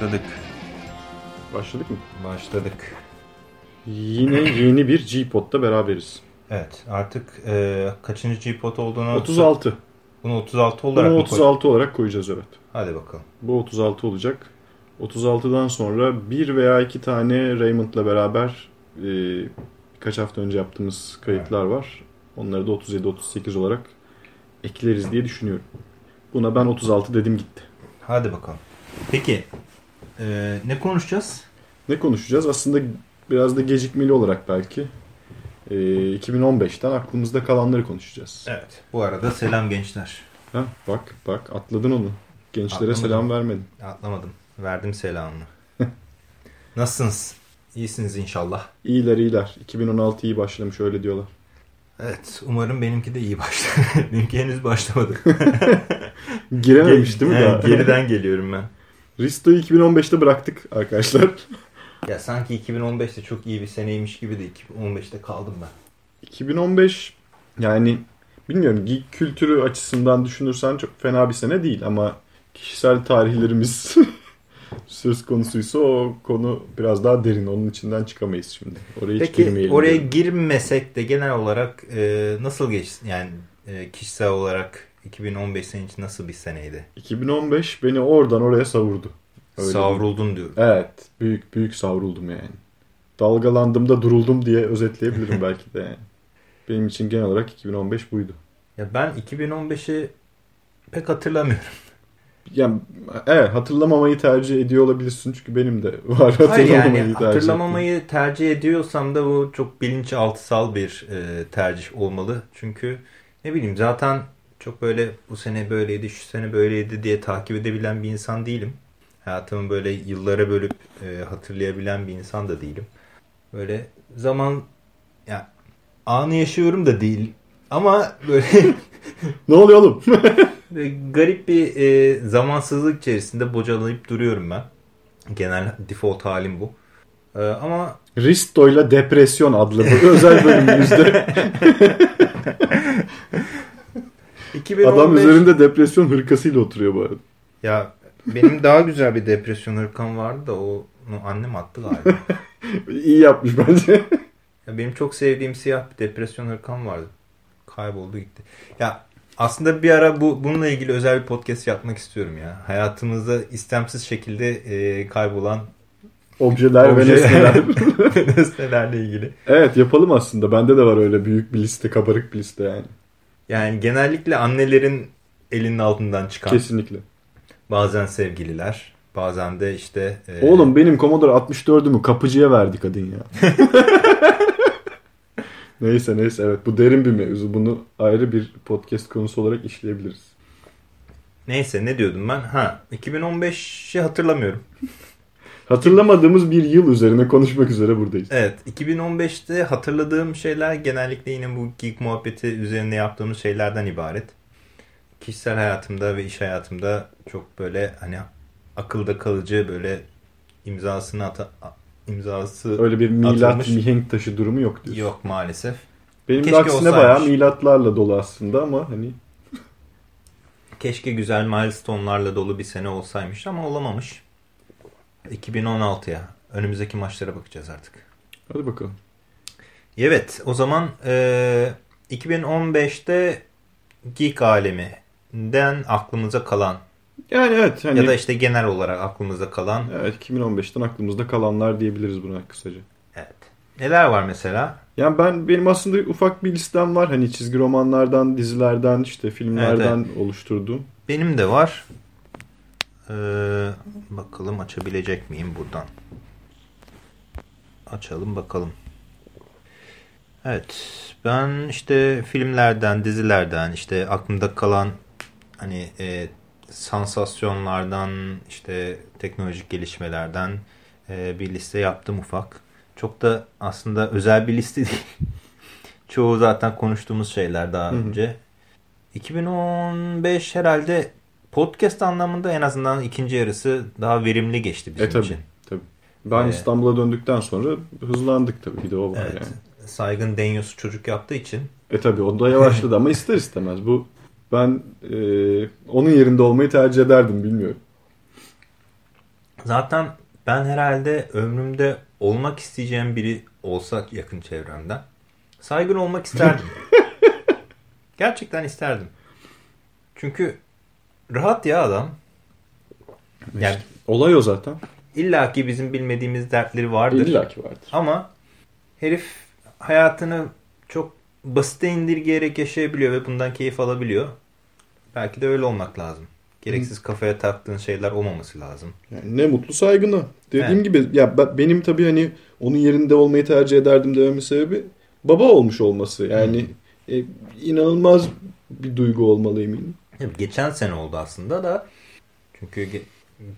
Başladık. Başladık mı? Başladık. Yine yeni bir G-Pod'da beraberiz. Evet artık e, kaçıncı G-Pod olduğunu... 36. Bunu 36 olarak Bunu mı koy- 36 olarak koyacağız evet. Hadi bakalım. Bu 36 olacak. 36'dan sonra bir veya iki tane Raymond'la beraber e, birkaç hafta önce yaptığımız kayıtlar var. Onları da 37-38 olarak ekleriz diye düşünüyorum. Buna ben 36 dedim gitti. Hadi bakalım. Peki e, ne konuşacağız? Ne konuşacağız? Aslında biraz da gecikmeli olarak belki. E, 2015'ten aklımızda kalanları konuşacağız. Evet. Bu arada selam gençler. Ha, bak bak atladın onu. Gençlere Atlamadım. selam vermedin. Atlamadım. Verdim selamını. Nasılsınız? İyisiniz inşallah. İyiler iyiler. 2016 iyi başlamış öyle diyorlar. Evet. Umarım benimki de iyi başladı. benimki henüz başlamadı. Girememiş değil mi daha? Geriden geliyorum ben. Risto'yu 2015'te bıraktık arkadaşlar. Ya sanki 2015'te çok iyi bir seneymiş gibi de 2015'te kaldım ben. 2015 yani bilmiyorum geek kültürü açısından düşünürsen çok fena bir sene değil ama kişisel tarihlerimiz söz konusuysa o konu biraz daha derin. Onun içinden çıkamayız şimdi. Oraya hiç Peki girmeyelim. oraya diyorum. girmesek de genel olarak e, nasıl geçti? Yani e, kişisel olarak 2015 senin için nasıl bir seneydi? 2015 beni oradan oraya savurdu. Öyle Savruldun diyorum. Evet. Büyük büyük savruldum yani. Dalgalandım da duruldum diye özetleyebilirim belki de yani. Benim için genel olarak 2015 buydu. Ya ben 2015'i pek hatırlamıyorum. Yani evet hatırlamamayı tercih ediyor olabilirsin çünkü benim de var Hayır hatırlamamayı yani tercih hatırlamamayı tercih ediyorsam da bu çok bilinçaltısal bir e, tercih olmalı. Çünkü ne bileyim zaten çok böyle bu sene böyleydi, şu sene böyleydi diye takip edebilen bir insan değilim. Hayatımı böyle yıllara bölüp e, hatırlayabilen bir insan da değilim. Böyle zaman ya anı yaşıyorum da değil ama böyle Ne oluyor oğlum? Garip bir e, zamansızlık içerisinde bocalayıp duruyorum ben. Genel default halim bu. E, ama Risto'yla Depresyon adlı bu özel bölümümüzde 2015 adam üzerinde depresyon hırkasıyla oturuyor bu arada. ya benim daha güzel bir depresyon hırkam vardı da onu annem attı galiba. İyi yapmış bence. ya benim çok sevdiğim siyah bir depresyon hırkam vardı. Kayboldu gitti. Ya aslında bir ara bu bununla ilgili özel bir podcast yapmak istiyorum ya. Hayatımızda istemsiz şekilde e, kaybolan Objeler ve Obje- nesneler. nesnelerle ilgili. evet yapalım aslında. Bende de var öyle büyük bir liste, kabarık bir liste yani. Yani genellikle annelerin elinin altından çıkan Kesinlikle. bazen sevgililer bazen de işte e, Oğlum benim Commodore 64'ümü kapıcıya verdi kadın ya. neyse neyse evet bu derin bir mevzu. Bunu ayrı bir podcast konusu olarak işleyebiliriz. neyse ne diyordum ben ha 2015'i hatırlamıyorum. Hatırlamadığımız bir yıl üzerine konuşmak üzere buradayız. Evet 2015'te hatırladığım şeyler genellikle yine bu geek muhabbeti üzerine yaptığımız şeylerden ibaret. Kişisel hayatımda ve iş hayatımda çok böyle hani akılda kalıcı böyle imzasını ata, imzası Öyle bir milat Atılmış. mihenk taşı durumu yok diyorsun. yok maalesef. Benim de Keşke aksine olsaymış. bayağı milatlarla dolu aslında ama hani Keşke güzel milestone'larla dolu bir sene olsaymış ama olamamış. 2016'ya. Önümüzdeki maçlara bakacağız artık. hadi bakalım. Evet o zaman e, 2015'te geek aleminden aklımıza kalan Yani evet hani ya da işte genel olarak aklımıza kalan evet 2015'ten aklımızda kalanlar diyebiliriz buna kısaca. evet. Neler var mesela? Yani ben benim aslında ufak bir listem var. Hani çizgi romanlardan, dizilerden, işte filmlerden oluşturduğum. Benim de var. Ee, bakalım açabilecek miyim buradan? Açalım bakalım. Evet. Ben işte filmlerden, dizilerden, işte aklımda kalan hani e, sansasyonlardan, işte teknolojik gelişmelerden e, bir liste yaptım ufak. Çok da aslında özel bir liste değil. Çoğu zaten konuştuğumuz şeyler daha Hı hı. önce. 2015 herhalde podcast anlamında en azından ikinci yarısı daha verimli geçti bizim E tabii. için. tabii. Ben Ee, İstanbul'a döndükten sonra hızlandık tabii. Bir de o var Evet. yani. Saygın Denyos'u çocuk yaptığı için E tabii o da yavaşladı ama ister istemez. Bu ben e, onun yerinde olmayı tercih ederdim bilmiyorum. Zaten ben herhalde ömrümde olmak isteyeceğim biri olsa yakın çevremden saygın olmak isterdim. Gerçekten isterdim. Çünkü rahat ya adam. Yani Olay o zaten. illa ki bizim bilmediğimiz dertleri vardır. İlla ki vardır. Ama herif hayatını çok basite indirgeyerek yaşayabiliyor ve bundan keyif alabiliyor. Belki de öyle olmak lazım. Gereksiz kafaya taktığın şeyler olmaması lazım. Yani ne mutlu saygına. Dediğim Evet. gibi ya ben- benim tabii hani onun yerinde olmayı tercih ederdim dememin sebebi baba olmuş olması. Yani e, inanılmaz bir duygu olmalı eminim. Geçen sene oldu aslında da. Çünkü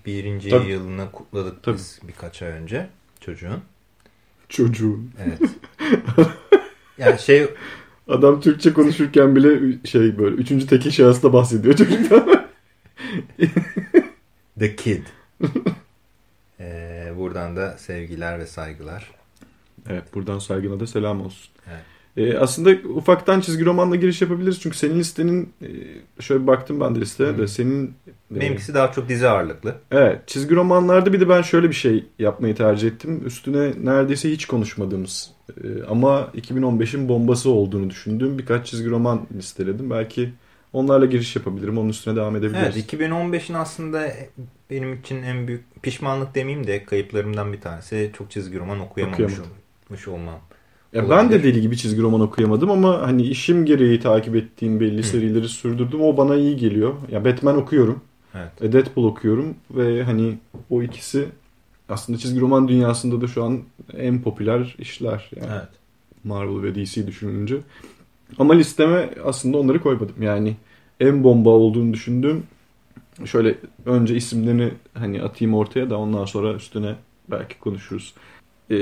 birinci Tabii. yılını kutladık Tabii. biz birkaç ay önce çocuğun. Çocuğun. Evet. yani şey Adam Türkçe konuşurken bile şey böyle üçüncü tekil şahısta bahsediyor çocuktan. The Kid. Ee, buradan da sevgiler ve saygılar. evet buradan saygına da selam olsun. Evet. E, aslında ufaktan çizgi romanla giriş yapabiliriz. Çünkü senin listenin e, şöyle baktım ben de listeye de senin e, Benimkisi daha çok dizi ağırlıklı. Evet çizgi romanlarda bir de ben şöyle bir şey yapmayı tercih ettim. Üstüne neredeyse hiç konuşmadığımız e, ama 2015'in bombası olduğunu düşündüğüm birkaç çizgi roman listeledim. Belki onlarla giriş yapabilirim. Onun üstüne devam edebiliriz. Evet 2015'in aslında benim için en büyük pişmanlık demeyeyim de kayıplarımdan bir tanesi çok çizgi roman okuyamamış olmam. Ya olabilir. ben de deli gibi çizgi roman okuyamadım ama hani işim gereği takip ettiğim belli serileri sürdürdüm. O bana iyi geliyor. Ya Batman okuyorum. Evet. E, Deadpool okuyorum ve hani o ikisi aslında çizgi roman dünyasında da şu an en popüler işler. Yani. Evet. Marvel ve DC düşününce. Ama listeme aslında onları koymadım. Yani en bomba olduğunu düşündüğüm şöyle önce isimlerini hani atayım ortaya da ondan sonra üstüne belki konuşuruz. Ee,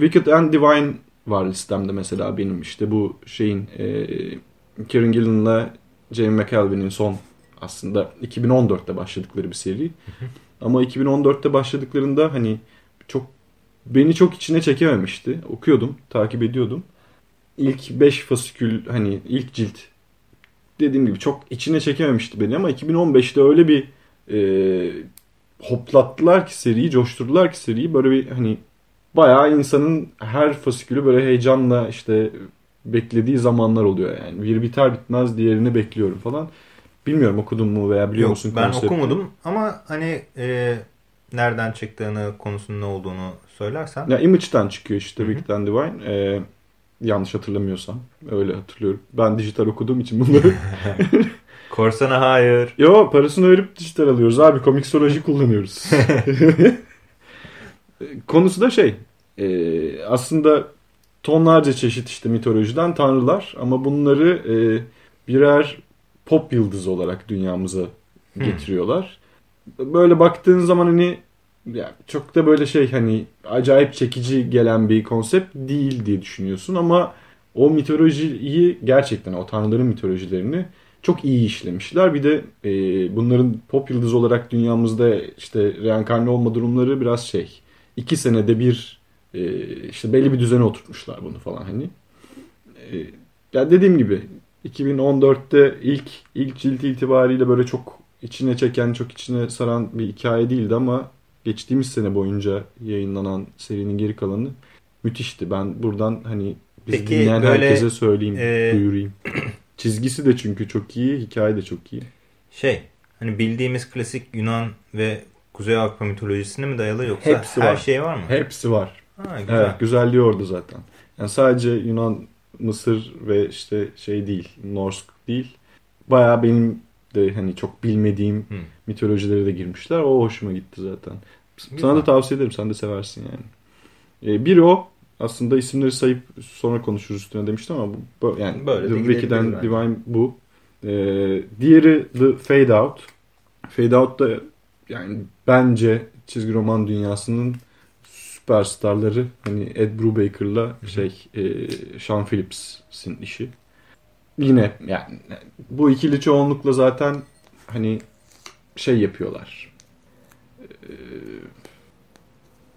Wicked and Divine var listemde mesela benim işte bu şeyin e, Kieran Gillen'la Jamie McKelvey'nin son aslında 2014'te başladıkları bir seri. Ama 2014'te başladıklarında hani çok beni çok içine çekememişti. Okuyordum, takip ediyordum. İlk 5 fasikül hani ilk cilt dediğim gibi çok içine çekememişti beni ama 2015'te öyle bir e, hoplattılar ki seriyi, coşturdular ki seriyi böyle bir hani bayağı insanın her fasikülü böyle heyecanla işte beklediği zamanlar oluyor yani. Bir biter bitmez diğerini bekliyorum falan. Bilmiyorum okudun mu veya biliyor Yok musun ben konsepti? okumadım ama hani e, nereden çıktığını konusunun ne olduğunu söylersen. Ya Image'den çıkıyor işte Hı hı. Wicked and Divine. Ee, yanlış hatırlamıyorsam. Öyle hatırlıyorum. Ben dijital okuduğum için bunları. Korsana hayır. Yo parasını verip dijital alıyoruz abi. Komiksoloji kullanıyoruz. Konusu da şey. e, aslında tonlarca çeşit işte mitolojiden tanrılar. Ama bunları e, birer pop yıldızı olarak dünyamıza Hmm. getiriyorlar. Böyle baktığın zaman hani ya çok da böyle şey hani acayip çekici gelen bir konsept değil diye düşünüyorsun ama o mitolojiyi gerçekten o tanrıların mitolojilerini çok iyi işlemişler. Bir de e, bunların pop yıldız olarak dünyamızda işte reenkarne olma durumları biraz şey. İki senede bir e, işte belli bir düzene oturtmuşlar bunu falan hani. E, ya dediğim gibi 2014'te ilk ilk cilt itibariyle böyle çok içine çeken, çok içine saran bir hikaye değildi ama geçtiğimiz sene boyunca yayınlanan serinin geri kalanı müthişti. Ben buradan hani bizi Peki, dinleyen böyle, herkese söyleyeyim, e, duyurayım. Çizgisi de çünkü çok iyi, hikaye de çok iyi. Şey hani bildiğimiz klasik Yunan ve Kuzey Avrupa mitolojisine mi dayalı yoksa Hepsi her var. şey var mı? Hepsi var. Ha, güzel. Evet, güzelliği orada zaten. Yani sadece Yunan, Mısır ve işte şey değil, Norsk değil. Bayağı benim de hani çok bilmediğim Hı. mitolojilere de girmişler. O hoşuma gitti zaten. Güzel. Sana da tavsiye ederim. Sen de seversin yani. Ee, biri o. Aslında isimleri sayıp sonra konuşuruz üstüne demiştim ama bu, yani Böyle gidebiliriz Divine bu. Ee, diğeri The Fade Out. Fade Out da yani bence çizgi roman dünyasının süperstarları hani Ed Brubaker'la şey e, Sean Phillips'in işi. Yine yani bu ikili çoğunlukla zaten hani şey yapıyorlar. Ee,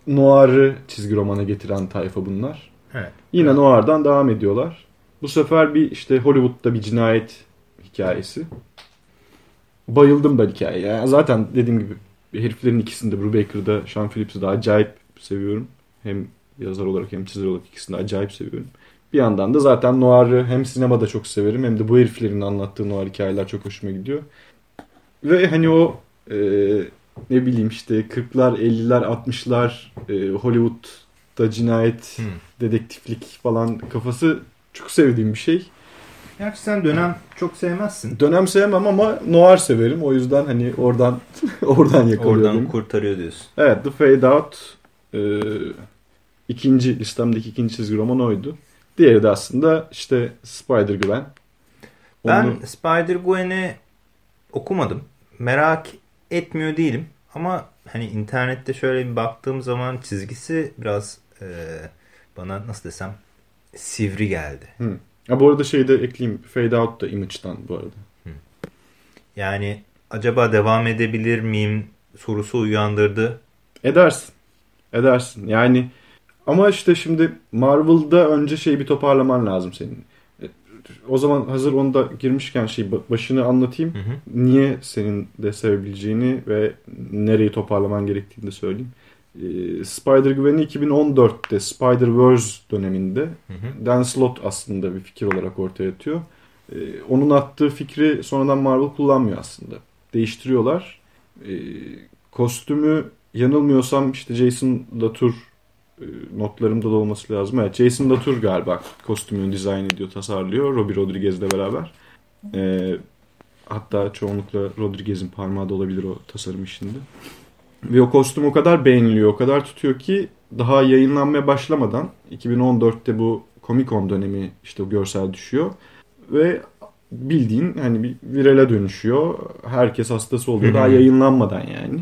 noir'ı çizgi romana getiren tayfa bunlar. Evet. Yine Evet. noir'dan devam ediyorlar. Bu sefer bir işte Hollywood'da bir cinayet hikayesi. Bayıldım ben hikayeye. Yani zaten dediğim gibi heriflerin ikisini de Brubaker'da Sean Phillips'i de acayip seviyorum. Hem yazar olarak hem çizer olarak ikisini de acayip seviyorum. Bir yandan da zaten noir'ı hem sinemada çok severim hem de bu heriflerin anlattığı noir hikayeler çok hoşuma gidiyor. Ve hani o e, ne bileyim işte 40'lar, 50'ler, 60'lar e, Hollywood'da cinayet, Hmm. dedektiflik falan kafası çok sevdiğim bir şey. Gerçi sen dönem çok sevmezsin. Dönem sevmem ama noir severim. O yüzden hani oradan oradan yakalıyor Oradan kurtarıyor diyorsun. Evet The Fade Out e, ikinci listemdeki ikinci çizgi roman oydu. Diğeri de aslında işte Spider-Gwen. Ben Onu- Spider-Gwen'i okumadım. Merak etmiyor değilim. Ama hani internette şöyle bir baktığım zaman çizgisi biraz e, bana nasıl desem sivri geldi. Hı. Ha, bu arada şeyi de ekleyeyim. Fade Out da Image'dan bu arada. Yani acaba devam edebilir miyim sorusu uyandırdı. Edersin. Edersin. Yani ama işte şimdi Marvel'da önce şey bir toparlaman lazım senin. E, O zaman hazır onda girmişken şey başını anlatayım. Hı hı. Niye senin de sevebileceğini ve nereyi toparlaman gerektiğini de söyleyeyim. Ee, Spider-Gwen'i 2014'te Spider-Verse döneminde Hı hı. Dan Slott aslında bir fikir olarak ortaya atıyor. Ee, onun attığı fikri sonradan Marvel kullanmıyor aslında. Değiştiriyorlar. Ee, kostümü yanılmıyorsam işte Jason Latour e, notlarımda da olması lazım. Evet Jason Latour galiba kostümünü dizayn ediyor, tasarlıyor. Robbie Rodriguez'le beraber. Ee, hatta çoğunlukla Rodriguez'in parmağı da olabilir o tasarım işinde. Ve o kostüm o kadar beğeniliyor, o kadar tutuyor ki daha yayınlanmaya başlamadan 2014'te bu Comic Con dönemi işte o görsel düşüyor ve bildiğin hani bir virale dönüşüyor. Herkes hastası oluyor. Daha yayınlanmadan yani.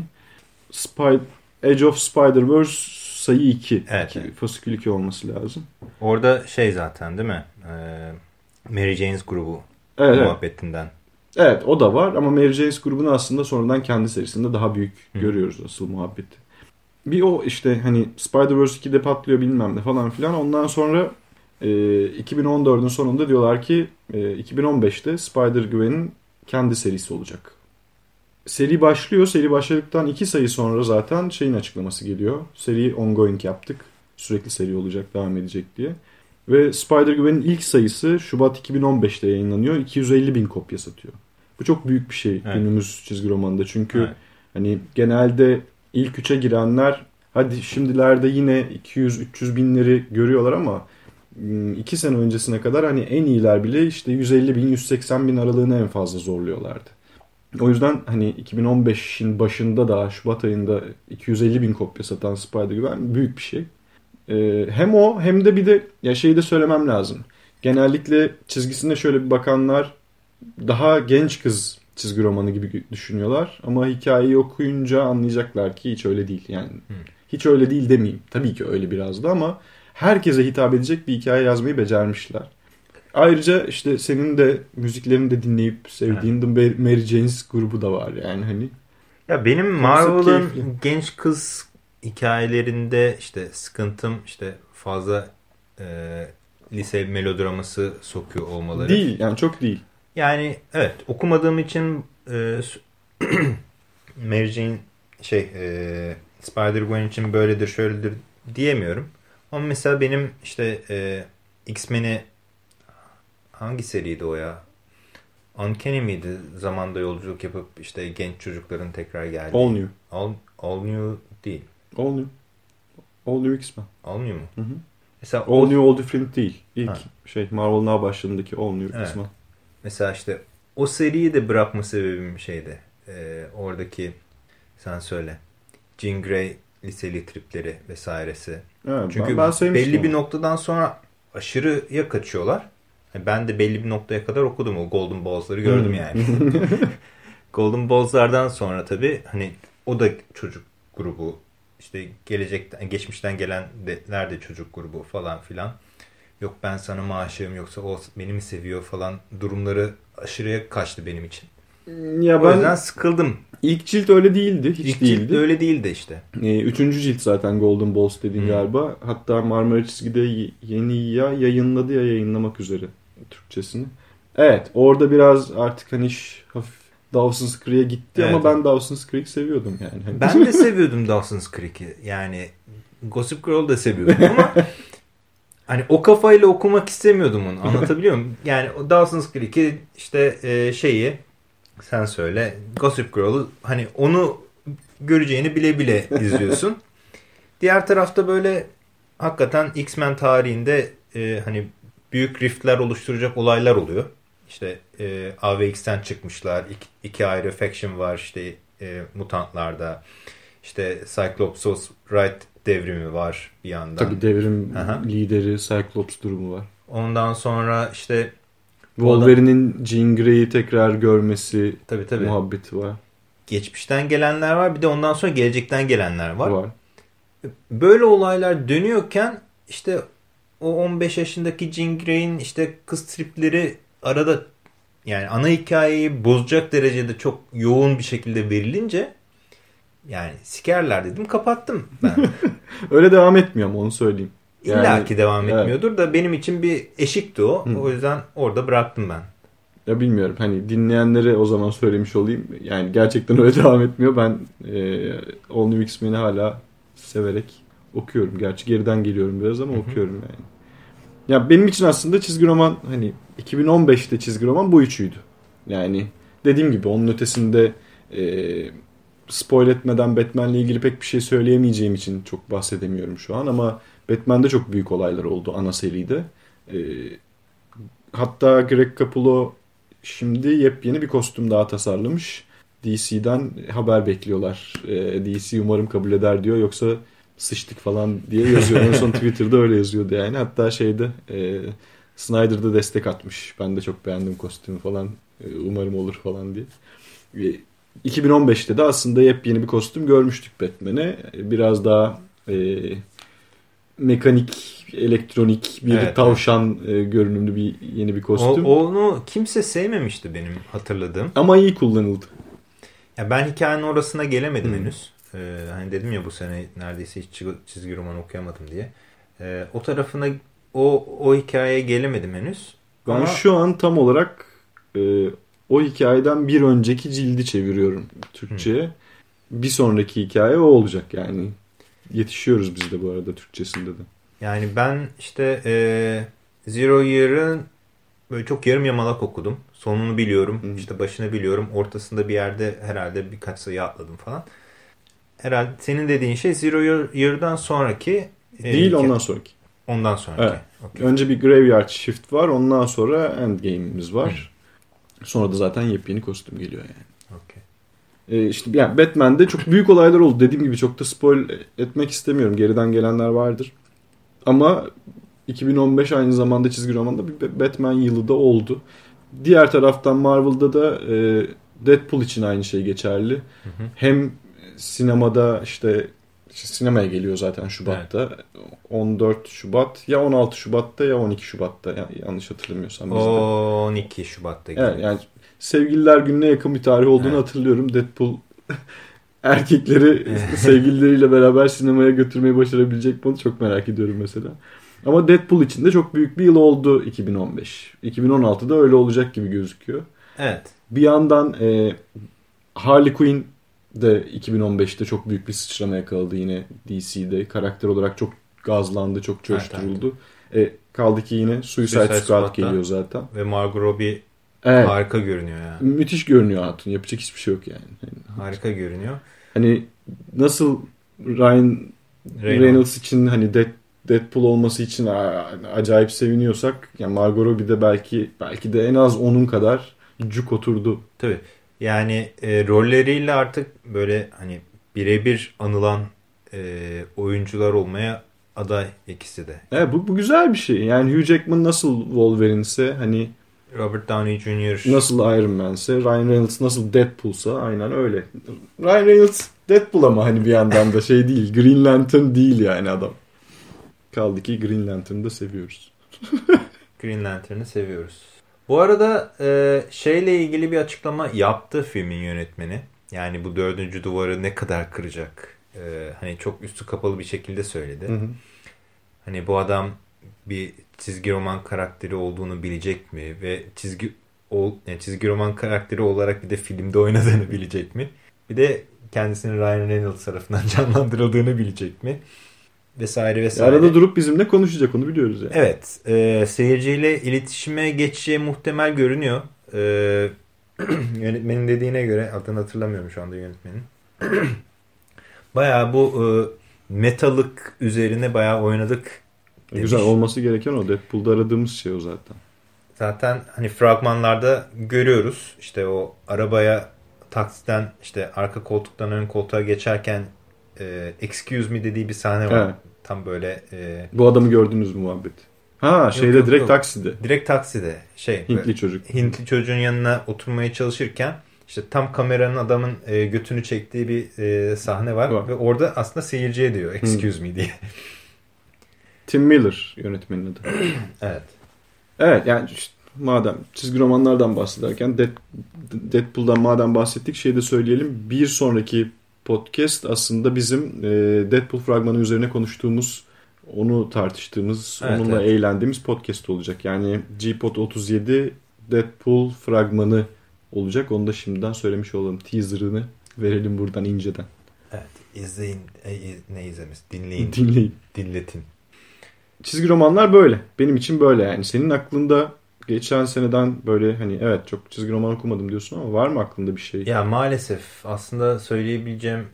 Spy Edge of Spider-Verse sayı 2. Evet. Fasikül 2 olması lazım. Orada şey zaten değil mi? Ee, Mary Jane's grubu evet. muhabbetinden. Evet o da var ama Mary Jane's grubunu aslında sonradan kendi serisinde daha büyük Hı. görüyoruz asıl muhabbeti. Bir o işte hani Spider-Verse 2'de patlıyor bilmem ne falan filan. Ondan sonra e, 2014'ün sonunda diyorlar ki e, 2015'te Spider-Gwen'in kendi serisi olacak. Seri başlıyor. Seri başladıktan iki sayı sonra zaten şeyin açıklaması geliyor. Seri ongoing yaptık. Sürekli seri olacak, devam edecek diye. Ve Spider-Gwen'in ilk sayısı Şubat 2015'te yayınlanıyor. 250 bin kopya satıyor. Bu çok büyük bir şey Evet. günümüz çizgi romanında. Çünkü Evet. hani genelde ilk üçe girenler hadi şimdilerde yine 200-300 binleri görüyorlar ama ım, iki sene öncesine kadar hani en iyiler bile işte 150 bin 180 bin aralığını en fazla zorluyorlardı. O yüzden hani 2015'in başında daha Şubat ayında 250 bin kopya satan Spider-Gwen büyük bir şey. Ee, hem o hem de bir de ya şeyi de söylemem lazım. Genellikle çizgisine şöyle bir bakanlar daha genç kız çizgi romanı gibi düşünüyorlar. Ama hikayeyi okuyunca anlayacaklar ki hiç öyle değil. Yani hiç öyle değil demeyeyim. Tabii ki öyle biraz da ama herkese hitap edecek bir hikaye yazmayı becermişler. Ayrıca işte senin de müziklerini de dinleyip sevdiğin The Mary Jane's grubu da var yani hani. Ya benim Marvel'ın genç kız hikayelerinde işte sıkıntım işte fazla e, lise melodraması sokuyor olmaları. Değil yani çok değil. Yani evet okumadığım için e, Mary Jane şey e, Spider-Gwen için böyledir şöyledir diyemiyorum. Ama mesela benim işte e, X-Men'i hangi seriydi o ya? Uncanny miydi? Zamanda yolculuk yapıp işte genç çocukların tekrar geldiği. All New. All, All New değil. All New. All New X-Men. All New mu? Hı hı. Mesela All o, New All Different değil. İlk Ha. şey Marvel Now başlarındaki All New Evet. X-Men. mesela işte o seriyi de bırakma sebebim şeydi. E, oradaki sen söyle. Jean Grey liseli tripleri vesairesi. Evet, Çünkü ben, ben belli bir noktadan sonra aşırıya kaçıyorlar. Yani Ben de belli bir noktaya kadar okudum o Golden Balls'ları gördüm Hmm. yani. Golden Balls'lardan sonra tabii hani o da çocuk grubu işte gelecekten geçmişten gelenler de çocuk grubu falan filan. Yok ben sana mı aşığım yoksa o beni mi seviyor falan durumları aşırıya kaçtı benim için. Ya O ben yüzden sıkıldım. ilk cilt öyle değildi. Hiç İlk değildi. cilt öyle değildi işte. Ee, üçüncü cilt zaten Golden Balls dediğin Hmm. galiba. Hatta Marmara Çizgi'de yeni ya yayınladı ya yayınlamak üzere Türkçesini. Evet orada biraz artık hani iş Dawson's Creek'e gitti Evet. ama ben Dawson's Creek seviyordum yani. Ben de seviyordum Dawson's Creek'i. Yani Gossip Girl'u da seviyordum ama hani o kafayla okumak istemiyordum onu. Anlatabiliyor muyum? Yani Dawson's Creek'i işte e, şeyi sen söyle Gossip Girl'u hani onu göreceğini bile bile izliyorsun. Diğer tarafta böyle hakikaten X-Men tarihinde e, hani büyük riftler oluşturacak olaylar oluyor. İşte e, AVX'ten çıkmışlar. İki, iki ayrı faction var işte e, mutantlarda. İşte Cyclopsos Right devrimi var bir yandan. Tabii devrim Aha. lideri Cyclops durumu var. Ondan sonra işte Wolverine'in Jean Grey'i tekrar görmesi tabii tabii muhabbeti var. geçmişten gelenler var. Bir de ondan sonra gelecekten gelenler var. var. Böyle olaylar dönüyorken işte o 15 yaşındaki Jean Grey'in işte kız tripleri arada yani ana hikayeyi bozacak derecede çok yoğun bir şekilde verilince yani sikerler dedim kapattım ben. Öyle devam etmiyor ama onu söyleyeyim. İlla Yani- ki devam Evet. etmiyordur da benim için bir eşikti o. Hı. O yüzden orada bıraktım ben. Ya bilmiyorum hani dinleyenlere o zaman söylemiş olayım. Yani gerçekten öyle devam etmiyor. Ben e, All New X-Men'i hala severek okuyorum. Gerçi geriden geliyorum biraz ama Hı hı. okuyorum yani. Ya benim için aslında çizgi roman hani 2015'te çizgi roman bu üçüydü. Yani dediğim gibi onun ötesinde e, spoil etmeden Batman'le ilgili pek bir şey söyleyemeyeceğim için çok bahsedemiyorum şu an ama Batman'de çok büyük olaylar oldu ana seride. E, hatta Greg Capullo şimdi yepyeni bir kostüm daha tasarlamış. DC'den haber bekliyorlar. E, DC umarım kabul eder diyor yoksa sıçtık falan diye yazıyor. En son Twitter'da öyle yazıyordu yani. Hatta şeyde e, Snyder'da destek atmış. Ben de çok beğendim kostümü falan. E, umarım olur falan diye. E, 2015'te de aslında yepyeni bir kostüm görmüştük Batman'e. E, Biraz daha e, mekanik, elektronik bir Evet, tavşan e, görünümlü bir yeni bir O, kostüm. onu kimse sevmemişti benim hatırladığım. Ama iyi kullanıldı. Ya ben hikayenin orasına gelemedim Hı. henüz. Ee, hani dedim ya bu sene neredeyse hiç çi- çizgi roman okuyamadım diye. Ee, o tarafına o o hikayeye gelemedim henüz. Ben Ama şu an tam olarak e, o hikayeden bir önceki cildi çeviriyorum Türkçe'ye. Bir sonraki hikaye o olacak yani. Yetişiyoruz biz de bu arada Türkçesinde de. yani ben işte e, Zero Year'ın böyle çok yarım yamalak okudum. Sonunu biliyorum. Hı. işte başını biliyorum. Ortasında bir yerde herhalde birkaç sayı atladım falan. Herhalde senin dediğin şey Zero Year- Year'dan sonraki e, Değil hikaye- ondan sonraki. ondan sonraki. Evet. Okey. Önce bir Graveyard Shift var. Ondan sonra Endgame'imiz var. Sonra da zaten yepyeni kostüm geliyor yani. Okey. E, işte yani Batman'de çok büyük olaylar oldu. Dediğim gibi çok da spoil etmek istemiyorum. Geriden gelenler vardır. Ama 2015 aynı zamanda çizgi romanda bir Batman yılı da oldu. Diğer taraftan Marvel'da da e, Deadpool için aynı şey geçerli. Hı hı. Hem sinemada işte işte sinemaya geliyor zaten Şubat'ta. 14 Şubat ya 16 Şubat'ta ya 12 Şubat'ta ya- yanlış hatırlamıyorsam bizde. 12 Şubat'ta Evet, yani sevgililer gününe yakın bir tarih olduğunu Evet. hatırlıyorum. Deadpool erkekleri sevgilileriyle beraber sinemaya götürmeyi başarabilecek mi çok merak ediyorum mesela. Ama Deadpool için de çok büyük bir yıl oldu 2015. 2016'da öyle olacak gibi gözüküyor. Evet. Bir yandan e, Harley Quinn de 2015'te çok büyük bir sıçrama yakaladı yine DC'de. Karakter olarak çok gazlandı, çok Evet, coşturuldu. E, kaldı ki yine Suicide, Suicide Squad geliyor zaten. Ve Margot Robbie Evet. harika görünüyor ya. Müthiş görünüyor hatun. Yapacak hiçbir şey yok yani. Harika görünüyor. Hani nasıl Ryan Reynolds, için hani Dead, Deadpool olması için acayip seviniyorsak yani Margot Robbie de belki belki de en az onun kadar cuk oturdu. Tabii. Yani e, rolleriyle artık böyle hani birebir anılan e, oyuncular olmaya aday ikisi de. Evet, bu, bu güzel bir şey. Yani Hugh Jackman nasıl Wolverine'se hani Robert Downey Jr. nasıl Iron Man'se Ryan Reynolds nasıl Deadpool'sa aynen öyle. Ryan Reynolds Deadpool ama hani bir yandan da şey değil. Green Lantern değil yani adam. Kaldı ki Green Lantern'ı da seviyoruz. Green Lantern'ı seviyoruz. Bu arada e, şeyle ilgili bir açıklama yaptı filmin yönetmeni. Yani bu dördüncü duvarı ne kadar kıracak? E, hani çok üstü kapalı bir şekilde söyledi. Hı hı. Hani bu adam bir çizgi roman karakteri olduğunu bilecek mi? Ve çizgi o yani çizgi roman karakteri olarak bir de filmde oynadığını bilecek mi? Bir de kendisinin Ryan Reynolds tarafından canlandırıldığını bilecek mi? Vesaire vesaire. Arada durup bizimle konuşacak onu biliyoruz yani. Evet. E, seyirciyle iletişime geçeceği muhtemel görünüyor. E, yönetmenin dediğine göre adını hatırlamıyorum şu anda yönetmenin. bayağı bu e, metalık üzerine bayağı oynadık. Demiş. Güzel olması gereken o. Deadpool'da aradığımız şey o zaten. Zaten hani fragmanlarda görüyoruz. İşte o arabaya taksiden işte arka koltuktan ön koltuğa geçerken e, excuse me dediği bir sahne var. Evet. Tam böyle e, Bu adamı gördünüz mü muhabbet? Ha şeyde yok, direkt yok. takside. direkt takside şey Hintli çocuk. Hintli çocuğun yanına oturmaya çalışırken işte tam kameranın adamın e, götünü çektiği bir e, sahne var Var. ve orada aslında seyirciye diyor excuse me diye. Tim Miller yönetmenin adı. evet. Evet yani işte madem çizgi romanlardan bahsederken Dead, Deadpool'dan madem bahsettik şey de söyleyelim. Bir sonraki podcast aslında bizim e, Deadpool fragmanı üzerine konuştuğumuz onu tartıştığımız, Evet, onunla evet. eğlendiğimiz podcast olacak. Yani G-Pod 37 Deadpool fragmanı olacak. Onu da şimdiden söylemiş olalım. Teaser'ını verelim buradan inceden. Evet. İzleyin. E, ne izlemesi? Dinleyin. Dinleyin. dinletin. Çizgi romanlar böyle. Benim için böyle yani. Senin aklında geçen seneden böyle hani evet çok çizgi roman okumadım diyorsun ama var mı aklında bir şey? Ya maalesef aslında söyleyebileceğim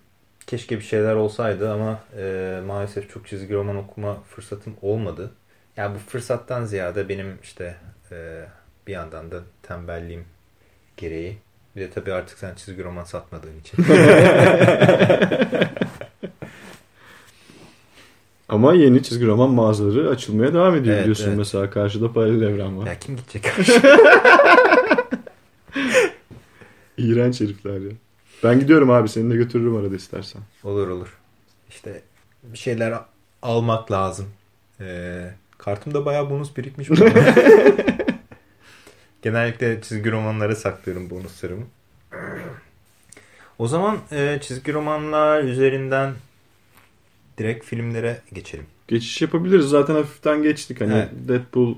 keşke bir şeyler olsaydı ama e, maalesef çok çizgi roman okuma fırsatım olmadı. Ya bu fırsattan ziyade benim işte e, bir yandan da tembelliğim gereği. Bir de tabii artık sen çizgi roman satmadığın için. Ama yeni çizgi roman mağazaları açılmaya devam ediyor Evet, biliyorsun. evet. Mesela karşıda paralel evren var. ya kim gidecek karşı? İğrenç herifler ya. Ben gidiyorum abi seni de götürürüm arada istersen. olur olur. İşte bir şeyler almak lazım. E, kartımda bayağı bonus birikmiş. Genellikle çizgi romanlara saklıyorum bonuslarımı. O zaman e, çizgi romanlar üzerinden direkt filmlere geçelim. Geçiş yapabiliriz. Zaten hafiften geçtik. Hani Evet. Deadpool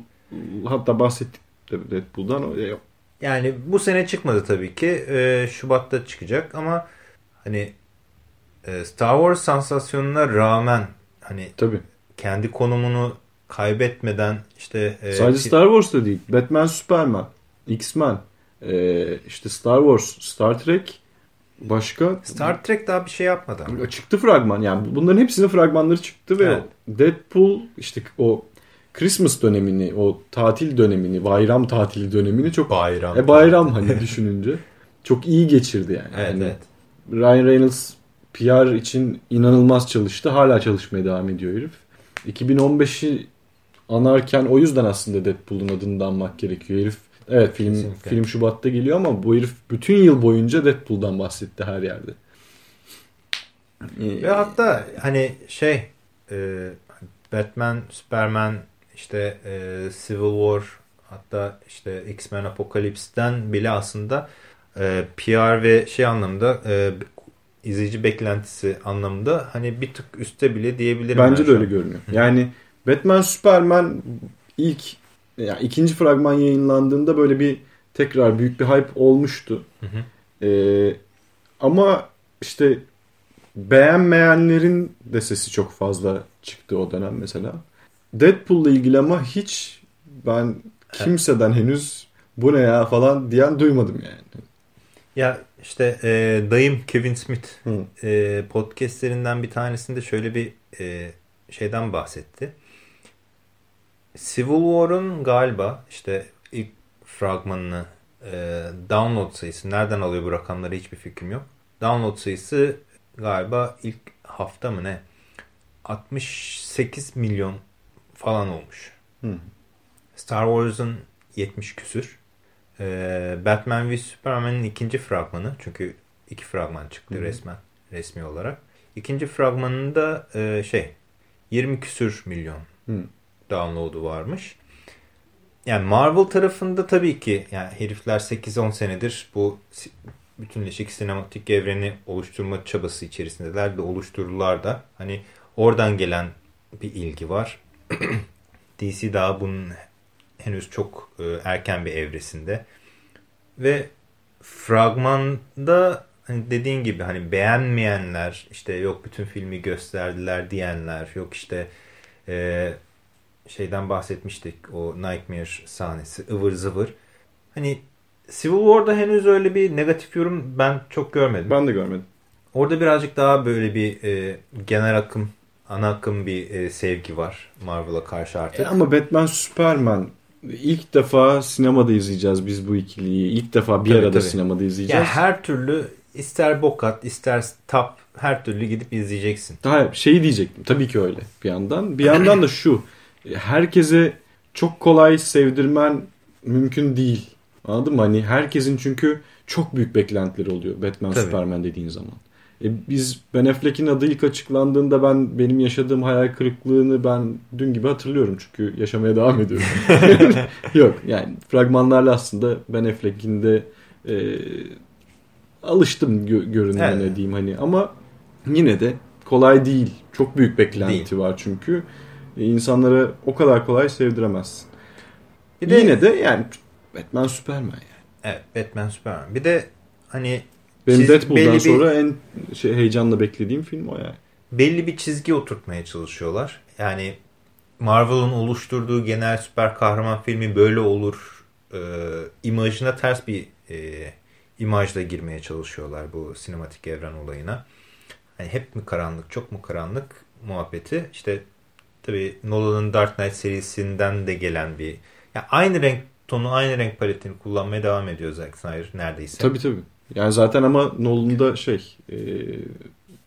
hatta bahsettik de Deadpool'dan. E, Yani bu sene çıkmadı tabii ki. E, Şubat'ta çıkacak ama hani e, Star Wars sansasyonuna rağmen hani Tabii. kendi konumunu kaybetmeden işte e, Sadece Star Wars'ta değil. Batman, Superman, X-Men, e, işte Star Wars, Star Trek, başka Star Trek daha bir şey yapmadı. ama. çıktı fragman. Yani bunların hepsinin fragmanları çıktı ve Evet. Deadpool işte o Christmas dönemini, o tatil dönemini, bayram tatili dönemini çok Bayram. e, bayram hani düşününce çok iyi geçirdi yani. Evet, Hani evet. Ryan Reynolds PR için inanılmaz çalıştı. Hala çalışmaya devam ediyor herif. 2015'i anarken o yüzden aslında Deadpool'un adını da anmak gerekiyor. Herif evet film Kesinlikle. film Şubat'ta geliyor ama bu herif bütün yıl boyunca Deadpool'dan bahsetti her yerde. Ve hatta hani şey e, Batman, Superman, işte e, Civil War hatta işte X-Men Apocalypse'den bile aslında e, PR ve şey anlamında e, izleyici beklentisi anlamında hani bir tık üstte bile diyebilirim. Bence ben de öyle an. görünüyor. Yani Batman Superman ilk yani ikinci fragman yayınlandığında böyle bir tekrar büyük bir hype olmuştu. Hı hı. Ee, ama işte beğenmeyenlerin de sesi çok fazla çıktı o dönem mesela. Deadpool'la ilgili ama hiç ben kimseden henüz bu ne ya falan diyen duymadım yani. Ya işte e, dayım Kevin Smith Hı. e, podcastlerinden bir tanesinde şöyle bir e, şeyden bahsetti. Civil War'un galiba işte ilk fragmanını e, download sayısı nereden alıyor bu rakamları hiçbir fikrim yok. Download sayısı galiba ilk hafta mı ne 68 milyon falan olmuş. Hı. Star Wars'un 70 küsür. Ee, Batman v Superman'in ikinci fragmanı çünkü iki fragman çıktı hı. resmen resmi olarak. İkinci fragmanında e, şey 20 küsür milyon Hı. Download'u varmış. Yani Marvel tarafında tabii ki yani herifler 8-10 senedir bu bütünleşik sinematik evreni oluşturma çabası içerisindeler ve oluştururlar da. Hani oradan gelen bir ilgi var. DC daha bunun henüz çok e, erken bir evresinde. ve fragmanda hani dediğin gibi hani beğenmeyenler işte yok bütün filmi gösterdiler diyenler yok işte e, şeyden bahsetmiştik o Nightmare sahnesi ıvır zıvır. Hani Civil War'da henüz öyle bir negatif yorum ben çok görmedim. Ben de görmedim. Orada birazcık daha böyle bir e, genel akım, ana akım bir e, sevgi var Marvel'a karşı artık. E ama Batman, Superman ilk defa sinemada izleyeceğiz biz bu ikiliyi. İlk defa bir Tabii, arada tabii. sinemada izleyeceğiz. Yani her türlü ister bokat ister tap her türlü gidip izleyeceksin. Daha şeyi diyecektim. Tabii ki öyle bir yandan. Bir yandan da şu. Herkese çok kolay sevdirmen mümkün değil. Anladın mı? Hani herkesin çünkü çok büyük beklentileri oluyor Batman, Tabii. Superman dediğin zaman. E biz Ben Affleck'in adı ilk açıklandığında ben benim yaşadığım hayal kırıklığını ben dün gibi hatırlıyorum çünkü yaşamaya devam ediyorum. Yok yani fragmanlarla aslında Ben Affleck'in de e, alıştım gö- görünümüne Evet. diyeyim hani ama yine de kolay değil. Çok büyük beklenti var çünkü. E, insanlara o kadar kolay sevdiremezsin. Bir de Yine de yani Batman Superman yani. evet Batman Superman. Bir de hani Benim Deadpool'dan bir- sonra en şey, heyecanla beklediğim film o yani. belli bir çizgi oturtmaya çalışıyorlar. Yani Marvel'ın oluşturduğu genel süper kahraman filmi böyle olur e, imajına ters bir e, imajla girmeye çalışıyorlar bu sinematik evren olayına. Hani hep mi karanlık, çok mu karanlık muhabbeti. İşte tabii Nolan'ın Dark Knight serisinden de gelen bir ya aynı renk tonu, aynı renk paletini kullanmaya devam ediyor Zack Snyder neredeyse. Tabii tabii. Yani zaten ama Nolan'da şey e,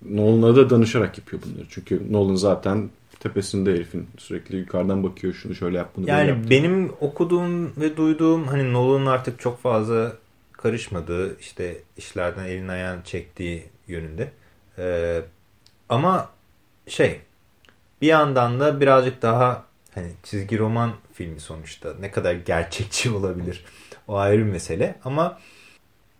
Nolan'a da danışarak yapıyor bunları. Çünkü Nolan zaten tepesinde herifin sürekli yukarıdan bakıyor şunu şöyle yap bunu Yani yap. benim okuduğum ve duyduğum hani Nolan'ın artık çok fazla karışmadığı işte işlerden elini ayağını çektiği yönünde. Ee, ama şey bir yandan da birazcık daha hani çizgi roman filmi sonuçta ne kadar gerçekçi olabilir o ayrı bir mesele ama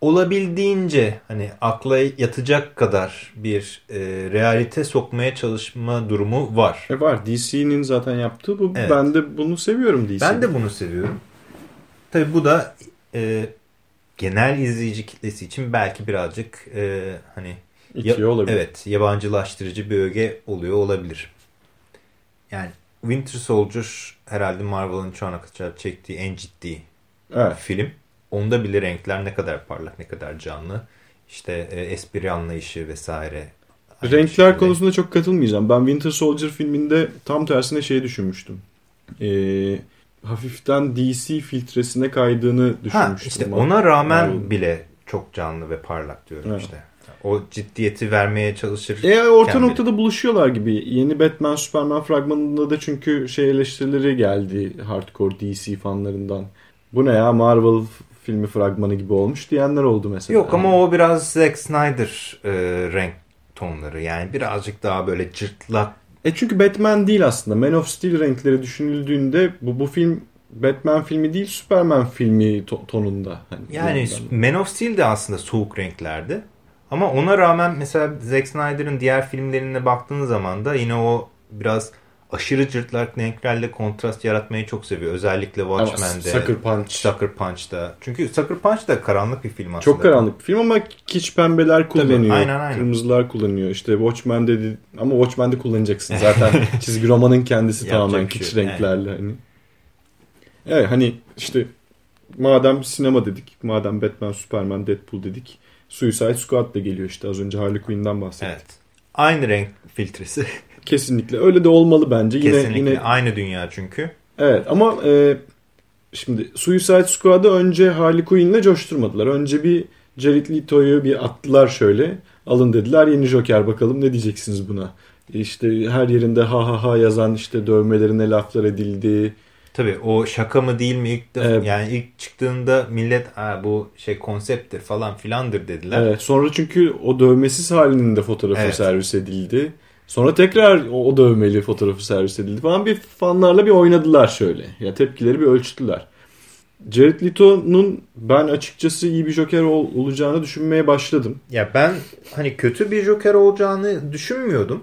olabildiğince hani akla yatacak kadar bir e, realite sokmaya çalışma durumu var. E var. DC'nin zaten yaptığı bu. Evet. Ben de bunu seviyorum DC'nin. Ben de bunu seviyorum. Tabii bu da e, genel izleyici kitlesi için belki birazcık e, hani İtiyor olabilir. evet yabancılaştırıcı bir öge oluyor olabilir. Yani Winter Soldier herhalde Marvel'ın şu ana kadar çektiği en ciddi Evet. film. Onda bile renkler ne kadar parlak, ne kadar canlı. İşte e, espri anlayışı vesaire. Renkler şekilde. konusunda çok katılmayacağım. Ben Winter Soldier filminde tam tersine şey düşünmüştüm. Ee, hafiften DC filtresine kaydığını Ha, düşünmüştüm. işte ama- ona rağmen Marvel. bile çok canlı ve parlak diyorum Evet. işte. O ciddiyeti vermeye çalışır. E, orta Kendi. noktada buluşuyorlar gibi. Yeni Batman Superman fragmanında da çünkü şey eleştirileri geldi hardcore DC fanlarından. Bu ne ya Marvel filmi fragmanı gibi olmuş diyenler oldu mesela. Yok ama o biraz Zack Snyder e, renk tonları. Yani birazcık daha böyle cırtlak. E çünkü Batman değil aslında. Man of Steel renkleri düşünüldüğünde bu bu film Batman filmi değil Superman filmi to- tonunda. Hani Yani ben- Man of Steel de aslında soğuk renklerdi. Ama ona rağmen mesela Zack Snyder'ın diğer filmlerine baktığın zaman da yine o biraz aşırı cırtlak renklerle kontrast yaratmayı çok seviyor. Özellikle Ama Watchmen'de. Sucker Punch. Sucker Punch'ta. Çünkü Sucker Punch da karanlık bir film aslında. Çok karanlık bir film ama kiç pembeler kullanıyor. aynen, aynen. Kırmızılar kullanıyor. İşte Watchmen'de dedi, ama Watchmen'de kullanacaksın. Zaten çizgi romanın kendisi tamamen şey kiç yok. renklerle hani. Evet hani işte madem sinema dedik, madem Batman, Superman, Deadpool dedik. Suicide Squad da geliyor işte az önce Harley Quinn'den bahsettik. Evet. Aynı renk filtresi. Kesinlikle öyle de olmalı bence. Yine Kesinlikle. yine Aynı dünya çünkü. Evet ama e, şimdi Suicide Squad'ı önce Harley Quinn'le coşturmadılar. Önce bir Jared Leto'yu bir attılar şöyle. Alın dediler yeni Joker bakalım ne diyeceksiniz buna. İşte her yerinde ha ha ha yazan işte dövmelerine laflar edildi. Tabii o şaka mı değil mi ilk defa, Evet. yani ilk çıktığında millet bu şey konsepttir falan filandır dediler. Evet, sonra çünkü o dövmesiz halinin de fotoğrafı Evet. servis edildi. Sonra tekrar o, o dövmeli fotoğrafı servis edildi falan bir fanlarla bir oynadılar şöyle. Ya tepkileri bir ölçtüler. Jared Leto'nun ben açıkçası iyi bir Joker ol- olacağını düşünmeye başladım. Ya ben hani kötü bir Joker olacağını düşünmüyordum.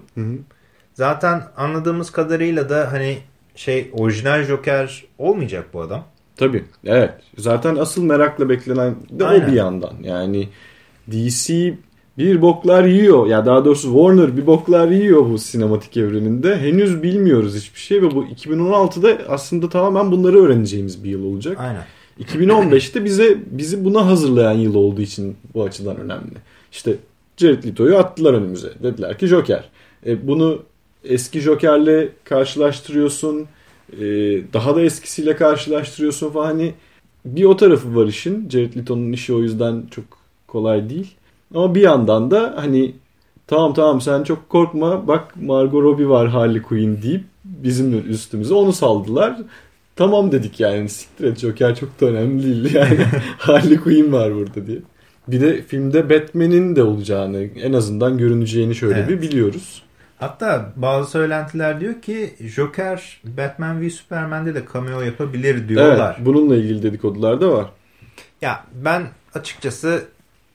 Zaten anladığımız kadarıyla da hani şey orijinal Joker olmayacak bu adam. Tabii. Evet. Zaten asıl merakla beklenen de Aynen. o bir yandan. Yani DC bir boklar yiyor. Ya daha doğrusu Warner bir boklar yiyor bu sinematik evreninde. Henüz bilmiyoruz hiçbir şey ve bu 2016'da aslında tamamen bunları öğreneceğimiz bir yıl olacak. Aynen. 2015'te bize bizi buna hazırlayan yıl olduğu için bu açıdan önemli. İşte Jared Leto'yu attılar önümüze. Dediler ki Joker. E, bunu eski Joker'le karşılaştırıyorsun. E, daha da eskisiyle karşılaştırıyorsun falan. Hani bir o tarafı var işin. Jared Leto'nun işi o yüzden çok kolay değil. Ama bir yandan da hani tamam tamam sen çok korkma bak Margot Robbie var Harley Quinn deyip bizim üstümüze onu saldılar. Tamam dedik yani siktir et Joker çok da önemli değil yani Harley Quinn var burada diye. Bir de filmde Batman'in de olacağını en azından görüneceğini şöyle Evet. bir biliyoruz. Hatta bazı söylentiler diyor ki Joker Batman v Superman'de de cameo yapabilir diyorlar. Evet bununla ilgili dedikodular da var. Ya ben açıkçası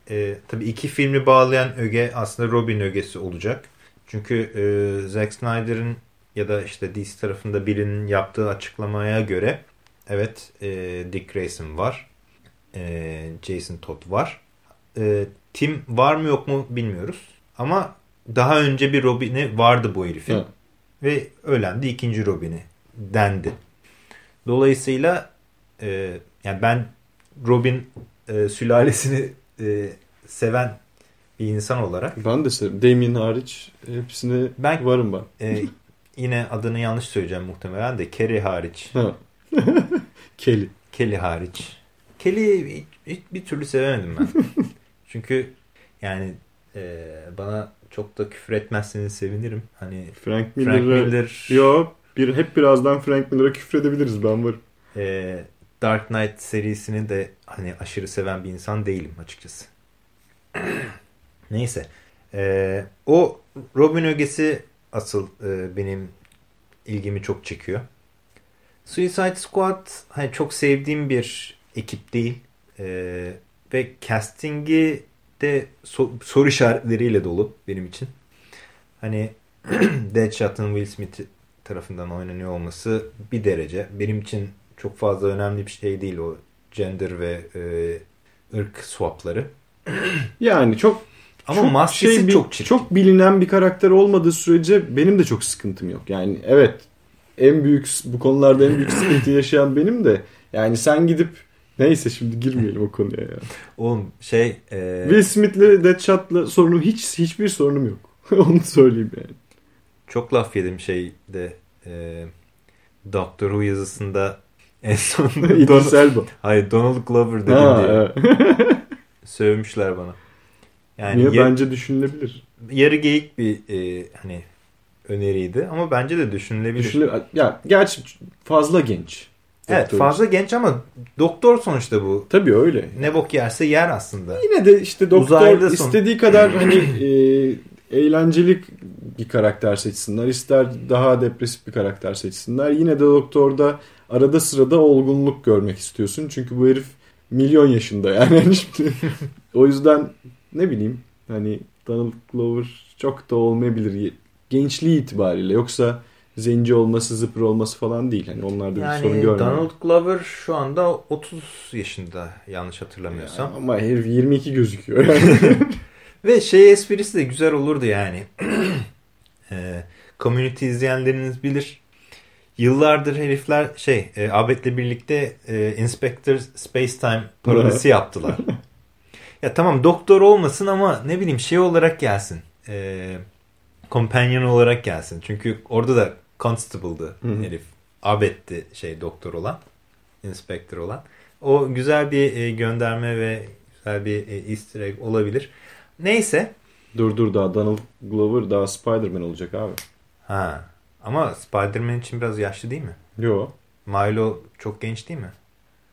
e, tabii iki filmi bağlayan öge aslında Robin ögesi olacak. Çünkü e, Zack Snyder'ın ya da işte DC tarafında birinin yaptığı açıklamaya göre evet e, Dick Grayson var. E, Jason Todd var. E, Tim var mı yok mu bilmiyoruz. Ama daha önce bir Robin'i vardı bu herifin. Evet. Ve ölendi ikinci Robin'i dendi. Dolayısıyla e, yani ben Robin e, sülalesini e, seven bir insan olarak Ben de severim. Damien hariç hepsine Ben- varım ben. e, yine adını yanlış söyleyeceğim muhtemelen de Kerry hariç. Ha. Kelly. Kelly hariç. Kelly'yi bir türlü sevemedim ben. Çünkü yani e, bana çok da küfür etmezseniz sevinirim. Hani Frank Frank Miller'ı... Miller Yo, bir, hep birazdan Frank Miller'a küfredebiliriz ben varım. e, Dark Knight serisini de hani aşırı seven bir insan değilim açıkçası. Neyse. E, o Robin ögesi asıl e, benim ilgimi çok çekiyor. Suicide Squad hani çok sevdiğim bir ekip değil. E, ve castingi de so- soru işaretleriyle dolu benim için. Hani Deadshot'ın Will Smith tarafından oynanıyor olması bir derece. Benim için çok fazla önemli bir şey değil o gender ve e, ırk swapları. Yani çok Ama çok maskesi bir- çok çirkin. Çok bilinen bir karakter olmadığı sürece benim de çok sıkıntım yok. Yani evet en büyük bu konularda en büyük sıkıntı yaşayan benim de. Yani sen gidip neyse şimdi girmeyelim o konuya ya. Oğlum şey e, Will Smith'le Deadshot'la sorunum hiç hiçbir sorunum yok. Onu söyleyeyim yani. çok laf yedim şeyde e, Doctor Who yazısında en son İdris Elba. hayır Donald Glover dedim Ha, diye evet. sövmüşler bana. Yani Niye? ya- Bence düşünülebilir. yarı geyik bir e, hani öneriydi ama bence de düşünülebilir. Düşünülebilir. Ya gerçi fazla genç. Evet Doktor fazla genç ama doktor sonuçta bu. Tabii öyle. Ne bok yerse yer aslında. Yine de işte doktor Uzaylı son- istediği kadar hani e, eğlenceli bir karakter seçsinler. ister daha depresif bir karakter seçsinler. Yine de doktorda arada sırada olgunluk görmek istiyorsun. Çünkü bu herif milyon yaşında yani. O yüzden ne bileyim hani Donald Glover çok da olmayabilir gençliği itibariyle. Yoksa zenci olması, zıpır olması falan değil. Hani onlarda bir sorun Yani görmüyorum. Donald Glover şu anda 30 yaşında yanlış hatırlamıyorsam. Ama herif 22 gözüküyor. Yani. Ve şey esprisi de güzel olurdu yani. e, community izleyenleriniz bilir. Yıllardır herifler şey e, Abed'le birlikte e, Inspector Spacetime parodisi yaptılar. ya tamam doktor olmasın ama ne bileyim şey olarak gelsin. E, companion olarak gelsin. Çünkü orada da Constable'dı Hı hı. herif. Abed'ti şey doktor olan. Inspector olan. O güzel bir e, gönderme ve güzel bir e, easter egg olabilir. Neyse. dur dur daha Donald Glover daha Spider-Man olacak abi. Ha. Ama Spider-Man için biraz yaşlı değil mi? Yo. Milo çok genç değil mi?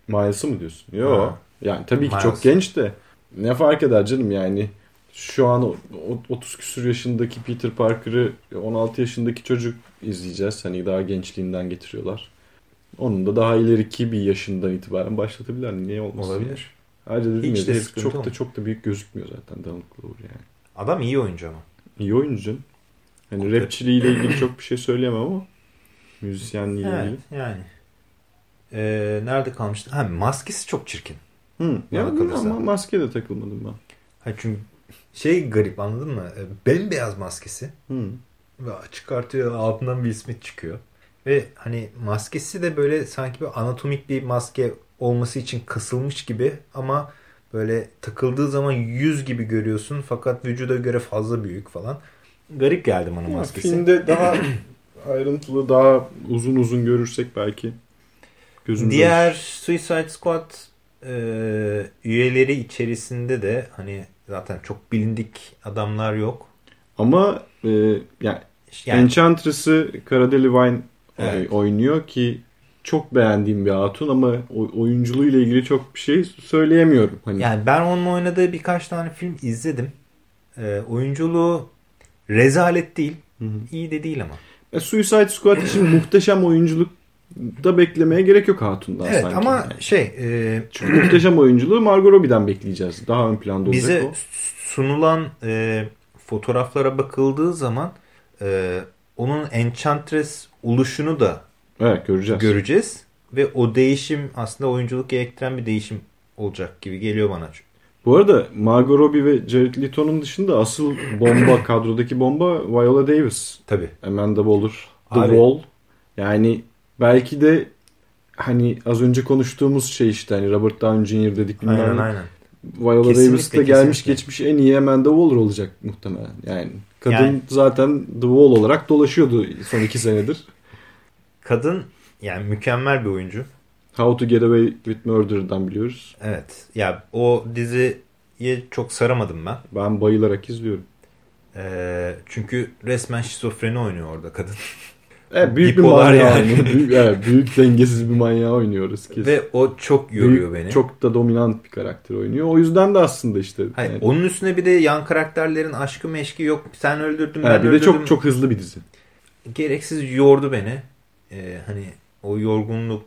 Miles'ı mı diyorsun? Yo. Ha. Yani tabii ki Miles. çok genç de. Ne fark eder canım yani. Şu an o- o- 30 küsur yaşındaki Peter Parker'ı 16 yaşındaki çocuk izleyeceğiz. Hani daha gençliğinden getiriyorlar. Onun da daha ileriki bir yaşından itibaren başlatabilirler. Niye olmasın? Olabilir. Ayrıca dedim Hiç ya de çok da çok da büyük gözükmüyor zaten Donald Glover yani. Adam iyi oyuncu ama. İyi oyuncu. Hani rapçiliğiyle ilgili çok bir şey söyleyemem ama müzisyenliğiyle Evet, ilgili. yani. Ee, nerede kalmıştı? Ha, maskesi çok çirkin. Hı. Ya, ama maske de takılmadım ben. Ha, çünkü şey garip anladın mı? Ee, Bembeyaz maskesi. Hı. Ve çıkartıyor altından Will Smith çıkıyor. Ve hani maskesi de böyle sanki bir anatomik bir maske olması için kasılmış gibi ama böyle takıldığı zaman yüz gibi görüyorsun fakat vücuda göre fazla büyük falan. Garip geldi bana Ya, maskesi. filmde daha ayrıntılı, daha uzun uzun görürsek belki gözümüzde Diğer Suicide Squad e, üyeleri içerisinde de hani zaten çok bilindik adamlar yok. Ama e, yani, Yani Enchantress'ı Cara Delevingne Evet. oynuyor ki çok beğendiğim bir hatun ama oyunculuğuyla ilgili çok bir şey söyleyemiyorum. Hani Yani ben onun oynadığı birkaç tane film izledim. Ee, oyunculuğu rezalet değil. Hı hı. iyi de değil ama. E, Suicide Squad için muhteşem oyunculuk da beklemeye gerek yok Hatun'dan Evet sanki. ama yani. şey e, Çünkü muhteşem oyunculuğu Margot Robbie'den bekleyeceğiz. Daha ön planda olacak bize o. sunulan e, fotoğraflara bakıldığı zaman e, onun Enchantress oluşunu da Evet göreceğiz. göreceğiz. Ve o değişim aslında oyunculuk gerektiren bir değişim olacak gibi geliyor bana. Bu arada Margot Robbie ve Jared Leto'nun dışında asıl bomba kadrodaki bomba Viola Davis. Tabii. Amanda Waller. The Abi- Wall. Yani belki de hani az önce konuştuğumuz şey işte hani Robert Downey Jr. dedik bilmem Aynen ne. aynen. Viola Davis de gelmiş kesinlikle. geçmiş en iyi Amanda Waller olacak muhtemelen. Yani kadın Yani- zaten The Wall olarak dolaşıyordu son iki senedir. Kadın yani mükemmel bir oyuncu. How to Get Away with Murder'dan biliyoruz. Evet. Ya o diziye çok saramadım ben. Ben bayılarak izliyorum. Ee, çünkü resmen şizofreni oynuyor orada kadın. Evet, büyük bir manyağı yani. Büyük, evet, büyük dengesiz bir manyağı oynuyoruz kesin. Ve o çok yoruyor Büyük, beni. Çok da dominant bir karakter oynuyor. O yüzden de aslında işte. Hayır, yani- onun üstüne bir de yan karakterlerin aşkı meşki yok. Sen öldürdün ben Evet, bir de öldürdüm. çok çok hızlı bir dizi. Gereksiz yordu beni. Ee, hani o yorgunluk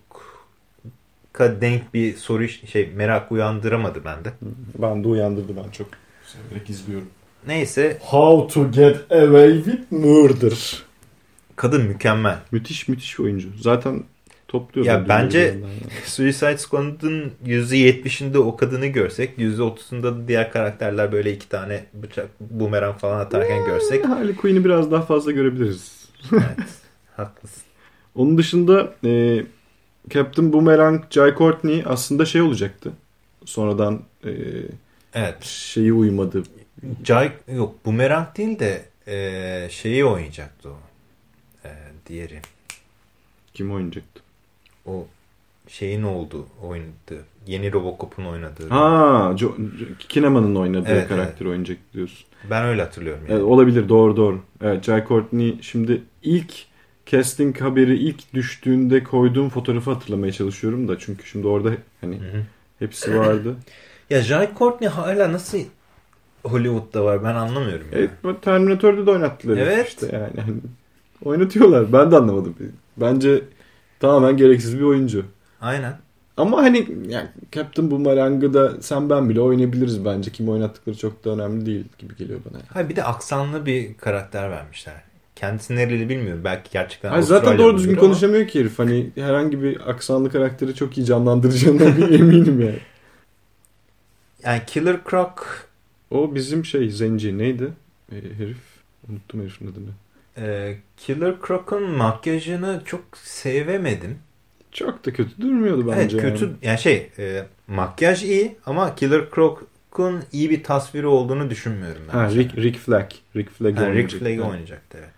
denk bir soru şey merak uyandıramadı bende. Ben de uyandırdı ben çok severek izliyorum. Neyse How to Get Away with Murder. Kadın mükemmel. Müthiş müthiş oyuncu. Zaten topluyor. Ya bence-. Suicide Squad'ın %70'inde o kadını görsek %30'unda da diğer karakterler böyle iki tane bıçak bumerang falan atarken görsek. Harley Quinn'i biraz daha fazla görebiliriz. evet, haklısın. Onun dışında e, Captain Boomerang, Jai Courtney aslında şey olacaktı. Sonradan e, Evet. şeyi uymadı. Jai, yok bumerang değil de e, şeyi oynayacaktı o. Diğeri. Kim oynayacaktı? O şeyin oldu oynadı. Yeni Robocop'un oynadığı. Ha, jo, Kinnaman'ın oynadığı Evet, karakter oynayacak diyorsun. Ben öyle hatırlıyorum. Yani. Evet, olabilir doğru doğru. Evet Jai Courtney şimdi ilk casting haberi ilk düştüğünde koyduğum fotoğrafı hatırlamaya çalışıyorum da çünkü şimdi orada hani Hı hı. hepsi vardı. Ya Jai Courtney hala nasıl Hollywood'da var ben anlamıyorum. ya. evet Terminator'da da oynattılar Evet. işte yani. Oynatıyorlar. Ben de anlamadım. Bence tamamen gereksiz bir oyuncu. Aynen. Ama hani yani Captain Boomerang'ı da sen ben bile oynayabiliriz bence. Kim oynattıkları çok da önemli değil gibi geliyor bana. Ha bir de aksanlı bir karakter vermişler. Kendisi nereli bilmiyorum. Belki gerçekten Hayır, zaten doğru düzgün ama- konuşamıyor ki herif. Hani herhangi bir aksanlı karakteri çok iyi canlandıracağına bir eminim yani. Yani Killer Croc O bizim şey Zenci neydi? E, herif. Unuttum herifin adını. E, Killer Croc'un makyajını çok sevemedim. Çok da kötü durmuyordu evet bence. kötü yani. yani şey e, makyaj iyi ama Killer Croc'un iyi bir tasviri olduğunu düşünmüyorum ben. Ha, Rick, Rick Flag. Rick Flag Ha, Rick oynayacak. Flag Evet. oynayacaktı evet.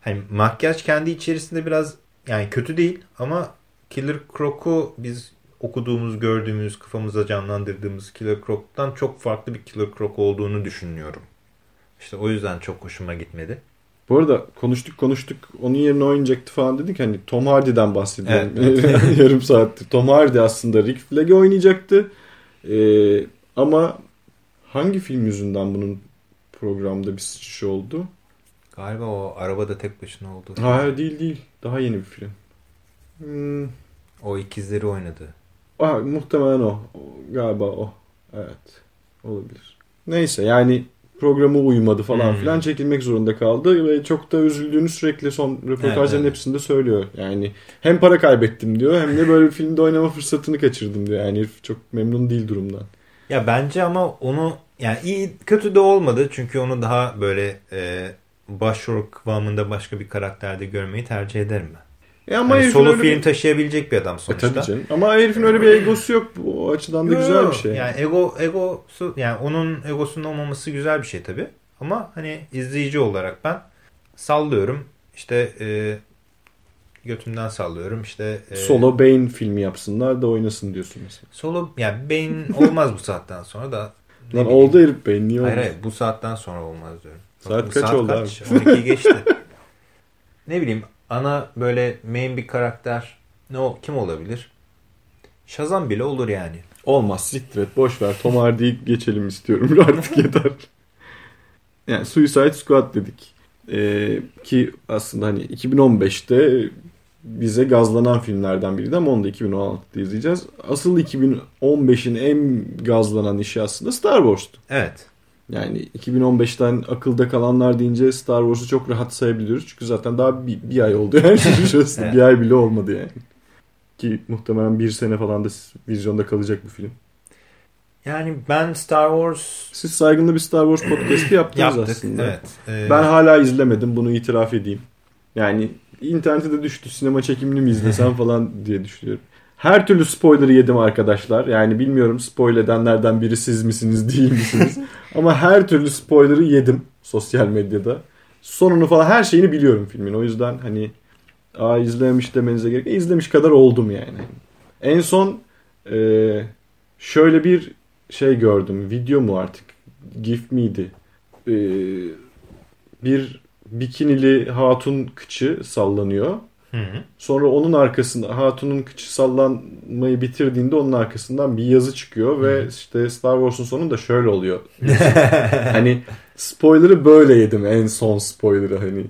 Hani makyaj kendi içerisinde biraz yani kötü değil ama Killer Croc'u biz okuduğumuz, gördüğümüz, kafamıza canlandırdığımız Killer Croc'tan çok farklı bir Killer Croc olduğunu düşünüyorum. İşte o yüzden çok hoşuma gitmedi. Bu arada konuştuk konuştuk onun yerine oynayacaktı falan dedik hani Tom Hardy'den bahsediyorum. Evet. Yarım saattir. Tom Hardy aslında Rick Flag'i oynayacaktı. Ee, ama hangi film yüzünden bunun programda bir sıçış oldu? Galiba o arabada tek başına oldu. Hayır değil değil. Daha yeni bir film. Hmm, O ikizleri oynadı. ah, muhtemelen o. O, Galiba o. Evet. Olabilir. Neyse yani programı uymadı falan Hmm. filan çekilmek zorunda kaldı ve çok da üzüldüğünü sürekli son röportajların Evet, hepsinde söylüyor. Yani hem para kaybettim diyor hem de böyle bir filmde oynama fırsatını kaçırdım diyor. Yani çok memnun değil durumdan. Ya bence ama onu yani iyi kötü de olmadı çünkü onu daha böyle e, başrol kıvamında başka bir karakterde görmeyi tercih ederim ben. E ama herifin solo film bir... taşıyabilecek bir adam E sonuçta. tabii canım. Ama herifin öyle bir egosu yok. O açıdan da Yo, güzel yo. bir şey. Yani ego egosu yani onun egosunun olmaması güzel bir şey tabii. Ama hani izleyici olarak ben sallıyorum. İşte e, götümden sallıyorum. İşte e, Solo Bane filmi yapsınlar da oynasın diyorsun mesela. solo yani beyin olmaz bu saatten sonra da. ne Lan bileyim. oldu herif Bane niye Hayır olmaz? hayır bu saatten sonra olmaz diyorum. Saat Bu kaç oldu abi? 12 geçti. ne bileyim ana böyle main bir karakter ne o kim olabilir? Shazam bile olur yani. Olmaz siktir et boş ver. Tom Hardy'yi geçelim istiyorum artık yeter. Yani Suicide Squad dedik. Ee, ki aslında hani 2015'te bize gazlanan filmlerden biriydi ama onu da 2016'da izleyeceğiz. Asıl 2015'in en gazlanan işi aslında Star Wars'tu. Evet. Yani 2015'ten akılda kalanlar deyince Star Wars'u çok rahat sayabiliyoruz. Çünkü zaten daha bir, bir ay oldu yani. Şurası Evet. bir ay bile olmadı yani. Ki muhtemelen bir sene falan da vizyonda kalacak bu film. Yani ben Star Wars Siz saygınlı bir Star Wars podcast'i yaptınız yaptık. aslında. Evet. Ee, Ben hala izlemedim bunu itiraf edeyim. Yani internete de düştü sinema çekimini mi izlesem falan diye düşünüyorum. Her türlü spoiler'ı yedim arkadaşlar. Yani bilmiyorum spoil edenlerden biri siz misiniz değil misiniz? Ama her türlü spoiler'ı yedim sosyal medyada. Sonunu falan her şeyini biliyorum filmin. O yüzden hani aa izlememiş demenize gerek. yok. İzlemiş kadar oldum yani. En son e, şöyle bir şey gördüm. Video mu artık? GIF miydi? E, bir bikinili hatun kıçı sallanıyor. Hı hı. Sonra onun arkasında hatunun kıçı sallanmayı bitirdiğinde onun arkasından bir yazı çıkıyor ve işte Star Wars'un sonunda şöyle oluyor. hani spoiler'ı böyle yedim en son spoiler'ı hani.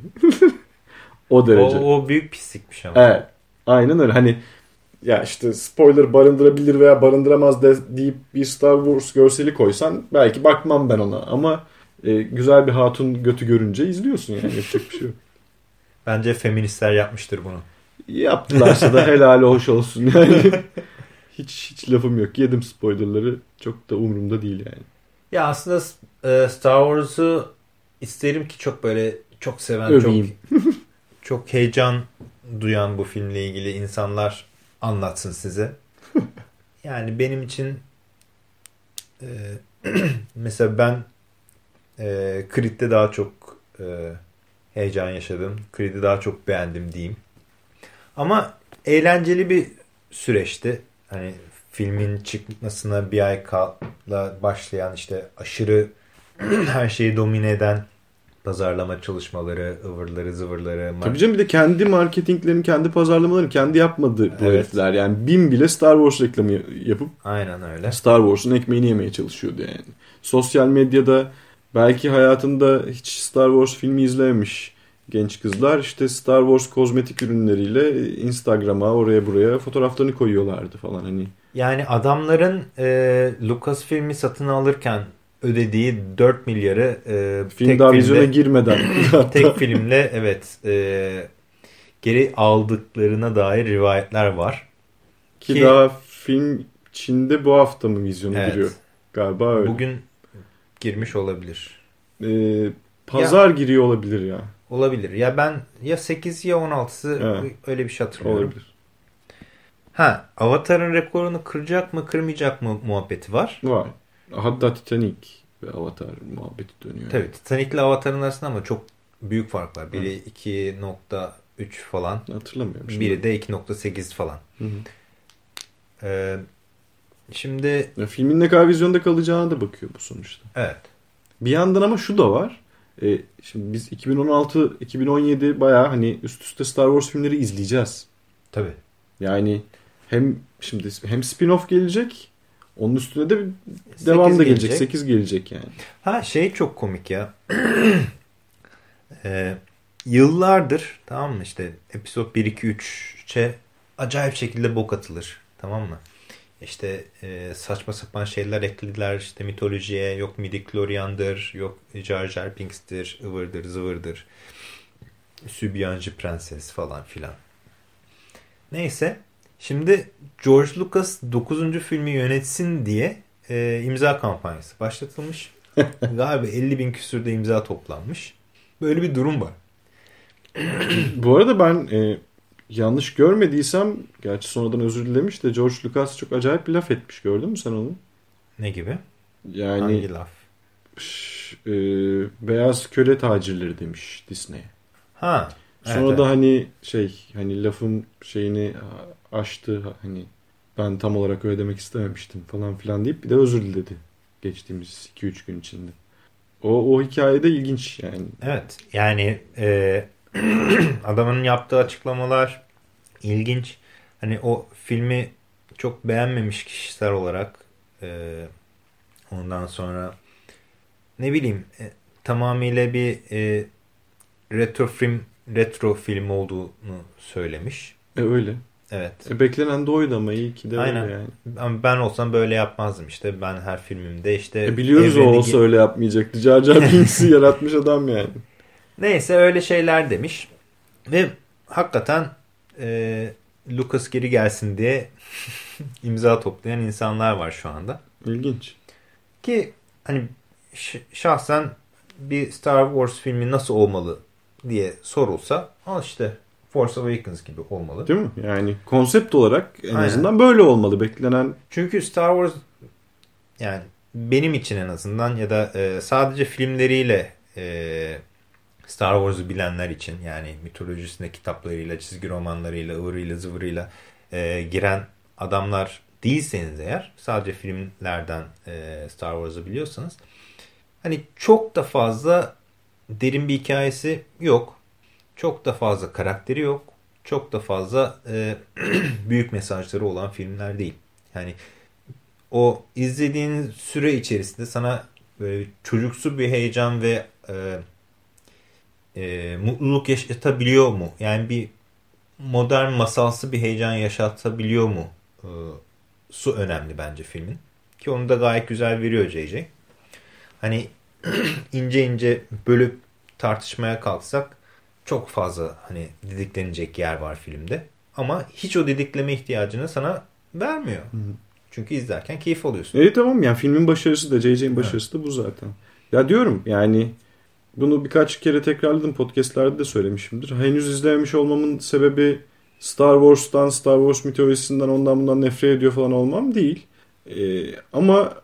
o o, derece. o büyük pislikmiş ama. Evet. Aynen öyle. Hani ya işte spoiler barındırabilir veya barındıramaz de, deyip bir Star Wars görseli koysan belki bakmam ben ona ama e, güzel bir hatun götü görünce izliyorsun yani yapacak bir şey yok. Bence feministler yapmıştır bunu. Yaptılarsa da helali hoş olsun yani. hiç hiç lafım yok. Yedim spoilerları. Çok da umurumda değil yani. Ya aslında e, Star Wars'u isterim ki çok böyle çok seven, Öveyim. çok çok heyecan duyan bu filmle ilgili insanlar anlatsın size. Yani benim için e, mesela ben e, Creed'de daha çok e, heyecan yaşadım. Creed'i daha çok beğendim diyeyim. Ama eğlenceli bir süreçti. Hani filmin çıkmasına bir ay kala başlayan işte aşırı her şeyi domine eden pazarlama çalışmaları, ıvırları, zıvırları. Tabii canım bir de kendi marketinglerini, kendi pazarlamalarını kendi yapmadı bu Evet. herifler. Yani bin bile Star Wars reklamı yapıp Aynen öyle. Star Wars'un ekmeğini yemeye çalışıyordu yani. Sosyal medyada belki hayatında hiç Star Wars filmi izlememiş genç kızlar işte Star Wars kozmetik ürünleriyle Instagram'a oraya buraya fotoğraflarını koyuyorlardı falan hani. Yani adamların e, Lucasfilm'i satın alırken ödediği 4 milyarı e, Film tek daha vizyona girmeden tek filmle evet e, geri aldıklarına dair rivayetler var. ki, Ki- daha film Çin'de bu hafta mı vizyona Evet. giriyor? Galiba öyle. Bugün girmiş olabilir. Ee, pazar giriyor olabilir ya. Olabilir. Ya ben ya 8 ya 16'sı Evet. öyle bir şey hatırlıyorum. Olabilir. Ha, Avatar'ın rekorunu kıracak mı kırmayacak mı muhabbeti var. Var. Hatta Titanic ve Avatar muhabbeti dönüyor. Tabii Titanic ile Avatar'ın arasında ama çok büyük fark var. Biri 2.3 falan. Hatırlamıyorum şimdi. Biri de 2.8 falan. Hı hı. Ee, şimdi Ya filmin ne kadar vizyonda kalacağına da bakıyor bu sonuçta. evet. Bir yandan ama şu da var. E, şimdi biz 2016-2017 bayağı hani üst üste Star Wars filmleri izleyeceğiz. Tabii. Yani hem şimdi hem spin-off gelecek onun üstüne de devam da gelecek. 8 gelecek yani. Ha şey çok komik ya. Ee, yıllardır tamam mı işte episod 1 2 3'e acayip şekilde bok atılır. Tamam mı? İşte e, saçma sapan şeyler eklediler işte mitolojiye yok midichlorian'dır yok Jar Jar Binks'tir ıvırdır zıvırdır Sübyancı Prenses falan filan. Neyse şimdi George Lucas 9. filmi yönetsin diye e, imza kampanyası başlatılmış. Galiba 50 bin küsürde imza toplanmış. Böyle bir durum var. Bu arada ben e, yanlış görmediysem gerçi sonradan özür dilemiş de George Lucas çok acayip bir laf etmiş gördün mü sen onu? Ne gibi? Yani Hangi laf? ş- e, beyaz köle tacirleri demiş Disney'e. Ha. Sonra evet, da evet. hani şey hani lafın şeyini aştı hani ben tam olarak öyle demek istememiştim falan filan deyip bir de özür diledi geçtiğimiz 2-3 gün içinde. O, o hikayede ilginç yani. Evet yani e, adamın yaptığı açıklamalar ilginç. Hani o filmi çok beğenmemiş kişisel olarak e, ondan sonra ne bileyim e, tamamıyla bir e, retro film retro film olduğunu söylemiş. E öyle. Evet. E beklenen de oydu ama iyi ki de Aynen. öyle yani. Ama ben olsam böyle yapmazdım işte. Ben her filmimde işte E biliyoruz o olsa öyle yapmayacaktı. Jar Jar Binks'i yaratmış adam yani. Neyse öyle şeyler demiş. Ve hakikaten e, Lucas geri gelsin diye imza toplayan insanlar var şu anda. İlginç. Ki hani şahsen bir Star Wars filmi nasıl olmalı diye sorulsa al işte Force Awakens gibi olmalı. Değil mi? Yani konsept olarak en Aynen. azından böyle olmalı. Beklenen Çünkü Star Wars yani benim için en azından ya da e, sadece filmleriyle e, Star Wars'u bilenler için yani mitolojisinde kitaplarıyla, çizgi romanlarıyla, ıvırıyla zıvırıyla e, giren adamlar değilseniz eğer sadece filmlerden e, Star Wars'u biliyorsanız hani çok da fazla derin bir hikayesi yok. Çok da fazla karakteri yok. Çok da fazla e, büyük mesajları olan filmler değil. Yani o izlediğin süre içerisinde sana böyle çocuksu bir heyecan ve e, e, mutluluk yaşatabiliyor mu? Yani bir modern masalsı bir heyecan yaşatabiliyor mu? E, su önemli bence filmin. Ki onu da gayet güzel veriyor JJ. Hani ince ince bölüp tartışmaya kalksak çok fazla hani didiklenecek yer var filmde. Ama hiç o didikleme ihtiyacını sana vermiyor. Çünkü izlerken keyif alıyorsun. E tamam yani filmin başarısı da JJ'in başarısı da bu zaten. Ya diyorum yani bunu birkaç kere tekrarladım podcastlerde de söylemişimdir. Henüz izlememiş olmamın sebebi Star Wars'tan, Star Wars mitolojisinden ondan bundan nefret ediyor falan olmam değil. E, ama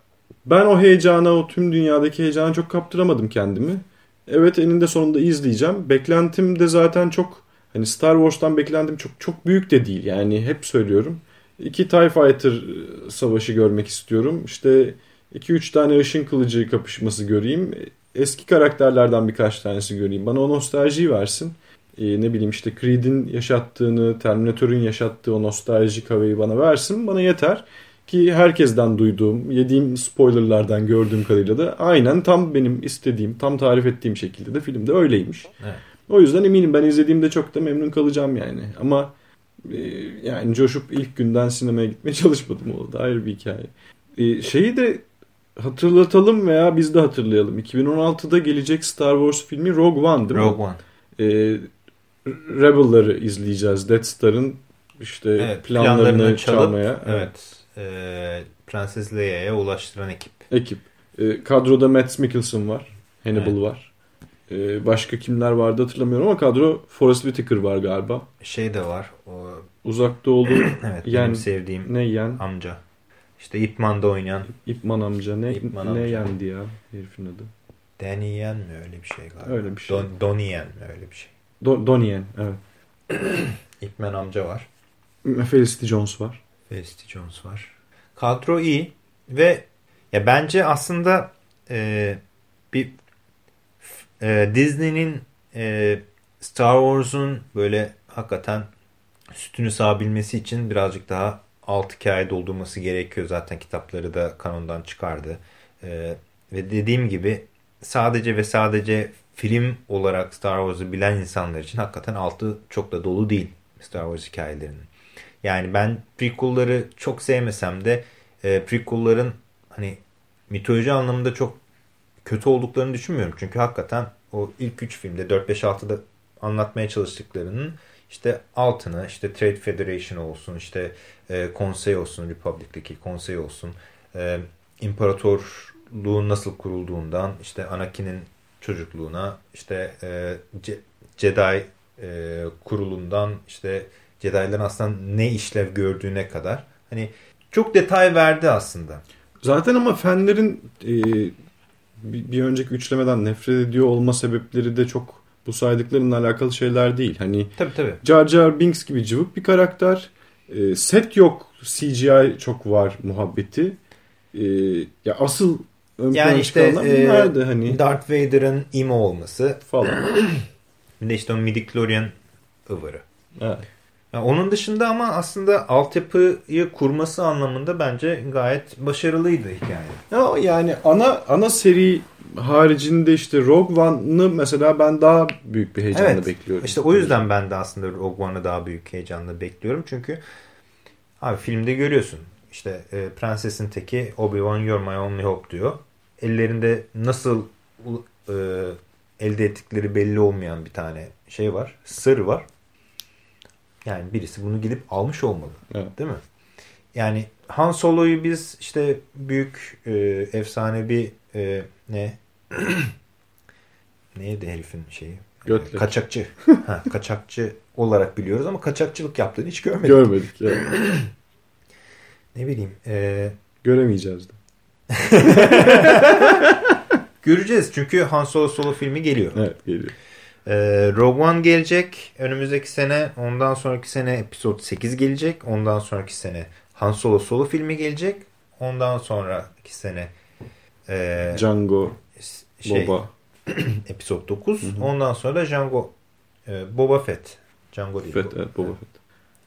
ben o heyecana, o tüm dünyadaki heyecana çok kaptıramadım kendimi. Evet eninde sonunda izleyeceğim. Beklentim de zaten çok hani Star Wars'tan beklentim çok çok büyük de değil. Yani hep söylüyorum. İki TIE Fighter e, savaşı görmek istiyorum. İşte 2-3 tane ışın kılıcı kapışması göreyim. Eski karakterlerden birkaç tanesi göreyim. Bana o nostaljiyi versin. Ee, ne bileyim işte Creed'in yaşattığını, Terminator'ın yaşattığı o nostaljik havayı bana versin. Bana yeter. Ki herkesten duyduğum, yediğim spoilerlardan gördüğüm kadarıyla da aynen tam benim istediğim, tam tarif ettiğim şekilde de filmde öyleymiş. Evet. O yüzden eminim ben izlediğimde çok da memnun kalacağım yani. Ama e, yani coşup ilk günden sinemaya gitmeye çalışmadım. O da ayrı bir hikaye. E, şeyi de hatırlatalım veya biz de hatırlayalım. 2016'da gelecek Star Wars filmi Rogue One değil mi? Rogue One. E, Rebel'ları izleyeceğiz. Death Star'ın işte Evet, planlarını, planlarını çalıp, çalmaya. Evet. e, Prenses Leia'ya ulaştıran ekip. Ekip. E, kadroda Matt Mikkelsen var. Hannibal Evet. var. E, başka kimler vardı hatırlamıyorum ama kadro Forrest Whitaker var galiba. Şey de var. O, Uzakta olduğu evet Yen- sevdiğim ne yen? amca. İşte Ip Man'da oynayan İpman amca. Ne, İpman ne amca. yendi ya herifin adı? Danny Yen mi öyle bir şey galiba. Öyle bir şey. Don, Donnie Yen mi öyle bir şey. Do, Donnie Yen, evet. Ip Man amca var. Felicity Jones var. Felicity Jones var. Kadro iyi ve ya bence aslında e, bir e, Disney'nin e, Star Wars'un böyle hakikaten sütünü sağabilmesi için birazcık daha alt hikaye doldurması gerekiyor. Zaten kitapları da kanondan çıkardı. E, ve dediğim gibi sadece ve sadece film olarak Star Wars'u bilen insanlar için hakikaten altı çok da dolu değil Star Wars hikayelerinin. Yani ben prequel'ları çok sevmesem de e, prequel'ların hani mitoloji anlamında çok kötü olduklarını düşünmüyorum. Çünkü hakikaten o ilk üç filmde 4-5-6'da anlatmaya çalıştıklarının işte altını işte Trade Federation olsun işte e, konsey olsun Republic'teki konsey olsun e, imparatorluğun nasıl kurulduğundan işte Anakin'in çocukluğuna işte e, Ce Jedi e, kurulundan işte Jedi'lerin aslında ne işlev gördüğüne kadar hani çok detay verdi aslında. Zaten ama fenlerin e, bir önceki üçlemeden nefret ediyor olma sebepleri de çok bu saydıklarınla alakalı şeyler değil. Hani tabii, tabii. Jar Jar Binks gibi cıvık bir karakter. E, set yok, CGI çok var muhabbeti. E, ya asıl ön yani işte e, nerede hani Darth Vader'ın imo olması falan. bir de işte o midichlorian ıvırı. Evet. Yani onun dışında ama aslında altyapıyı kurması anlamında bence gayet başarılıydı hikaye. Ya yani ana ana seri haricinde işte Rogue One'ı mesela ben daha büyük bir heyecanla evet, bekliyorum. İşte o yüzden ben de aslında Rogue One'ı daha büyük heyecanla bekliyorum. Çünkü abi filmde görüyorsun işte e, prensesin teki Obi-Wan you're my only hope diyor. Ellerinde nasıl e, elde ettikleri belli olmayan bir tane şey var. Sır var. Yani birisi bunu gidip almış olmalı. Evet. Değil mi? Yani Han Solo'yu biz işte büyük e, efsane bir e, ne neydi herifin şeyi? Götlek. Kaçakçı. ha, kaçakçı olarak biliyoruz ama kaçakçılık yaptığını hiç görmedik. Görmedik. Yani. ne bileyim. E... Göremeyeceğiz de. Göreceğiz çünkü Han Solo Solo filmi geliyor. Evet geliyor. Ee, Rogue One gelecek önümüzdeki sene. Ondan sonraki sene Episode 8 gelecek. Ondan sonraki sene Han Solo Solo filmi gelecek. Ondan sonraki sene e, Django, şey, Boba. Episode 9. Hı hı. Ondan sonra da Django e, Boba Fett. Django değil. Fett, evet, Boba Fett.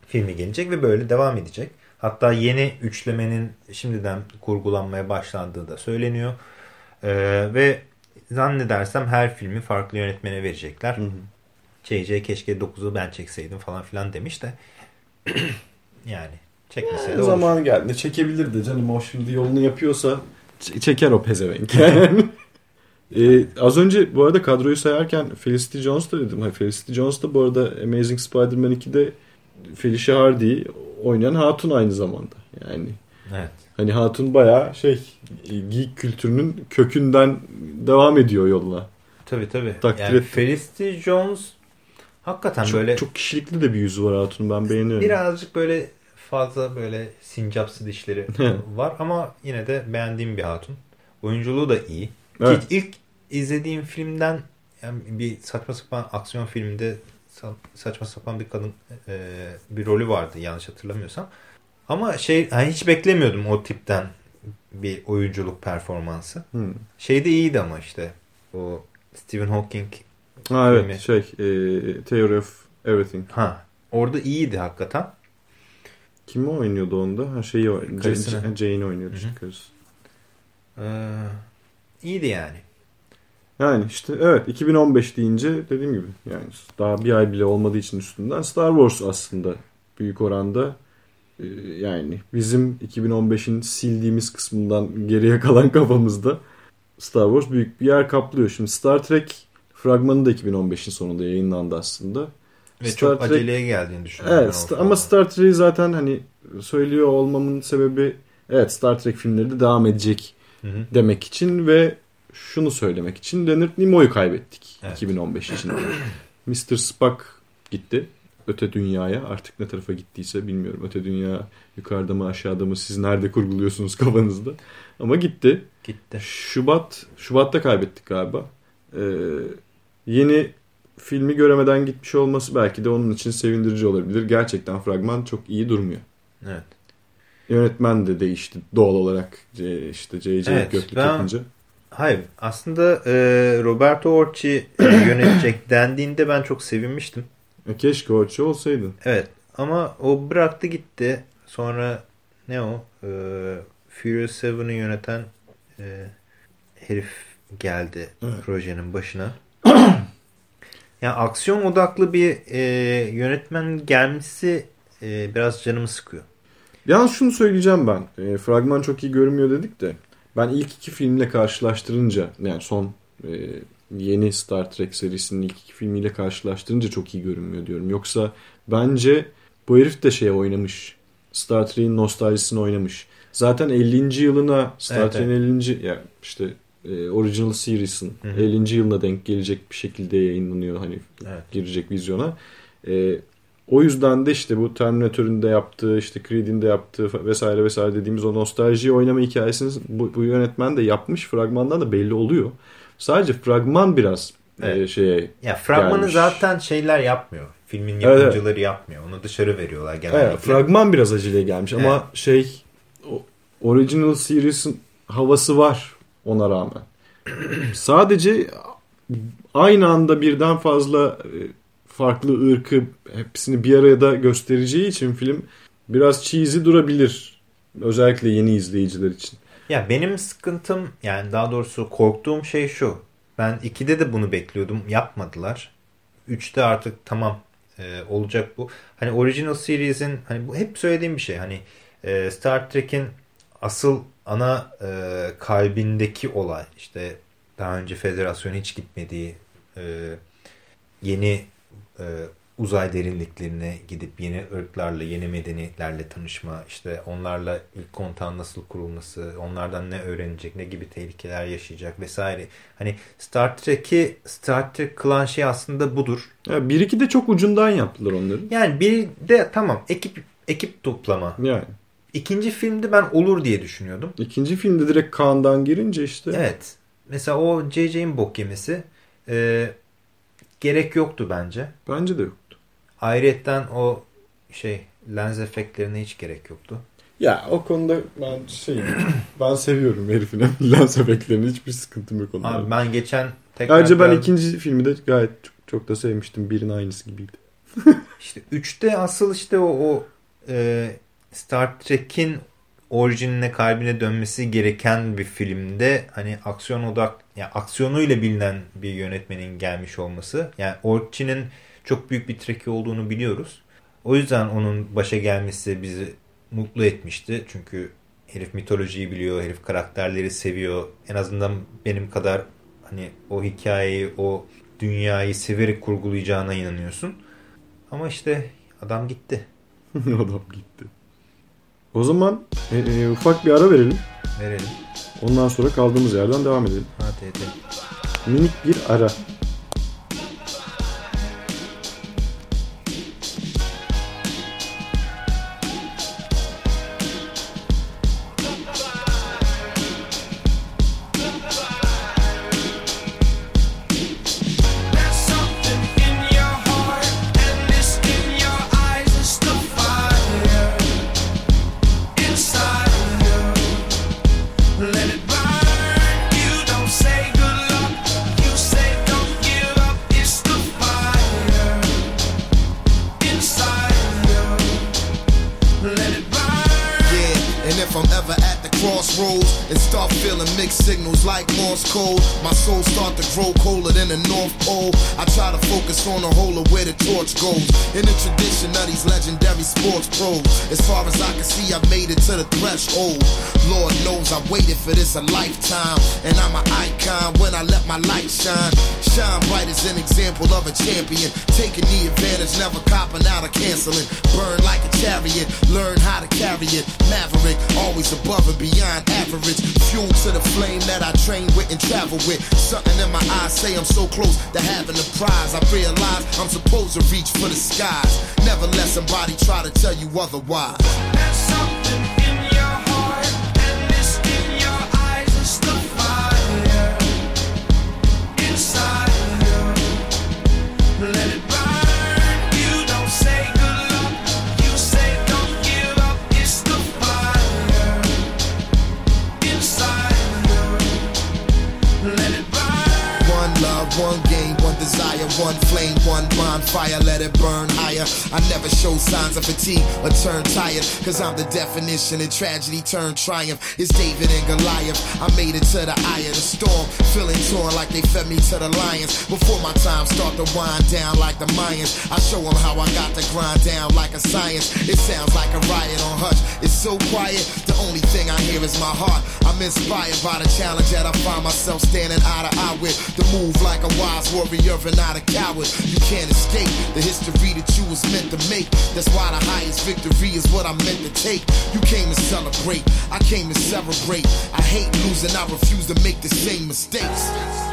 Filmi gelecek ve böyle devam edecek. Hatta yeni üçlemenin şimdiden kurgulanmaya başlandığı da söyleniyor. Ee, ve zannedersem her filmi farklı yönetmene verecekler. C.C. keşke 9'u ben çekseydim falan filan demiş de yani çekmese de olur. Zamanı geldi. Çekebilirdi canım. O şimdi yolunu yapıyorsa çeker o pezevenk. Ee, az önce bu arada kadroyu sayarken Felicity Jones da dedim. Hayır, Felicity Jones da bu arada Amazing Spider-Man 2'de Felicia Hardy oynayan hatun aynı zamanda. Yani evet. Hani Hatun bayağı şey geek kültürünün kökünden devam ediyor yoluna. Tabii tabii. Takdir yani Felicity Jones hakikaten çok, böyle çok kişilikli de bir yüzü var Hatun'un ben beğeniyorum. Birazcık böyle fazla böyle sincapsı dişleri var ama yine de beğendiğim bir hatun. Oyunculuğu da iyi. Evet. İlk izlediğim filmden yani bir saçma sapan aksiyon filminde saçma sapan bir kadın e, bir rolü vardı yanlış hatırlamıyorsam. Ama şey hani hiç beklemiyordum o tipten bir oyunculuk performansı. Hmm. Şey de iyiydi ama işte o Stephen Hawking ha, evet şey e, Theory of Everything. Ha orada iyiydi hakikaten. Kim oynuyordu onda? Ha şeyi. Jane, Jane oynuyordu işte karısı. Ee, iyiydi yani. Yani işte evet 2015 deyince dediğim gibi yani daha bir ay bile olmadığı için üstünden Star Wars aslında büyük oranda ee, yani bizim 2015'in sildiğimiz kısmından geriye kalan kafamızda Star Wars büyük bir yer kaplıyor. Şimdi Star Trek fragmanı da 2015'in sonunda yayınlandı aslında. Ve Star çok Trek... aceleye geldiğini düşünüyorum. Evet ama Star Trek'i zaten hani söylüyor olmamın sebebi evet Star Trek filmleri de devam edecek hı hı. demek için ve şunu söylemek için Leonard Nimoy'u kaybettik evet. 2015 için. Mr. Spock gitti öte dünyaya artık ne tarafa gittiyse bilmiyorum. Öte dünya yukarıda mı aşağıda mı siz nerede kurguluyorsunuz kafanızda. Ama gitti. Gitti. Şubat Şubat'ta kaybettik galiba. Ee, yeni filmi göremeden gitmiş olması belki de onun için sevindirici olabilir. Gerçekten fragman çok iyi durmuyor. Evet. Yönetmen de değişti doğal olarak işte C.C. Evet, Göklük ben... Hayır aslında e, Roberto Orci yönetecek dendiğinde ben çok sevinmiştim. E keşke Orçu olsaydın. Evet ama o bıraktı gitti. Sonra ne o? E, Furious 7'ı yöneten e, herif geldi evet. projenin başına. yani aksiyon odaklı bir e, yönetmen gelmesi e, biraz canımı sıkıyor. Yalnız şunu söyleyeceğim ben. E, fragman çok iyi görünmüyor dedik de. Ben ilk iki filmle karşılaştırınca yani son e, yeni Star Trek serisinin ilk iki filmiyle karşılaştırınca çok iyi görünmüyor diyorum. Yoksa bence bu herif de şeye oynamış. Star Trek'in nostaljisini oynamış. Zaten 50. yılına Star Evet, Trek'in 50. ya işte e, Original Series'in Hı hı. 50. yılına denk gelecek bir şekilde yayınlanıyor hani Evet. girecek vizyona. E, o yüzden de işte bu Terminator'ın da yaptığı, işte Creed'in de yaptığı vesaire vesaire dediğimiz o nostalji oynama hikayesini bu, bu yönetmen de yapmış. Fragmandan da belli oluyor. Sadece fragman biraz e, Evet. şeye Ya fragmanı Gelmiş. zaten şeyler yapmıyor. Filmin Evet, yapımcıları yapmıyor. Onu dışarı veriyorlar genellikle. Evet, fragman biraz acele gelmiş ama Evet. şey o, Original Series'in havası var ona rağmen. Sadece aynı anda birden fazla e, farklı ırkı hepsini bir arada göstereceği için film biraz cheesy durabilir. Özellikle yeni izleyiciler için. Ya benim sıkıntım yani daha doğrusu korktuğum şey şu. Ben 2'de de bunu bekliyordum. Yapmadılar. 3'te artık tamam e, olacak bu. Hani Original Series'in hani bu hep söylediğim bir şey. Hani e, Star Trek'in asıl ana e, kalbindeki olay işte daha önce Federasyon hiç gitmediği e, yeni e, uzay derinliklerine gidip yeni ırklarla, yeni medeniyetlerle tanışma, işte onlarla ilk kontağın nasıl kurulması, onlardan ne öğrenecek, ne gibi tehlikeler yaşayacak vesaire. Hani Star Trek'i Star Trek kılan şey aslında budur. Ya bir iki de çok ucundan yaptılar onları. Yani bir de tamam ekip ekip toplama. Yani İkinci filmde ben olur diye düşünüyordum. ikinci filmde direkt Kaan'dan girince işte. Evet. Mesela o J.J.'in bok yemesi e, gerek yoktu bence. Bence de yoktu. Ayrıyetten o şey lens efektlerine hiç gerek yoktu. Ya o konuda ben şey ben seviyorum herifin lens efektlerini hiçbir sıkıntım yok onlarla. Abi ben geçen tekrar Ayrıca ben ikinci filmi de gayet çok, çok da sevmiştim. Birin aynısı gibiydi. işte 3'te asıl işte o, o e, Star Trek'in orijinine kalbine dönmesi gereken bir filmde hani aksiyon odak yani aksiyonuyla bilinen bir yönetmenin gelmiş olması yani Orçin'in çok büyük bir Trek'i olduğunu biliyoruz. O yüzden onun başa gelmesi bizi mutlu etmişti. Çünkü herif mitolojiyi biliyor, herif karakterleri seviyor. En azından benim kadar hani o hikayeyi, o dünyayı severek kurgulayacağına inanıyorsun. Ama işte adam gitti. Adam gitti. O zaman e, e, ufak bir ara verelim. Verelim. Ondan sonra kaldığımız yerden devam edelim. Hadi edelim. Minik bir ara. A lifetime, and I'm an icon when I let my light shine. Shine bright as an example of a champion, taking the advantage, never copping out or canceling. Burn like a chariot, learn how to carry it. Maverick, always above and beyond average. Fuel to the flame that I train with and travel with. Something in my eyes say I'm so close to having a prize. I realize I'm supposed to reach for the skies. Never let somebody try to tell you otherwise. There's something bonfire, let it burn higher. I never show signs of fatigue or turn tired, cause I'm the definition of tragedy turned triumph. It's David and Goliath. I made it to the eye of the storm, feeling torn like they fed me to the lions. Before my time start to wind down like the Mayans, I show them how I got to grind down like a science. It sounds like a riot on hush. It's so quiet, the only thing I hear is my heart. I'm inspired by the challenge that I find myself standing eye to eye with. To move like a wise warrior and not a coward. You can't escape the history that you was meant to make. That's why the highest victory is what I'm meant to take. You came to celebrate, I came to celebrate. I hate losing, I refuse to make the same mistakes.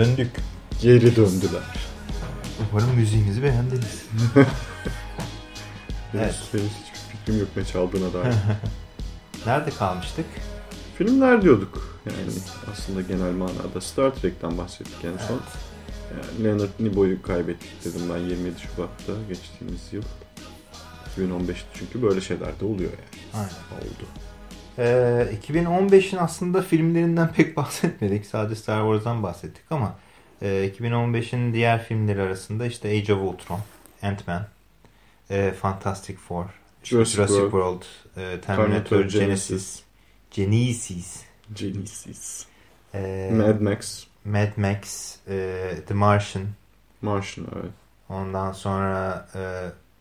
Döndük. Geri döndüler. Umarım müziğimizi beğendiniz. Evet. Henüz, henüz hiçbir fikrim yok ne çaldığına dair. Nerede kalmıştık? Filmler diyorduk yani aslında genel manada. Star Trek'ten bahsettik en son. Yani Leonard Nimoy'u kaybettik dedim ben 27 Şubat'ta geçtiğimiz yıl. 2015'te çünkü böyle şeyler de oluyor yani. Aynen. Oldu. Ee, 2015'in aslında filmlerinden pek bahsetmedik. Sadece Star Wars'dan bahsettik ama e, 2015'in diğer filmleri arasında işte Age of Ultron, Ant-Man, e, Fantastic Four, Jurassic Jurassic, World, World, e, Terminator. Genesis, Genesis, Genesis. e, Mad Max. Mad Max, e, The Martian, Martian evet. Ondan sonra e,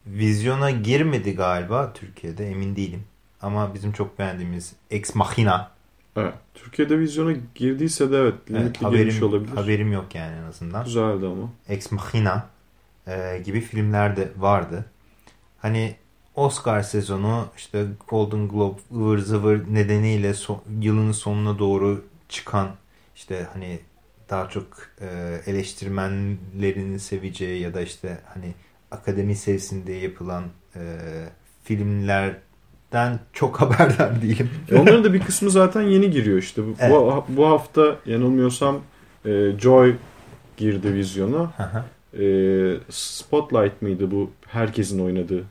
vizyona girmedi galiba Türkiye'de emin değilim. Ama bizim çok beğendiğimiz Ex Machina. Evet. Türkiye'de vizyona girdiyse de evet Evet, haberim, olabilir. haberim yok yani en azından. Güzeldi ama. Ex Machina e, gibi filmler de vardı. Hani Oscar sezonu işte Golden Globe ıvır zıvır nedeniyle so- yılın sonuna doğru çıkan işte hani daha çok e, eleştirmenlerin seveceği ya da işte hani akademi seviyesinde yapılan e, filmlerden çok haberdar değilim. E onların da bir kısmı zaten yeni giriyor işte. Bu, Evet. bu, hafta yanılmıyorsam e, Joy girdi vizyona. E, Spotlight mıydı bu herkesin oynadığı?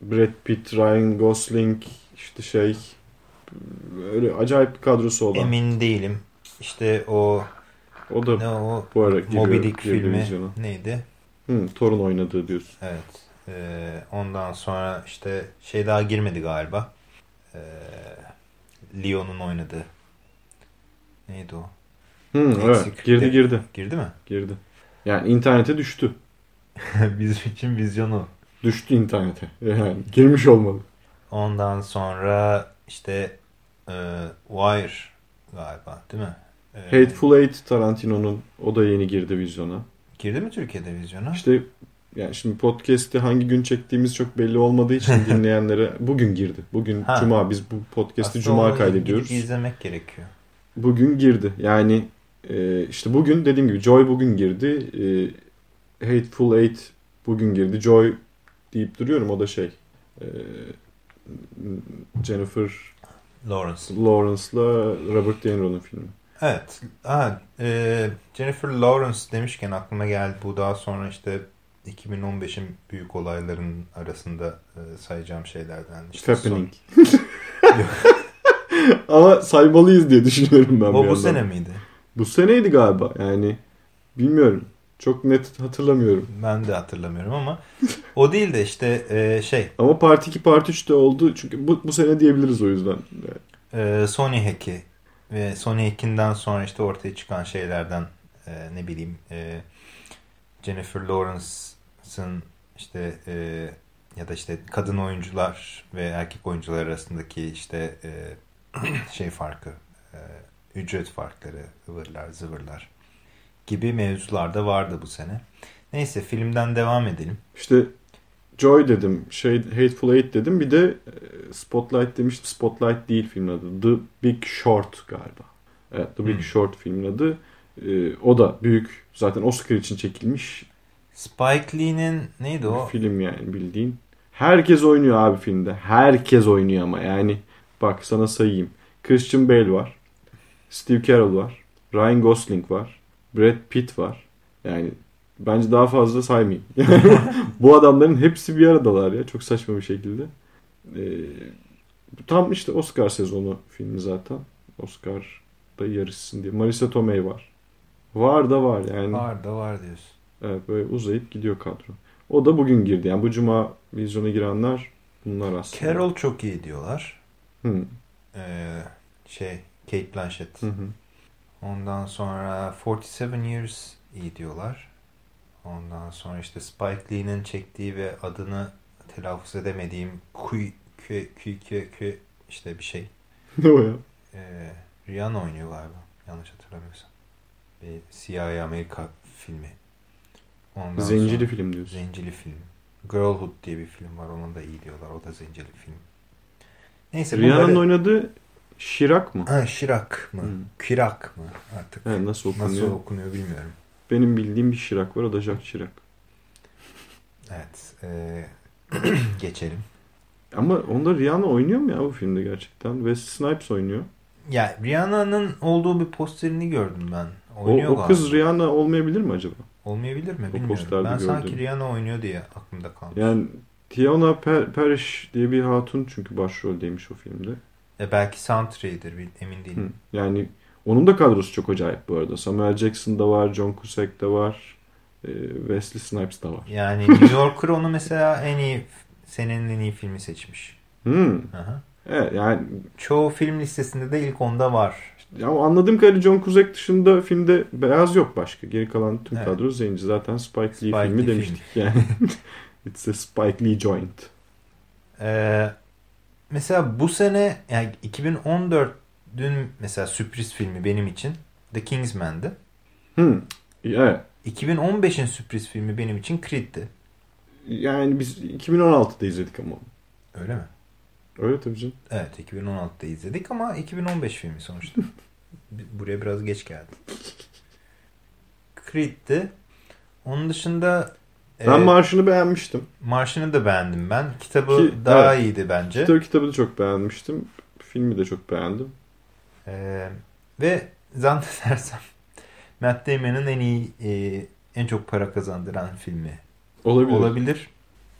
Brad Pitt, Ryan Gosling işte şey öyle acayip bir kadrosu olan. Emin değilim. İşte o O da ne o bu ara giriyor, Moby Dick filmi vizyona. neydi? Hı, Thor'un oynadığı diyorsun. Evet. Ee, ondan sonra işte şey daha girmedi galiba. Ee, Leon'un oynadığı. Neydi o? Hı, evet girdi De- girdi Girdi mi? girdi. Yani internete düştü. Bizim için vizyonu. Düştü internete. Yani girmiş olmalı. Ondan sonra işte e, Wire galiba değil mi? Ee, Hateful Eight Tarantino'nun o da yeni girdi vizyona. Girdi mi Türkiye'de vizyona? İşte yani şimdi podcast'i hangi gün çektiğimiz çok belli olmadığı için dinleyenlere bugün girdi. Bugün Ha. Cuma biz bu podcast'i Cuma kaydediyoruz. izlemek gerekiyor. Bugün girdi. Yani e, işte bugün dediğim gibi Joy bugün girdi. E, Hateful Eight bugün girdi. Joy deyip duruyorum o da şey e, Jennifer Lawrence. Lawrence'la Robert De Niro'nun filmi. Evet. Ha, e, Jennifer Lawrence demişken aklıma geldi. Bu daha sonra işte 2015'in büyük olayların arasında e, sayacağım şeylerden. İşte Fappening. Ama saymalıyız diye düşünüyorum ben son- O bu yandan. sene miydi? Bu seneydi galiba yani bilmiyorum. Çok net hatırlamıyorum. Ben de hatırlamıyorum ama o değil de işte e, şey Ama Part 2 Part 3 de oldu. Çünkü bu, bu sene diyebiliriz o yüzden. e, Sony hack'i ve Sony hack'inden sonra işte ortaya çıkan şeylerden e, ne bileyim e, Jennifer Lawrence'ın işte e, ya da işte kadın oyuncular ve erkek oyuncular arasındaki işte e, şey farkı, e, ücret farkları, ıvırlar, zıvırlar gibi mevzular da vardı bu sene. Neyse filmden devam edelim. İşte Joy dedim. Şey, Hateful Eight dedim. Bir de e, Spotlight demiştim. Spotlight değil filmin adı. The Big Short galiba. Evet The Big Hmm. Short filmin adı. E, o da büyük. Zaten Oscar için çekilmiş Spike Lee'nin neydi o? film yani bildiğin. Herkes oynuyor abi filmde. Herkes oynuyor ama yani. Bak sana sayayım. Christian Bale var. Steve Carell var. Ryan Gosling var. Brad Pitt var. Yani bence daha fazla saymayayım. Bu adamların hepsi bir aradalar ya. Çok saçma bir şekilde. Ee, tam işte Oscar sezonu filmi zaten. Oscar'da yarışsın diye. Marisa Tomei var. Var da var yani. Var da var diyorsun. Evet böyle uzayıp gidiyor kadro. O da bugün girdi. Yani bu cuma vizyona girenler bunlar aslında. Carol çok iyi diyorlar. Hı, Ee, şey Kate Blanchett. hı, hı. Ondan sonra 47 Years iyi diyorlar. Ondan sonra işte Spike Lee'nin çektiği ve adını telaffuz edemediğim Kui Kü Kü Kü Kü işte bir şey. Ne o ya? Ee, Rihanna oynuyor galiba. Yanlış hatırlamıyorsam. Bir CIA Amerika filmi. Ondan Zencili sonra- film diyorsun. Zencili film. Girlhood diye bir film var. Ona da iyi diyorlar. O da zencili film. Neyse Rihanna'nın bunları... oynadığı Şirak mı? Ha, Şirak mı? Hmm. Kirak mı? Artık Evet, nasıl okunuyor? nasıl okunuyor bilmiyorum. Benim bildiğim bir Şirak var. O da Jack Şirak. Evet. eee, geçelim. Ama onda Rihanna oynuyor mu ya bu filmde gerçekten? Wesley Snipes oynuyor. Ya Rihanna'nın olduğu bir posterini gördüm ben. O, Oynuyor o kız galiba. Rihanna olmayabilir mi acaba? Olmayabilir mi O bilmiyorum. Ben sanki gördüm. Rihanna oynuyor diye aklımda kalmış. Yani Tiana Per- Parrish diye bir hatun çünkü başroldeymiş o filmde. E belki soundtrack'dir bil- emin Hı. değilim. Yani onun da kadrosu çok acayip bu arada. Samuel Jackson da var, John Cusack da var, e, Wesley Snipes da var. Yani New Yorker onu mesela en iyi senenin en iyi filmi seçmiş. Hmm. Aha. Evet yani Çoğu film listesinde de ilk onda var. Ya anladığım kadarıyla John Cusack dışında filmde beyaz yok başka. Geri kalan tüm Evet. kadro zenci. Zaten Spike Lee Spike filmi Lee demiştik yani. It's a Spike Lee joint. Ee, mesela bu sene yani 2014'ün mesela sürpriz filmi benim için The Kingsman'dı. Hmm. Evet. 2015'in sürpriz filmi benim için Creed'di. Yani biz 2016'da izledik ama. Öyle mi? Öyle tabii canım. Evet 2016'da izledik ama 2015 filmi sonuçta. Buraya biraz geç geldi. Creed'di. Onun dışında Ben e, marşını beğenmiştim. marşını da beğendim ben. Kitabı Ki- daha evet. iyiydi bence. Kitabı kitabını çok beğenmiştim. Filmi de çok beğendim. Ee, ve zannedersem Matt Damon'ın en iyi e, en çok para kazandıran filmi Olabilir. olabilir.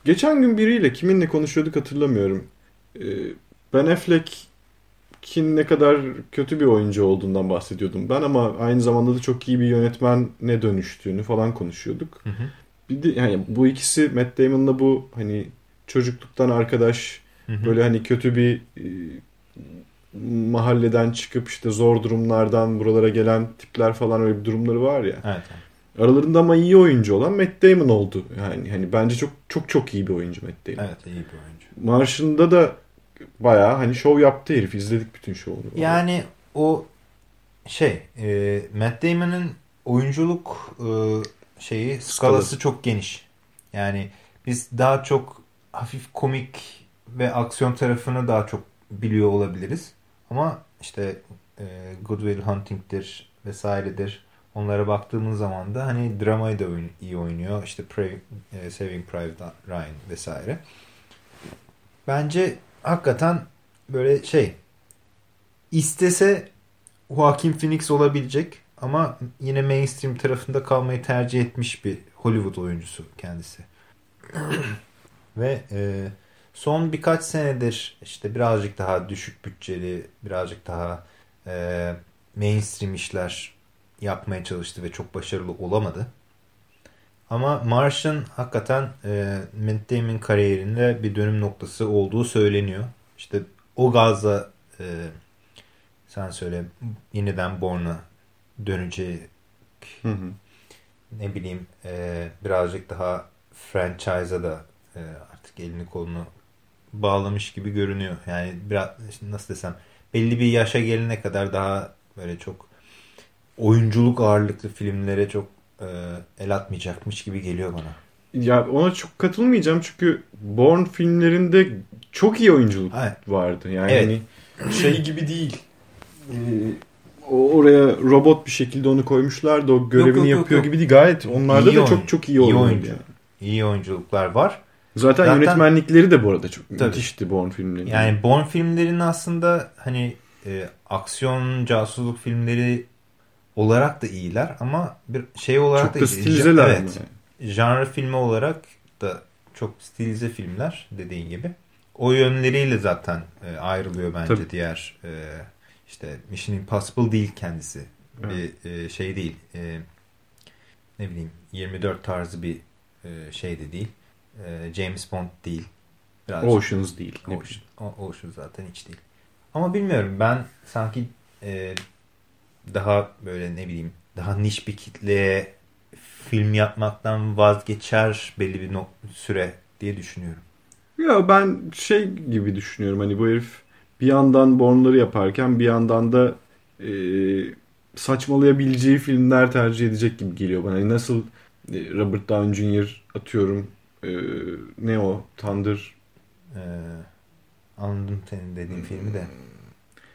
Geçen gün biriyle kiminle konuşuyorduk hatırlamıyorum. Ee, Ben Affleck'in ne kadar kötü bir oyuncu olduğundan bahsediyordum ben ama aynı zamanda da çok iyi bir yönetmene dönüştüğünü falan konuşuyorduk. Hı hı. Bir de yani bu ikisi Matt Damon'la bu hani çocukluktan arkadaş Hı hı. böyle hani kötü bir e, mahalleden çıkıp işte zor durumlardan buralara gelen tipler falan öyle bir durumları var ya. Evet. Aralarında ama iyi oyuncu olan Matt Damon oldu. Yani hani bence çok çok çok iyi bir oyuncu Matt Damon. Evet iyi bir oyuncu. Marşında da bayağı hani şov yaptı herif. İzledik bütün şovunu. Yani o şey e, Matt Damon'ın oyunculuk e, şeyi skalası çok geniş. Yani biz daha çok hafif komik ve aksiyon tarafını daha çok biliyor olabiliriz. Ama işte e, Good Will Hunting'dir vesairedir. Onlara baktığımız zaman da hani dramayı da oyun- iyi oynuyor. İşte Pri- e, Saving Private Ryan vesaire. Bence hakikaten böyle şey istese Joaquin Phoenix olabilecek ama yine mainstream tarafında kalmayı tercih etmiş bir Hollywood oyuncusu kendisi. Ve e, son birkaç senedir işte birazcık daha düşük bütçeli, birazcık daha e, mainstream işler yapmaya çalıştı ve çok başarılı olamadı. Ama Martian hakikaten e, Matt Damon kariyerinde bir dönüm noktası olduğu söyleniyor. İşte o gazla e, sen söyle yeniden Born'a döneceği Hı hı. ne bileyim e, birazcık daha franchise'a da e, artık elini kolunu bağlamış gibi görünüyor. Yani biraz nasıl desem belli bir yaşa gelene kadar daha böyle çok oyunculuk ağırlıklı filmlere çok e, el atmayacakmış gibi geliyor bana. Ya ona çok katılmayacağım çünkü Bourne filmlerinde çok iyi oyunculuk Evet. vardı. Yani Evet. hani şey gibi değil. Ee, oraya robot bir şekilde onu koymuşlar da o görevini yok, yok, yapıyor yok. gibi değil. Gayet onlarda İyi da çok çok iyi, iyi oyuncu. Yani. İyi oyunculuklar var. Zaten, Zaten- yönetmenlikleri de bu arada çok Tabii. müthişti Bourne filmlerinin. Yani Bourne filmlerinin aslında hani e, aksiyon casusluk filmleri olarak da iyiler ama bir şey olarak çok da da stilizeler Evet. ama yani. Janra filmi olarak da çok stilize filmler dediğin gibi. O yönleriyle zaten e, ayrılıyor bence Tabii. diğer e, işte Mission Impossible değil kendisi. Evet. Bir e, şey değil. Ne bileyim 24 tarzı bir şey de değil. James Bond değil. Birazcık Oceans değil. Ocean, Ocean zaten hiç değil. Ama bilmiyorum ben sanki e, daha böyle ne bileyim daha niş bir kitleye film yapmaktan vazgeçer belli bir süre diye düşünüyorum. Ya ben şey gibi düşünüyorum hani bu herif bir yandan Bourne'ları yaparken bir yandan da e, saçmalayabileceği filmler tercih edecek gibi geliyor bana. Hani nasıl e, Robert Downey Jr. atıyorum e, ne o Thunder E, anladım senin dediğin filmi de.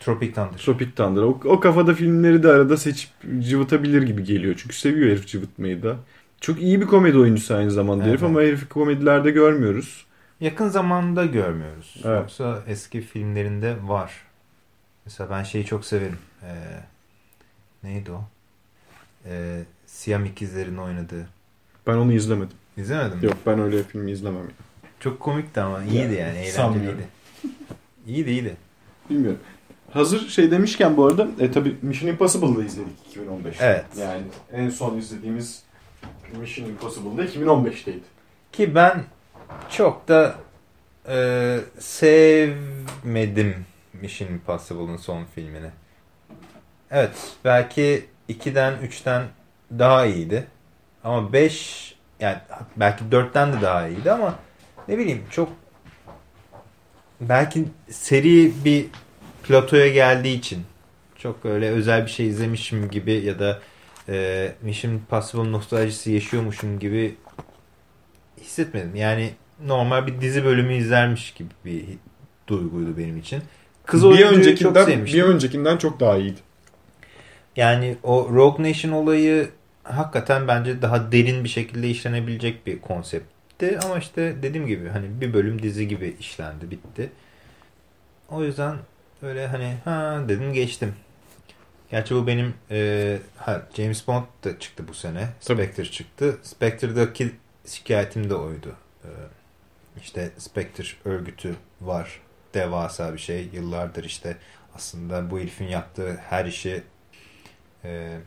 Tropic Thunder. Tropic Thunder o, o kafada filmleri de arada seçip cıvıtabilir gibi geliyor. Çünkü seviyor herif cıvıtmayı da. Çok iyi bir komedi oyuncusu aynı zamanda herif Evet. ama herifi komedilerde görmüyoruz. Yakın zamanda görmüyoruz. Evet. Yoksa eski filmlerinde var. Mesela ben şeyi çok severim. Ee, neydi o? Ee, Siyam ikizlerin oynadığı. Ben onu izlemedim. İzlemedin mi? Yok ben öyle filmi izlemem. Çok komikti ama iyiydi yani. sanmıyorum. Eğlenceliydi. iyiydi iyiydi. Bilmiyorum. Hazır şey demişken bu arada e, tabii Mission Impossible'da izledik 2015'te. Evet. Yani en son izlediğimiz Mission Impossible'da 2015'teydi. Ki ben çok da e, sevmedim Mission Impossible'ın son filmini. Evet belki 2'den 3'ten daha iyiydi. Ama 5 yani belki 4'ten de daha iyiydi ama ne bileyim çok belki seri bir platoya geldiği için çok öyle özel bir şey izlemişim gibi ya da e, Mission Impossible nostaljisi yaşıyormuşum gibi hissetmedim. Yani normal bir dizi bölümü izlermiş gibi bir duyguydu benim için. Kız bir oyuncuyu çok öncekinden, sevmiştim. bir öncekinden çok daha iyiydi. Yani o Rogue Nation olayı hakikaten bence daha derin bir şekilde işlenebilecek bir konseptti. Ama işte dediğim gibi hani bir bölüm dizi gibi işlendi bitti. O yüzden öyle hani ha dedim geçtim. Gerçi bu benim e, ha, James Bond da çıktı bu sene. Tabii. Spectre çıktı. Spectre'daki şikayetim de oydu. E, işte Spectre örgütü var. Devasa bir şey. Yıllardır işte aslında bu herifin yaptığı her işi e,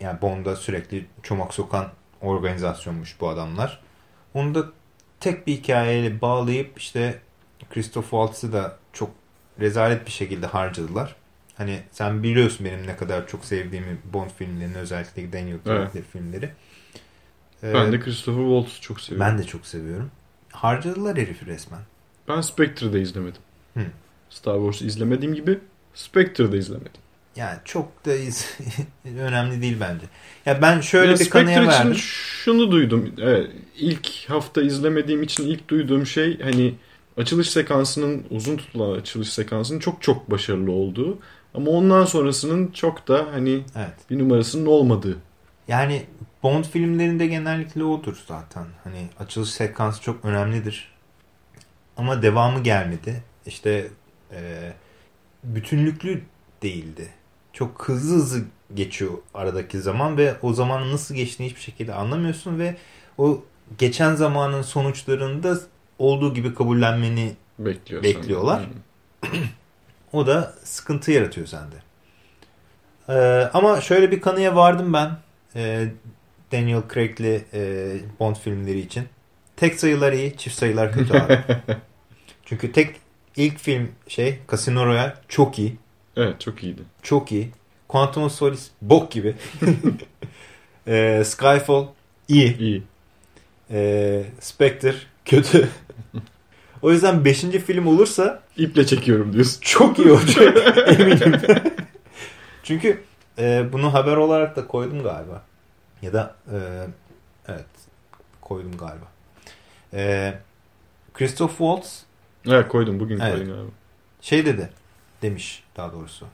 yani Bond'a sürekli çomak sokan organizasyonmuş bu adamlar. Onu da tek bir hikayeyle bağlayıp işte Christoph Waltz'ı da çok rezalet bir şekilde harcadılar. Hani sen biliyorsun benim ne kadar çok sevdiğimi Bond filmlerini özellikle Daniel Craig'li filmleri. Ee, Ben de Christopher Waltz'u çok seviyorum. ben de çok seviyorum. Harcadılar herifi resmen. Ben Spectre'da izlemedim. Hı. Star Wars'u izlemediğim gibi Spectre'da izlemedim. Yani çok da iz- önemli değil bence. Ya ben şöyle Ya bir kanıya Spectre için verdim. şunu duydum. Evet, ilk hafta izlemediğim için ilk duyduğum şey hani açılış sekansının uzun tutulan açılış sekansının çok çok başarılı olduğu ama ondan sonrasının çok da hani Evet. bir numarasının olmadığı. Yani Bond filmlerinde genellikle odur zaten. Hani açılış sekansı çok önemlidir. Ama devamı gelmedi. İşte e, bütünlüklü değildi. Çok hızlı hızlı geçiyor aradaki zaman ve o zamanın nasıl geçtiğini hiçbir şekilde anlamıyorsun ve o geçen zamanın sonuçlarında olduğu gibi kabullenmeni Bekliyor Bekliyorlar. O da sıkıntı yaratıyor sende. Ee, ama şöyle bir kanıya vardım ben. Ee, Daniel Craig'li e, Bond filmleri için. Tek sayılar iyi, çift sayılar kötü abi. Çünkü tek ilk film şey Casino Royale çok iyi. Evet çok iyiydi. Çok iyi. Quantum of Solace bok gibi. Ee, Skyfall iyi. İyi. Ee, Spectre kötü. o yüzden 5. film olursa İple çekiyorum diyorsun. çok iyi olacak eminim. Çünkü e, bunu haber olarak da koydum galiba. Ya da e, evet koydum galiba. Ee, Christoph Waltz Evet koydum bugün Evet. koydum abi. şey dedi demiş daha doğrusu.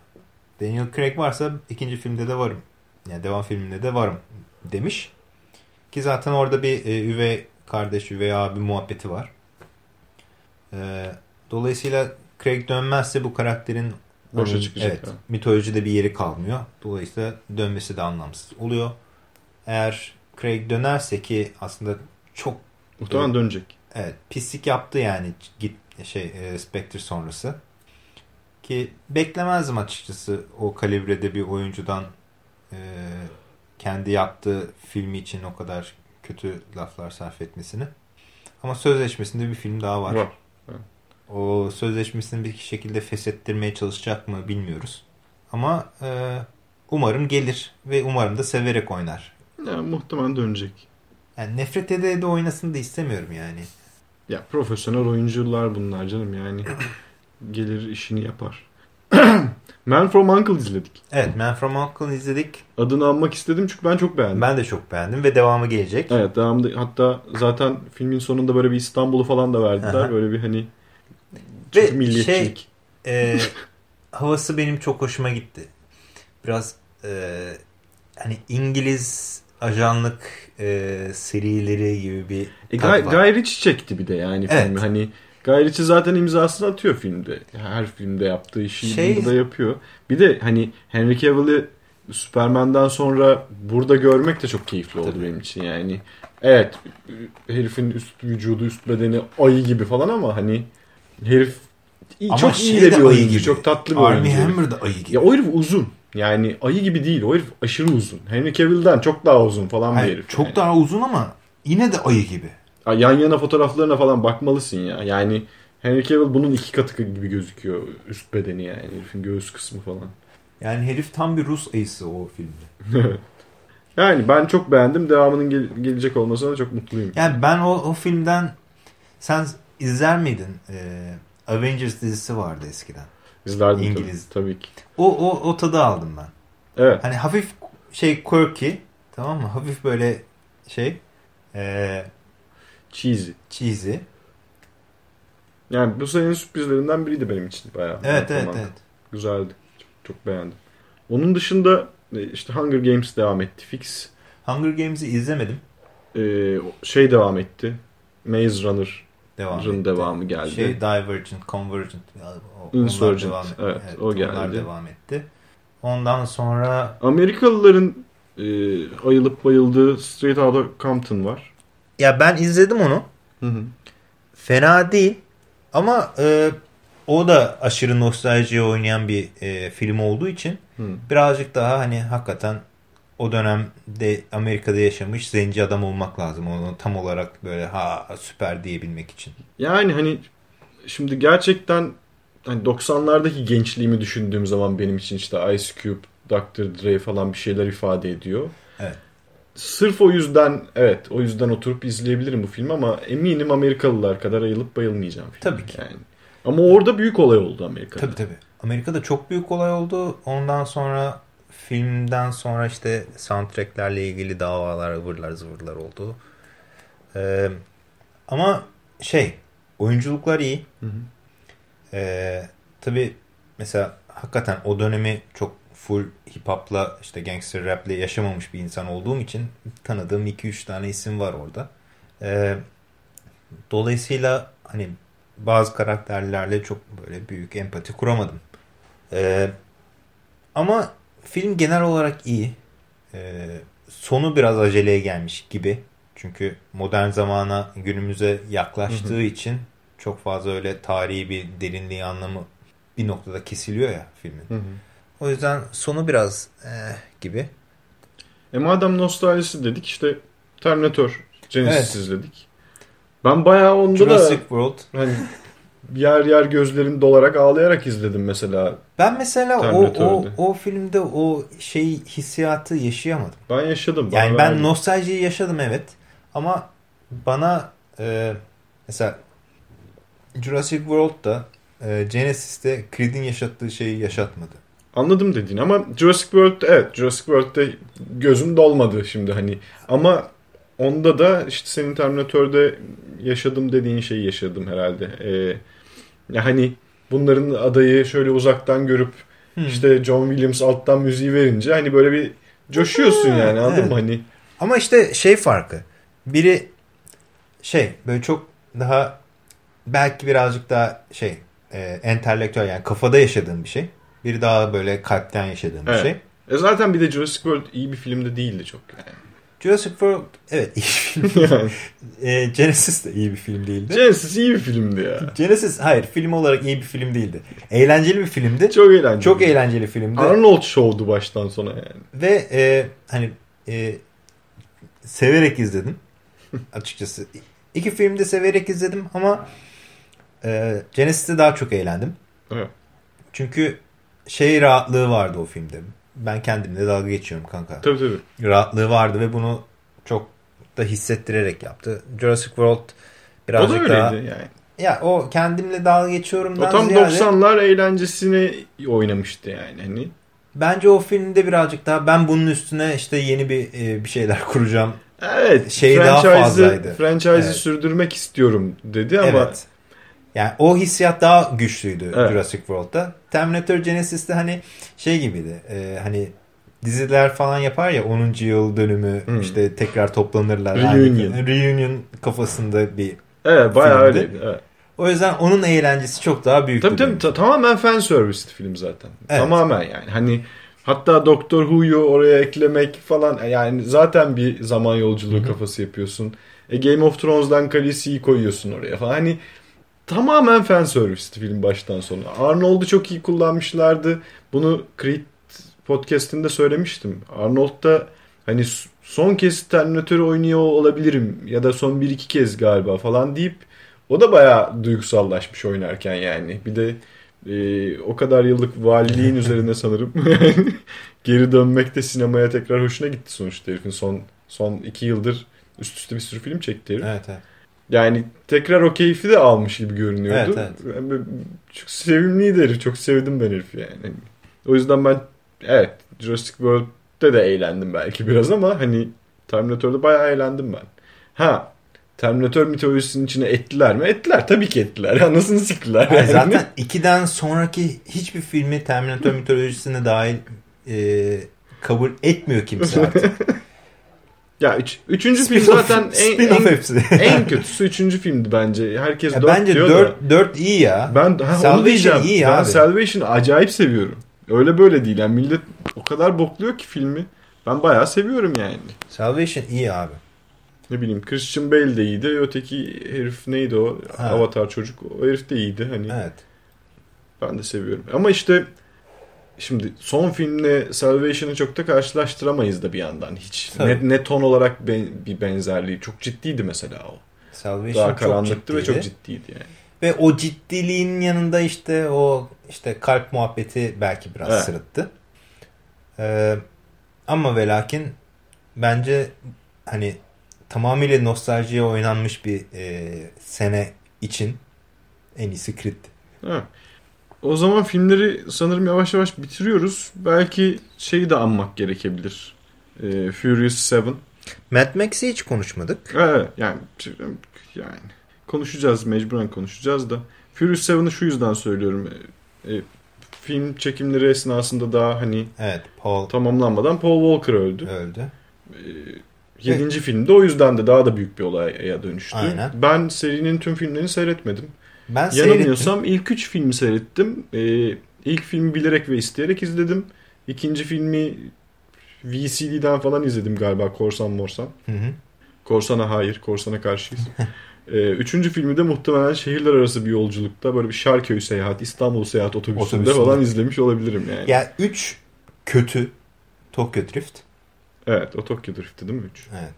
Daniel Craig varsa ikinci filmde de varım. Yani devam filminde de varım demiş. Ki zaten orada bir e, üvey kardeş, üvey abi muhabbeti var. E, dolayısıyla Craig dönmezse bu karakterin Boşa hani, çıkacak, Evet, ha. mitolojide bir yeri kalmıyor. Dolayısıyla dönmesi de anlamsız oluyor. Eğer Craig dönerse ki aslında çok Muhtemelen dönecek. Evet pislik yaptı yani git şey e, Spectre sonrası. Ki beklemezdim açıkçası o kalibrede bir oyuncudan e, kendi yaptığı filmi için o kadar kötü laflar sarf etmesini. Ama sözleşmesinde bir film daha var. Var. O sözleşmesini bir şekilde feshettirmeye çalışacak mı bilmiyoruz. Ama e, umarım gelir ve umarım da severek oynar. Yani muhtemelen dönecek. Yani nefret ede ede oynasın da istemiyorum yani. Ya profesyonel oyuncular bunlar canım yani. Gelir işini yapar. Man from Uncle izledik. Evet Man From Uncle izledik. Adını anmak istedim çünkü ben çok beğendim. Ben de çok beğendim ve devamı gelecek. Evet devamında hatta zaten filmin sonunda böyle bir İstanbul'u falan da verdiler. Böyle bir hani Ve çok milliyetçilik. Ee, havası benim çok hoşuma gitti. Biraz e, hani İngiliz ajanlık e, serileri gibi bir E, tat Guy, var. Guy Ritchie çekti bir de yani Evet. filmi. Hani Guy Ritchie zaten imzasını atıyor filmde. Her filmde yaptığı işi Şey- burada da yapıyor. Bir de hani Henry Cavill'i Superman'dan sonra burada görmek de çok keyifli oldu Tabii. benim için yani. Evet herifin üst vücudu üst bedeni ayı gibi falan ama hani herif iyi, Ama çok şey iyi de bir oyuncu. gibi. Çok tatlı bir Armie oyuncu. herif. Hammer da ayı gibi. Ya o herif uzun. Yani ayı gibi değil. O herif aşırı uzun. Henry Cavill'den çok daha uzun falan bir Hayır, herif. çok yani. daha uzun ama yine de ayı gibi. Ya Yan yana fotoğraflarına falan bakmalısın ya. Yani Henry Cavill bunun iki katı gibi gözüküyor üst bedeni yani. Herifin göğüs kısmı falan. Yani herif tam bir Rus ayısı o filmde. Yani ben çok beğendim. Devamının gel- gelecek olmasına çok mutluyum. Yani ben o, o filmden sen izler miydin? Ee, Avengers dizisi vardı eskiden. İzlerdim İngiliz. tabii, tabii ki. O, o, o tadı aldım ben. Evet. Hani hafif şey quirky tamam mı? Hafif böyle şey ee, Cheesy. cheesy. Yani bu senenin sürprizlerinden biriydi benim için bayağı. Evet evet evet. Güzeldi. Çok, çok beğendim. Onun dışında e, işte Hunger Games devam etti. Fix. Hunger Games'i izlemedim. Ee, şey devam etti. Maze Runner Devam etti. devamı geldi. Şey Divergent, Convergent. o- Insurgent, devam- evet, o geldi. Onlar devam etti. Ondan sonra Amerikalıların e, ayılıp bayıldığı Straight Outta Compton var. Ya ben izledim onu. Hı hı. Fena değil. Ama e, o da aşırı nostaljiye oynayan bir e, film olduğu için Hı. birazcık daha hani hakikaten o dönemde Amerika'da yaşamış zenci adam olmak lazım. Onu tam olarak böyle ha süper diyebilmek için. Yani hani şimdi gerçekten hani 90'lardaki gençliğimi düşündüğüm zaman benim için işte Ice Cube, Dr. Dre falan bir şeyler ifade ediyor. Evet. Sırf o yüzden evet o yüzden oturup izleyebilirim bu filmi ama eminim Amerikalılar kadar ayılıp bayılmayacağım. filme Tabii ki. Yani. Ama orada büyük olay oldu Amerika'da. Tabii tabii. Amerika'da çok büyük olay oldu. Ondan sonra filmden sonra işte soundtracklerle ilgili davalar, ıvırlar zıvırlar oldu. Ee, ama şey, oyunculuklar iyi. Hı hı. Ee, tabii mesela hakikaten o dönemi çok full hip hop'la işte gangster rap'le yaşamamış bir insan olduğum için tanıdığım 2-3 tane isim var orada. Ee, dolayısıyla hani bazı karakterlerle çok böyle büyük empati kuramadım. Ee, ama film genel olarak iyi. Ee, sonu biraz aceleye gelmiş gibi. Çünkü modern zamana günümüze yaklaştığı için çok fazla öyle tarihi bir derinliği anlamı bir noktada kesiliyor ya filmin. Hı hı. O yüzden sonu biraz eh, gibi. E madem nostaljisi dedik işte Terminator Genesis Evet. izledik. Ben bayağı onda Jurassic da World. hani yer yer gözlerim dolarak ağlayarak izledim mesela. Ben mesela o, o, o filmde o şey hissiyatı yaşayamadım. Ben yaşadım. Yani ben nostaljiyi yaşadım evet. Ama bana e, mesela Jurassic World'da e, Genesis'te Creed'in yaşattığı şeyi yaşatmadı. Anladım dediğin ama Jurassic World evet Jurassic World'de gözüm dolmadı şimdi hani ama onda da işte senin Terminator'da yaşadım dediğin şeyi yaşadım herhalde. Ee, ya hani bunların adayı şöyle uzaktan görüp işte John Williams alttan müziği verince hani böyle bir coşuyorsun yani anladın evet. mı? Hani Ama işte şey farkı. Biri şey böyle çok daha belki birazcık daha şey e, entelektüel yani kafada yaşadığın bir şey. Biri daha böyle kalpten yaşadığın bir Evet. şey. e zaten bir de Jurassic World iyi bir filmde değildi çok yani. Jurassic World evet iyi bir film. yani e, Genesis de iyi bir film değildi. Genesis iyi bir filmdi ya. Genesis hayır film olarak iyi bir film değildi. Eğlenceli bir filmdi. Çok eğlenceli. Çok eğlenceli filmdi. Arnold Show'du baştan sona yani. Ve e, hani e, severek izledim açıkçası. İki filmi de severek izledim ama e, Genesis'te daha çok eğlendim. Evet. Çünkü şey rahatlığı vardı o filmde. Ben kendimle dalga geçiyorum kanka. Tabii tabii. Rahatlığı vardı ve bunu çok da hissettirerek yaptı. Jurassic World O da birazcık öyleydi daha... yani. Ya o kendimle dalga geçiyorumdan O tam ziyade 90'lar eğlencesini oynamıştı yani. Hani bence o filmde birazcık daha ben bunun üstüne işte yeni bir e, bir şeyler kuracağım. Evet. Şey daha fazlaydı. Franchise'ı Evet. sürdürmek istiyorum dedi ama Evet. Yani o hissiyat daha güçlüydü Evet. Jurassic World'da. Terminator Genesis'te hani şey gibiydi. e, hani diziler falan yapar ya 10. yıl dönümü Hmm. işte tekrar toplanırlar. Reunion. Aynı- reunion kafasında bir. evet bayağı filmdi. öyleydi. Evet. O yüzden onun eğlencesi çok daha büyüktü. Tabii tabii ta- tamamen fan service'ti film zaten. Evet. Tamamen yani. Hani hatta Doctor Who'yu oraya eklemek falan yani zaten bir zaman yolculuğu kafası yapıyorsun. E, Game of Thrones'dan Khaleesi'yi koyuyorsun oraya falan. Hani tamamen fan service'ti film baştan sona. Arnold'u çok iyi kullanmışlardı. Bunu Creed podcast'inde söylemiştim. Arnold'da hani s- son kez Terminator'ı oynuyor olabilirim ya da son bir iki kez galiba falan deyip o da bayağı duygusallaşmış oynarken yani. Bir de e, o kadar yıllık valiliğin üzerine sanırım geri dönmek de sinemaya tekrar hoşuna gitti sonuçta herifin son son iki yıldır üst üste bir sürü film çekti herif. Evet evet. Yani tekrar o keyfi de almış gibi görünüyordu. Evet, Yani böyle Çok sevimliydi herif. Çok sevdim ben herifi yani. O yüzden ben evet Jurassic World'de de eğlendim belki biraz ama hani Terminator'da bayağı eğlendim ben. Ha Terminator mitolojisinin içine ettiler mi? Ettiler. Tabii ki ettiler. Anasını siktiler. Hayır, yani. zaten 2'den sonraki hiçbir filmi Terminator mitolojisine dahil e, kabul etmiyor kimse artık. Ya üç, üçüncü film Spin-off- zaten en, en, hepsi. en kötüsü üçüncü filmdi bence. Herkes Ya dört bence diyor 4, da. 4 iyi ya. Ben ha, onu diyeceğim. iyi ben abi. Salvation'ı acayip seviyorum. Öyle böyle değil. Yani millet o kadar bokluyor ki filmi. Ben bayağı seviyorum yani. Salvation iyi abi. Ne bileyim Christian Bale de iyiydi. Öteki herif neydi o? Ha. Avatar çocuk. O herif de iyiydi. Hani Evet. ben de seviyorum. Ama işte şimdi son filmle Salvation'ı çok da karşılaştıramayız da bir yandan hiç. Tabii. Ne, ne ton olarak ben- bir benzerliği. Çok ciddiydi mesela o. Salvation Daha çok karanlıktı ve ciddiydi. çok ciddiydi yani. Ve o ciddiliğin yanında işte o işte kalp muhabbeti belki biraz Evet. sırıttı. Ee, ama ve lakin bence hani tamamıyla nostaljiye oynanmış bir e, sene için en iyisi Creed'ti. Ha. O zaman filmleri sanırım yavaş yavaş bitiriyoruz. Belki şeyi de anmak gerekebilir. Ee, Furious 7. Mad Max'i hiç konuşmadık. Evet, yani yani konuşacağız mecburen konuşacağız da. Furious 7'ı şu yüzden söylüyorum. Ee, e, film çekimleri esnasında daha hani Evet Paul tamamlanmadan Paul Walker öldü. öldü. Yedinci filmde o yüzden de daha da büyük bir olaya dönüştü. Aynen. Ben serinin tüm filmlerini seyretmedim. Ben seyrettim. Yanılmıyorsam ilk üç filmi seyrettim. Ee, ilk filmi bilerek ve isteyerek izledim. İkinci filmi VCD'den falan izledim galiba Korsan Morsan. Hı hı. Korsana hayır, Korsan'a karşıyız. Ee, üçüncü filmi de muhtemelen şehirler arası bir yolculukta böyle bir Şarköy seyahat, İstanbul seyahat otobüsünde, Otobüsünde. falan izlemiş olabilirim yani. Ya 3 kötü Tokyo Drift. Evet, o Tokyo Drift'ti değil mi üç? Evet.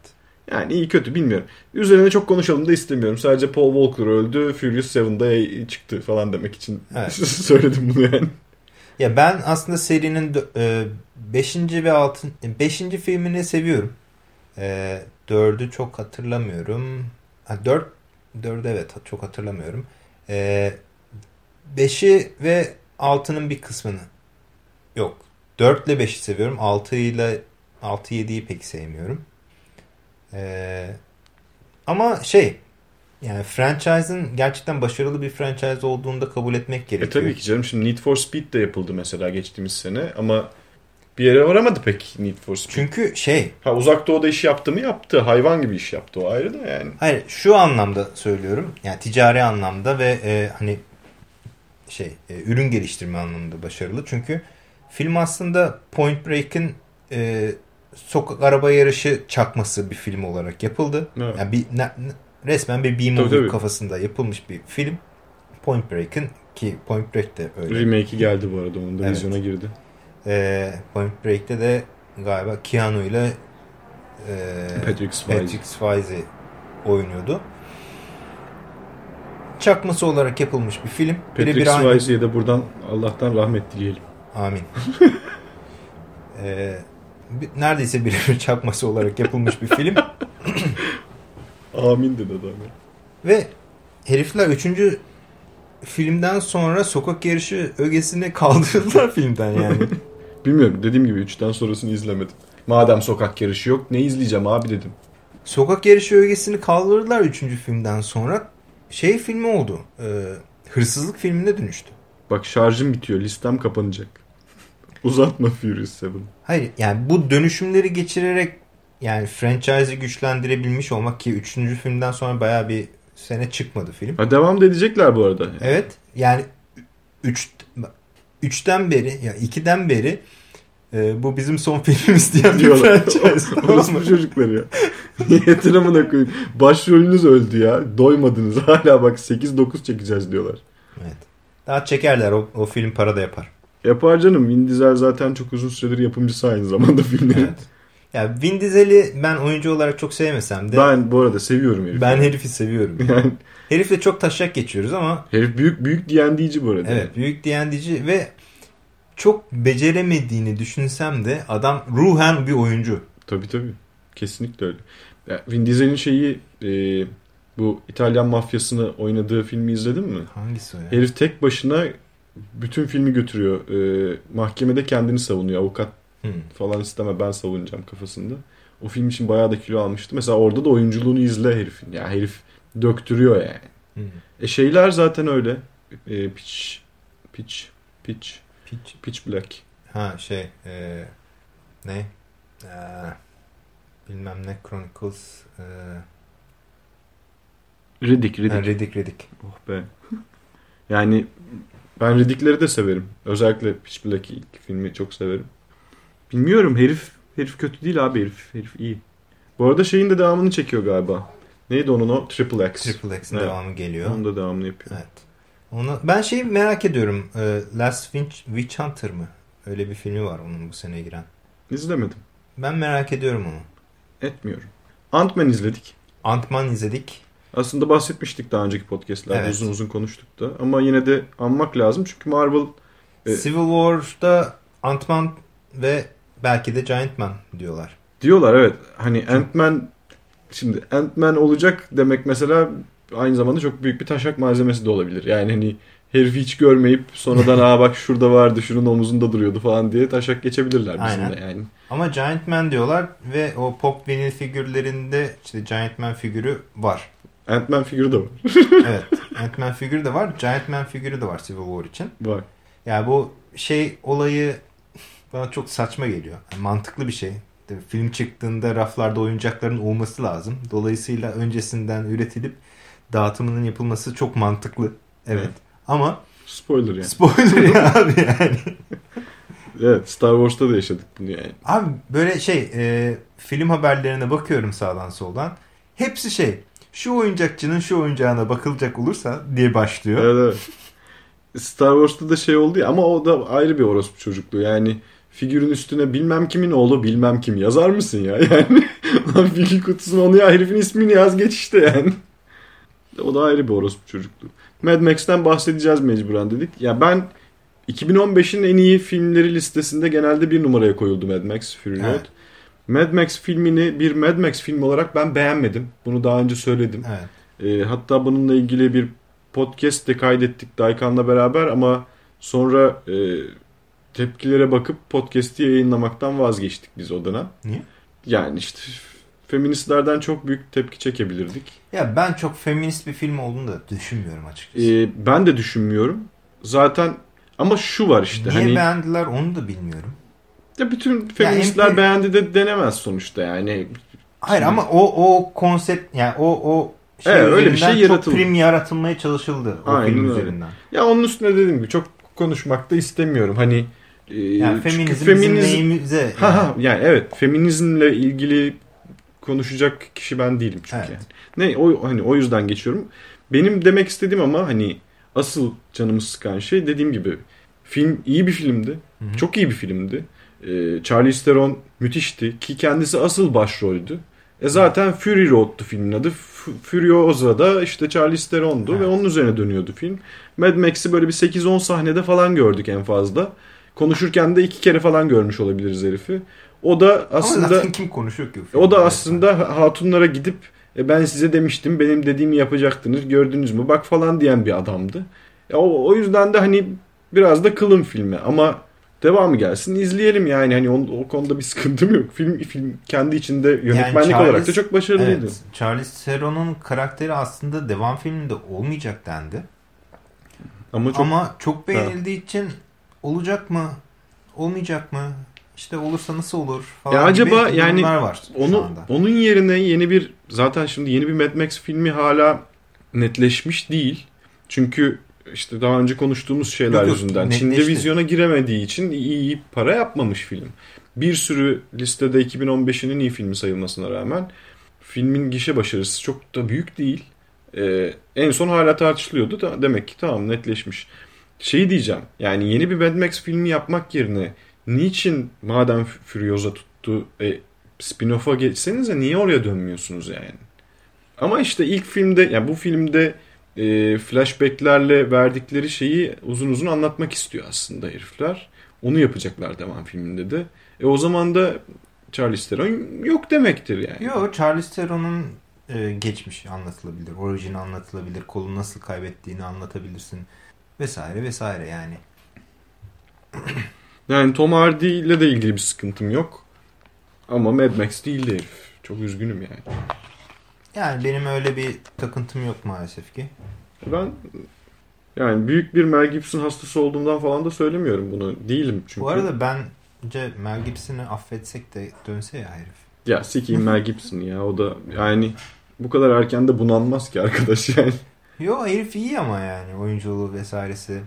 Yani iyi kötü bilmiyorum. Üzerine çok konuşalım da istemiyorum. Sadece Paul Walker öldü, Furious 7'da çıktı falan demek için Evet. söyledim bunu yani. Ya ben aslında serinin 5. ve 6. 5. filmini seviyorum. 4'ü çok hatırlamıyorum. Ha, 4 4'ü evet çok hatırlamıyorum. 5'i ve 6'nın bir kısmını yok. 4 ile 5'i seviyorum. 6 ile 6 7'yi pek sevmiyorum. Ee, ama şey yani franchise'ın gerçekten başarılı bir franchise olduğunu da kabul etmek E gerekiyor. tabii ki canım şimdi Need for Speed de yapıldı mesela geçtiğimiz sene ama bir yere varamadı pek Need for Speed. Çünkü şey Ha uzak doğuda iş yaptı mı yaptı. Hayvan gibi iş yaptı o ayrı da yani. Hayır şu anlamda söylüyorum. Yani ticari anlamda ve e, hani şey e, ürün geliştirme anlamında başarılı. Çünkü film aslında Point Break'in e, sokak araba yarışı çakması bir film olarak yapıldı. Evet. Yani bir ne- resmen bir B-movie kafasında yapılmış bir film. Point Break'in ki Point Break de öyle. Remake'i geldi bu arada onun da Evet. vizyona girdi. E, Point Break'te de galiba Keanu ile e, Patrick Swayze. Patrick Swayze oynuyordu. Çakması olarak yapılmış bir film. Patrick aynı. Swayze'ye de buradan Allah'tan rahmet dileyelim. Amin. Ee, neredeyse birebir çakması olarak yapılmış bir film. Amin dedi adam. Ve herifler üçüncü filmden sonra sokak yarışı ögesini kaldırdılar filmden yani. Bilmiyorum dediğim gibi 3'ten sonrasını izlemedim. Madem sokak yarışı yok ne izleyeceğim abi dedim. sokak yarışı ögesini kaldırdılar üçüncü filmden sonra. Şey filmi oldu. e, hırsızlık filmine dönüştü. Bak şarjım bitiyor listem kapanacak. Uzatma Furious 7. Hayır yani bu dönüşümleri geçirerek yani franchise'ı güçlendirebilmiş olmak ki 3. filmden sonra bayağı bir sene çıkmadı film. Ha devam da edecekler bu arada. Evet yani 3 3'ten beri ya 2'den beri e, bu bizim son filmimiz diyen diyorlar. Orası mı? çocukları ya. Yeter amına koyayım. Başrolünüz öldü ya. Doymadınız. Hala bak 8-9 çekeceğiz diyorlar. evet. Daha çekerler o, o film para da yapar. Yapar canım. Vin Diesel zaten çok uzun süredir yapımcısı aynı zamanda filmlerin. Evet. Ya Vin Diesel'i ben oyuncu olarak çok sevmesem de ben, Ben bu arada seviyorum herifi. herifi seviyorum. Yani Herifle çok taşak geçiyoruz ama herif büyük büyük D&D'ci bu arada. Evet büyük D&D'ci ve çok beceremediğini düşünsem de adam ruhen bir oyuncu. Tabii tabii. Kesinlikle öyle. Ya, Vin Diesel'in şeyi e, bu İtalyan mafyasını oynadığı filmi izledin mi? Hangisi o ya? Herif tek başına bütün filmi götürüyor. E, mahkemede kendini savunuyor. Avukat Hmm. falan isteme ben savunacağım kafasında. O film için bayağı da kilo almıştı. Mesela orada da oyunculuğunu izle herifin. Ya herif döktürüyor yani. Hmm. E şeyler zaten öyle. E, pitch, pitch, pitch, Pitch. pitch black. Ha şey e, ne? Ee, bilmem ne Chronicles e, Riddick, Riddick. ha, Riddick Riddick. Oh be. Yani ben Riddick'leri de severim. Özellikle Pitch Black ilk filmi çok severim. Bilmiyorum herif herif kötü değil abi herif. Herif iyi. Bu arada şeyin de devamını çekiyor galiba. Neydi onun o? Triple X. Triple X'in Evet. devamı geliyor. Onun da devamını yapıyor. Evet. Onu, ben şeyi merak ediyorum. E, Last Witch, Witch Hunter mı? Öyle bir filmi var onun bu sene giren. İzlemedim. Ben merak ediyorum onu. Etmiyorum. Ant-Man izledik. Ant-Man izledik. Aslında bahsetmiştik daha önceki podcastlerde. Evet. Uzun uzun konuştuk da. Ama yine de anmak lazım. Çünkü Marvel E- Civil War'da Ant-Man ve belki de Giant Man diyorlar. Diyorlar evet. Hani Ant-Man şimdi Ant-Man olacak demek mesela aynı zamanda çok büyük bir taşak malzemesi de olabilir. Yani hani herifi hiç görmeyip sonradan aa bak şurada vardı şunun omuzunda duruyordu falan diye taşak geçebilirler Aynen. bizimle yani. Ama Giant Man diyorlar ve o pop vinyl figürlerinde işte Giant Man figürü var. Ant-Man figürü de var. Evet. Ant-Man figürü de var. Giant Man figürü de var Civil War için. var. Yani bu şey olayı bana çok saçma geliyor. Yani mantıklı bir şey. Tabii Film çıktığında raflarda oyuncakların olması lazım. Dolayısıyla öncesinden üretilip dağıtımının yapılması çok mantıklı. Evet. Evet. Ama Spoiler yani. spoiler ya abi yani. Evet Star Wars'ta da yaşadık bunu yani. Abi böyle şey e, film haberlerine bakıyorum sağdan soldan. Hepsi şey şu oyuncakçının şu oyuncağına bakılacak olursa diye başlıyor. Evet evet. Star Wars'ta da şey oldu ya ama o da ayrı bir orospu çocukluğu. Yani figürün üstüne bilmem kimin oğlu bilmem kim yazar mısın ya? Yani lan figür kutusuna onu ya herifin ismini yaz geç işte yani. O da ayrı bir orospu çocukluğu. Mad Max'ten bahsedeceğiz mecburen dedik. Ya ben 2015'in en iyi filmleri listesinde genelde bir numaraya koyuldu Mad Max Fury Road. Evet. Mad Max filmini bir Mad Max filmi olarak ben beğenmedim. Bunu daha önce söyledim. Evet. E, hatta bununla ilgili bir podcast de kaydettik Daykan'la beraber ama sonra e, tepkilere bakıp podcast'i yayınlamaktan vazgeçtik biz o dönem. Niye? Yani işte feministlerden çok büyük tepki çekebilirdik. Ya ben çok feminist bir film olduğunu da düşünmüyorum açıkçası. Ee, ben de düşünmüyorum. Zaten ama şu var işte Niye hani beğendiler onu da bilmiyorum. Ya bütün feministler empi- beğendi de denemez sonuçta yani. Hayır ama o o konsept yani o o şey Evet, öyle bir şey çok yaratıldı. prim yaratılmaya çalışıldı o Aynen film öyle. üzerinden. Ya onun üstüne dediğim gibi çok konuşmak da istemiyorum. Hani e, Yani feminizm, feminizm neyimize Ha ha yani evet feminizmle ilgili konuşacak kişi ben değilim çünkü. Evet. Yani. Ne o hani o yüzden geçiyorum. Benim demek istediğim ama hani asıl canımı sıkan şey dediğim gibi film iyi bir filmdi. Hı hı. Çok iyi bir filmdi. Ee, Charlize Theron müthişti ki kendisi asıl başroldü. E zaten Fury Road'tu filmin adı. Furiosa da işte Charlize Theron'du Evet. ve onun üzerine dönüyordu film. Mad Max'i böyle bir 8-10 sahnede falan gördük en fazla. Konuşurken de iki kere falan görmüş olabiliriz herifi. O da Ama aslında zaten kim konuşuyor ki o da aslında hatunlara gidip e, ben size demiştim benim dediğimi yapacaktınız gördünüz mü bak falan diyen bir adamdı. Ya o, o yüzden de hani biraz da kılın filmi ama devamı gelsin izleyelim yani hani o, o konuda bir sıkıntım yok. Film film kendi içinde yönetmenlik Charles- olarak da çok başarılıydı. Evet, Charlize Theron'un karakteri aslında devam filminde olmayacak dendi. Ama çok Ama çok beğenildiği için olacak mı? Olmayacak mı? İşte olursa nasıl olur falan Ya acaba gibi yani var onu onun yerine yeni bir zaten şimdi yeni bir Mad Max filmi hala netleşmiş değil. Çünkü işte daha önce konuştuğumuz şeyler Yok, yok, yüzünden Çin'de netleşti. vizyona giremediği için iyi, iyi para yapmamış film. Bir sürü listede 2015'in en iyi filmi sayılmasına rağmen filmin gişe başarısı çok da büyük değil. Ee, en son hala tartışılıyordu da demek ki tamam netleşmiş. Şeyi diyeceğim yani yeni bir Mad Max filmi yapmak yerine niçin madem Furiosa tuttu e, spin-off'a geçsenize niye oraya dönmüyorsunuz yani? Ama işte ilk filmde yani bu filmde e, flashbacklerle verdikleri şeyi uzun uzun anlatmak istiyor aslında herifler. Onu yapacaklar devam filminde de. E o zaman da Charlize Theron yok demektir yani. Yo, Charlize Theron'un e, geçmişi anlatılabilir, orijini anlatılabilir, kolunu nasıl kaybettiğini anlatabilirsin vesaire vesaire yani. Yani Tom Hardy ile de ilgili bir sıkıntım yok. Ama Mad Max değildi herif. Çok üzgünüm yani. Yani benim öyle bir takıntım yok maalesef ki. Ben yani büyük bir Mel Gibson hastası olduğumdan falan da söylemiyorum bunu. Değilim çünkü. Bu arada bence Mel Gibson'ı affetsek de dönse ya herif. Ya sikeyim Mel Gibson ya o da yani bu kadar erken de bunalmaz ki arkadaş yani. Yo herif iyi ama yani oyunculuğu vesairesi.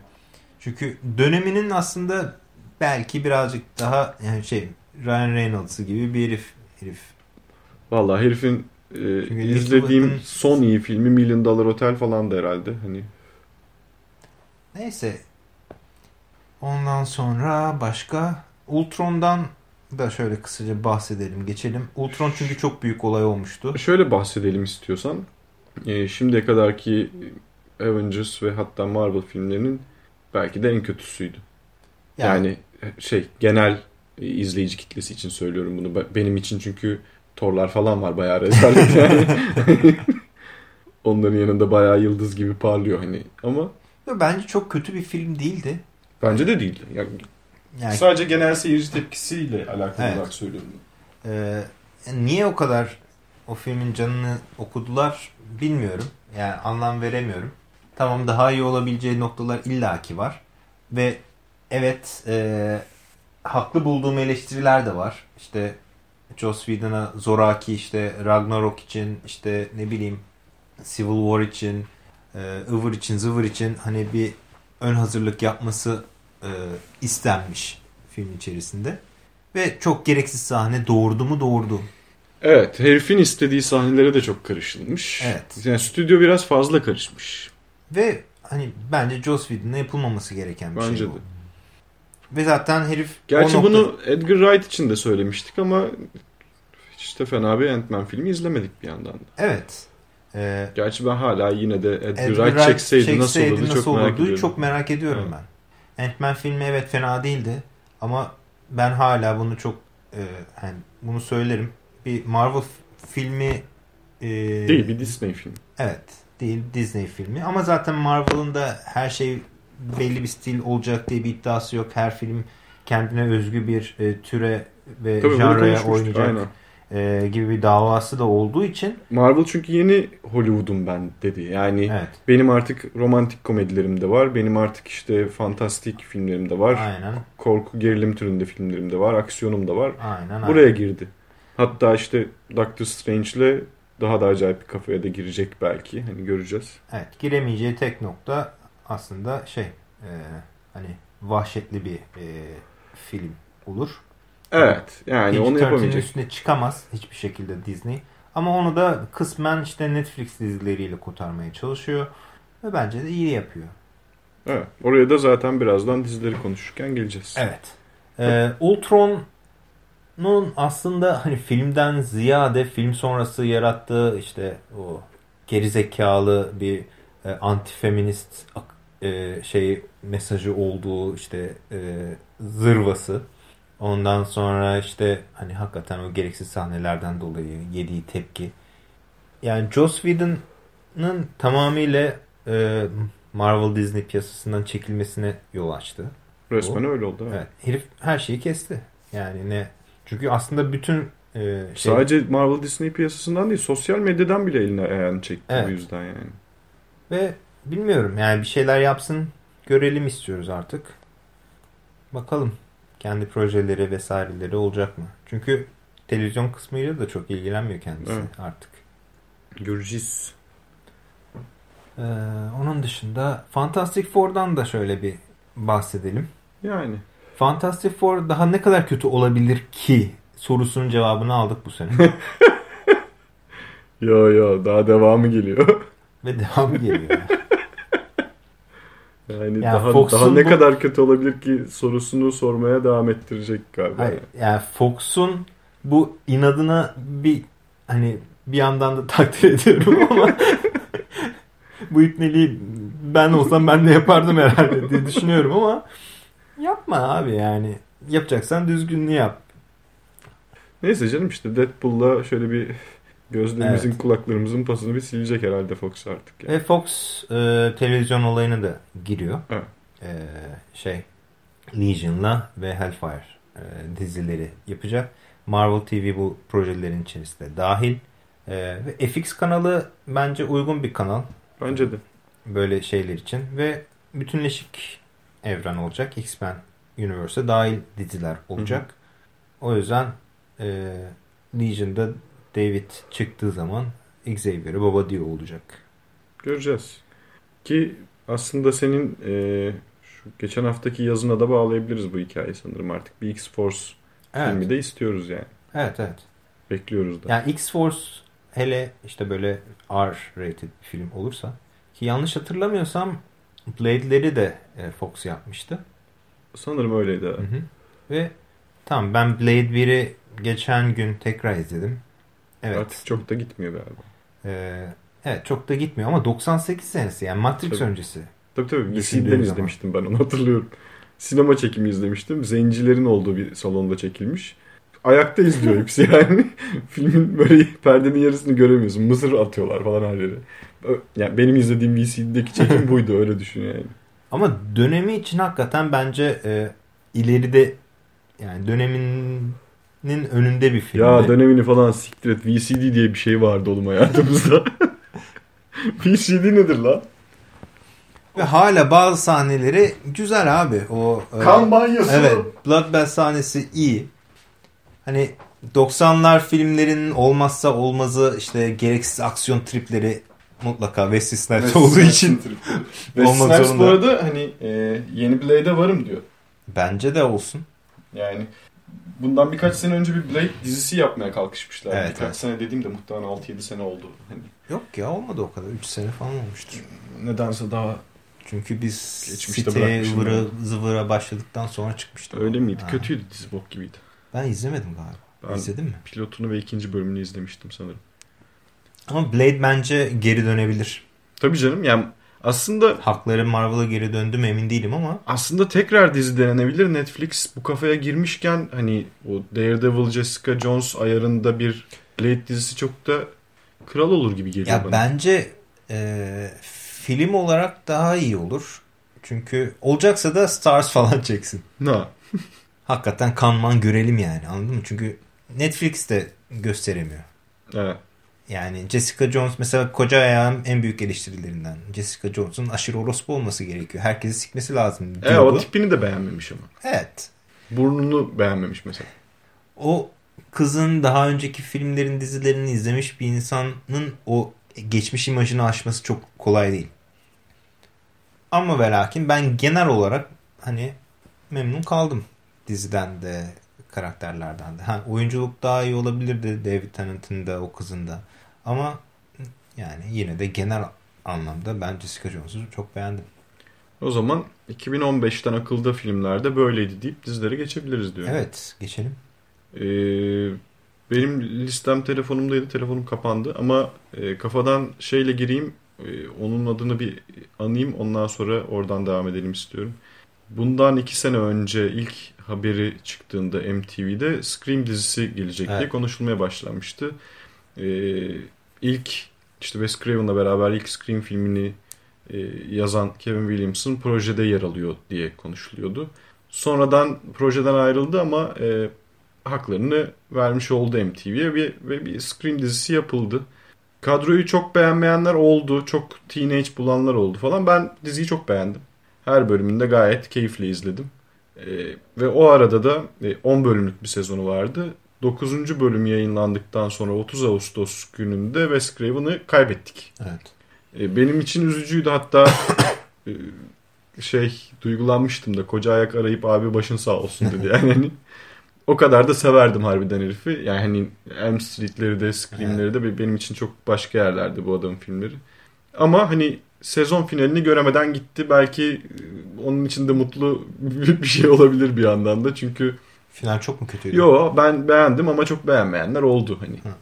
Çünkü döneminin aslında belki birazcık daha yani şey Ryan Reynolds gibi bir herif. herif. Vallahi herifin e, Little izlediğim son iyi filmi Million Dollar Hotel falan da herhalde. Hani Neyse. Ondan sonra başka Ultron'dan da şöyle kısaca bahsedelim, geçelim. Ultron çünkü çok büyük olay olmuştu. şöyle bahsedelim istiyorsan. E, şimdiye kadarki Avengers ve hatta Marvel filmlerinin belki de en kötüsüydü. Yani, şey genel e, izleyici kitlesi için söylüyorum bunu. Be- Benim için çünkü Thor'lar falan var bayağı rezalet yani. Onların yanında bayağı yıldız gibi parlıyor hani. Ama bence çok kötü bir film değildi. bence de değildi. Yani Yani Sadece genel seyirci tepkisiyle alakalı Evet. olarak söylüyorum. e, niye o kadar o filmin canını okudular bilmiyorum. Yani anlam veremiyorum. Tamam daha iyi olabileceği noktalar illaki var. Ve evet e, haklı bulduğum eleştiriler de var. İşte Joss Whedon'a zoraki işte Ragnarok için işte ne bileyim Civil War için e, ıvır için zıvır için hani bir ön hazırlık yapması e, istenmiş film içerisinde. Ve çok gereksiz sahne doğurdu mu doğurdu. Evet, herifin istediği sahnelere de çok karışılmış. Evet. Yani stüdyo biraz fazla karışmış. Ve hani bence Joss Whedon'a yapılmaması gereken bir Bence şey de. Ve zaten herif Gerçi o nokta- bunu Edgar Wright için de söylemiştik ama hiç de fena bir Ant-Man filmi izlemedik bir yandan da. Evet. Ee, Gerçi ben hala yine de Edgar, Edgar Wright Wright çekseydi, nasıl çekseydi olurdu nasıl çok merak olurdu ediyorum. çok merak ediyorum Evet. ben. Ant-Man filmi evet fena değildi ama ben hala bunu çok e, hani bunu söylerim. Bir Marvel filmi e, Değil bir Disney filmi. Evet. Değil Disney filmi. Ama zaten Marvel'ın da her şey belli bir stil olacak diye bir iddiası yok. Her film kendine özgü bir e, türe ve Tabii janraya oynayacak. Aynen. e, gibi bir davası da olduğu için Marvel çünkü yeni Hollywood'um ben dedi. Yani evet benim artık romantik komedilerim de var. Benim artık işte fantastik filmlerim de var. aynen Korku gerilim türünde filmlerim de var. Aksiyonum da var. aynen Buraya aynen. girdi. Hatta işte Doctor Strange'le daha da acayip bir kafaya da girecek belki. Hani göreceğiz. Evet giremeyeceği tek nokta aslında şey e, hani vahşetli bir e, film olur. Evet. Yani onu PG-13'ün yapamayacak. üstüne çıkamaz hiçbir şekilde Disney. Ama onu da kısmen işte Netflix dizileriyle kurtarmaya çalışıyor. Ve bence de iyi yapıyor. Evet. Oraya da zaten birazdan dizileri konuşurken geleceğiz. Evet. Ee, Ultron'un aslında hani filmden ziyade film sonrası yarattığı işte o gerizekalı bir e, antifeminist ak- e, şey mesajı olduğu işte e, zırvası. Ondan sonra işte hani hakikaten o gereksiz sahnelerden dolayı yediği tepki. Yani Joss Whedon'ın tamamıyla e, Marvel Disney piyasasından çekilmesine yol açtı. Resmen Bu- öyle oldu. Evet. Evet, herif her şeyi kesti. Yani ne? Çünkü aslında bütün e, şey Sadece Marvel Disney piyasasından değil, sosyal medyadan bile eline ayağını çekti Evet. bu yüzden yani. ve bilmiyorum yani bir şeyler yapsın görelim istiyoruz artık. Bakalım kendi projeleri vesaireleri olacak mı? Çünkü televizyon kısmıyla da çok ilgilenmiyor kendisi Evet. artık. Göreceğiz. Ee, onun dışında Fantastic Four'dan da şöyle bir bahsedelim. Yani. Fantastic Four daha ne kadar kötü olabilir ki sorusunun cevabını aldık bu sene. Yo yo daha devamı geliyor. Ve devamı geliyor. Yani Ya daha Fox'un daha ne bu- kadar kötü olabilir ki sorusunu sormaya devam ettirecek galiba. Hayır, yani Fox'un bu inadına bir hani bir yandan da takdir ediyorum ama bu ipneliği ben olsam ben de yapardım herhalde diye düşünüyorum ama yapma abi yani yapacaksan düzgünlüğü yap. Neyse canım işte Deadpool'la şöyle bir gözlerimizin Evet. kulaklarımızın pasını bir silecek herhalde Fox artık. Yani. Ve Fox e, televizyon olayına da giriyor. Evet. E, şey Legion'la ve Hellfire e, dizileri yapacak. Marvel TV bu projelerin içerisinde dahil. E, ve FX kanalı bence uygun bir kanal Bence de. böyle şeyler için ve bütünleşik evren olacak. X-Men Universe'e dahil diziler olacak. O yüzden e, Legion'da David çıktığı zaman Xavier'ı baba diyor olacak. Göreceğiz. Ki aslında senin e, şu geçen haftaki yazına da bağlayabiliriz bu hikayeyi sanırım artık. Bir X-Force Evet. filmi de istiyoruz yani. Evet evet. Bekliyoruz da. Yani X-Force hele işte böyle R-rated bir film olursa ki yanlış hatırlamıyorsam Blade'leri de e, Fox yapmıştı. Sanırım öyleydi. Hı hı. Ve tamam ben Blade 1'i geçen gün tekrar izledim. Evet. Artık çok da gitmiyor galiba. Ee, evet çok da gitmiyor ama 98 senesi yani Matrix Tabii. öncesi. Tabii tabii. Düşündüğüm VCD'den izlemiştim ben onu hatırlıyorum. Sinema çekimi izlemiştim. Zencilerin olduğu bir salonda çekilmiş. Ayakta izliyor hepsi yani. Filmin böyle perdenin yarısını göremiyorsun. Mısır atıyorlar falan her yere. Yani benim izlediğim VCD'deki çekim buydu öyle düşün yani. Ama dönemi için hakikaten bence e, ileride yani döneminin önünde bir film. Ya dönemini falan siktir et. VCD diye bir şey vardı oğlum hayatımızda. VCD nedir lan? Ve hala bazı sahneleri güzel abi. O e, Kan banyosu. Evet, Bloodbath sahnesi iyi. Hani 90'lar filmlerinin olmazsa olmazı işte gereksiz aksiyon tripleri mutlaka Wesley Snipes olduğu için olmak Snipes zorunda. bu arada hani e, yeni Blade'e varım diyor. bence de olsun. Yani bundan birkaç sene önce bir Blade dizisi yapmaya kalkışmışlar. Evet, birkaç evet. sene dediğimde muhtemelen 6-7 sene oldu. Hani Yok ya olmadı o kadar. 3 sene falan olmuştur. nedense daha Çünkü biz siteye ben. zıvıra başladıktan sonra çıkmıştı. öyle miydi? Ha. Kötüydü dizi bok gibiydi. Ben izlemedim galiba. Ben İzledin mi? pilotunu ve ikinci bölümünü izlemiştim sanırım. Ama Blade bence geri dönebilir. Tabii canım yani aslında Hakları Marvel'a geri döndü mü emin değilim ama aslında tekrar dizi denenebilir. Netflix bu kafaya girmişken hani o Daredevil, Jessica Jones ayarında bir Blade dizisi çok da kral olur gibi geliyor Ya bana. bence e, film olarak daha iyi olur. Çünkü olacaksa da Stars falan çeksin. Na. Hakikaten kanman görelim yani anladın mı? Çünkü Netflix de gösteremiyor. Evet. Yani Jessica Jones mesela koca ayağın en büyük eleştirilerinden. Jessica Jones'un aşırı orospu olması gerekiyor. Herkesi sikmesi lazım E, o tipini de beğenmemiş ama. Evet. Burnunu beğenmemiş mesela. O kızın daha önceki filmlerin dizilerini izlemiş bir insanın o geçmiş imajını aşması çok kolay değil. Ama ve lakin ben genel olarak hani memnun kaldım diziden de karakterlerden de. Ha, oyunculuk daha iyi olabilirdi David Tennant'ın da o kızın da. Ama yani yine de genel anlamda ben Jessica Jones'u çok beğendim. O zaman 2015'ten akılda filmlerde böyleydi deyip dizilere geçebiliriz diyor. Evet geçelim. Ee, benim listem telefonumdaydı. Telefonum kapandı ama e, kafadan şeyle gireyim. e, onun adını bir anayım. Ondan sonra oradan devam edelim istiyorum. Bundan iki sene önce ilk haberi çıktığında MTV'de Scream dizisi gelecek diye Evet. konuşulmaya başlanmıştı. Ee, ilk işte Wes Craven'la beraber ilk Scream filmini e, yazan Kevin Williamson projede yer alıyor diye konuşuluyordu. Sonradan projeden ayrıldı ama e, haklarını vermiş oldu MTV'ye ve, ve bir Scream dizisi yapıldı. Kadroyu çok beğenmeyenler oldu. Çok teenage bulanlar oldu falan. Ben diziyi çok beğendim. Her bölümünde gayet keyifle izledim. E, ve o arada da e, 10 bölümlük bir sezonu vardı. 9. bölüm yayınlandıktan sonra 30 Ağustos gününde Wes Craven'ı kaybettik. Evet. E, benim için üzücüydü hatta e, şey duygulanmıştım da koca ayak arayıp abi başın sağ olsun dedi yani hani o kadar da severdim harbiden herifi yani hani Elm Street'leri de Scream'leri de be- benim için çok başka yerlerdi bu adamın filmleri ama hani sezon finalini göremeden gitti belki e, onun için de mutlu bir şey olabilir bir yandan da çünkü Final çok mu kötüydü? Yo ben beğendim ama çok beğenmeyenler oldu hani. Hı.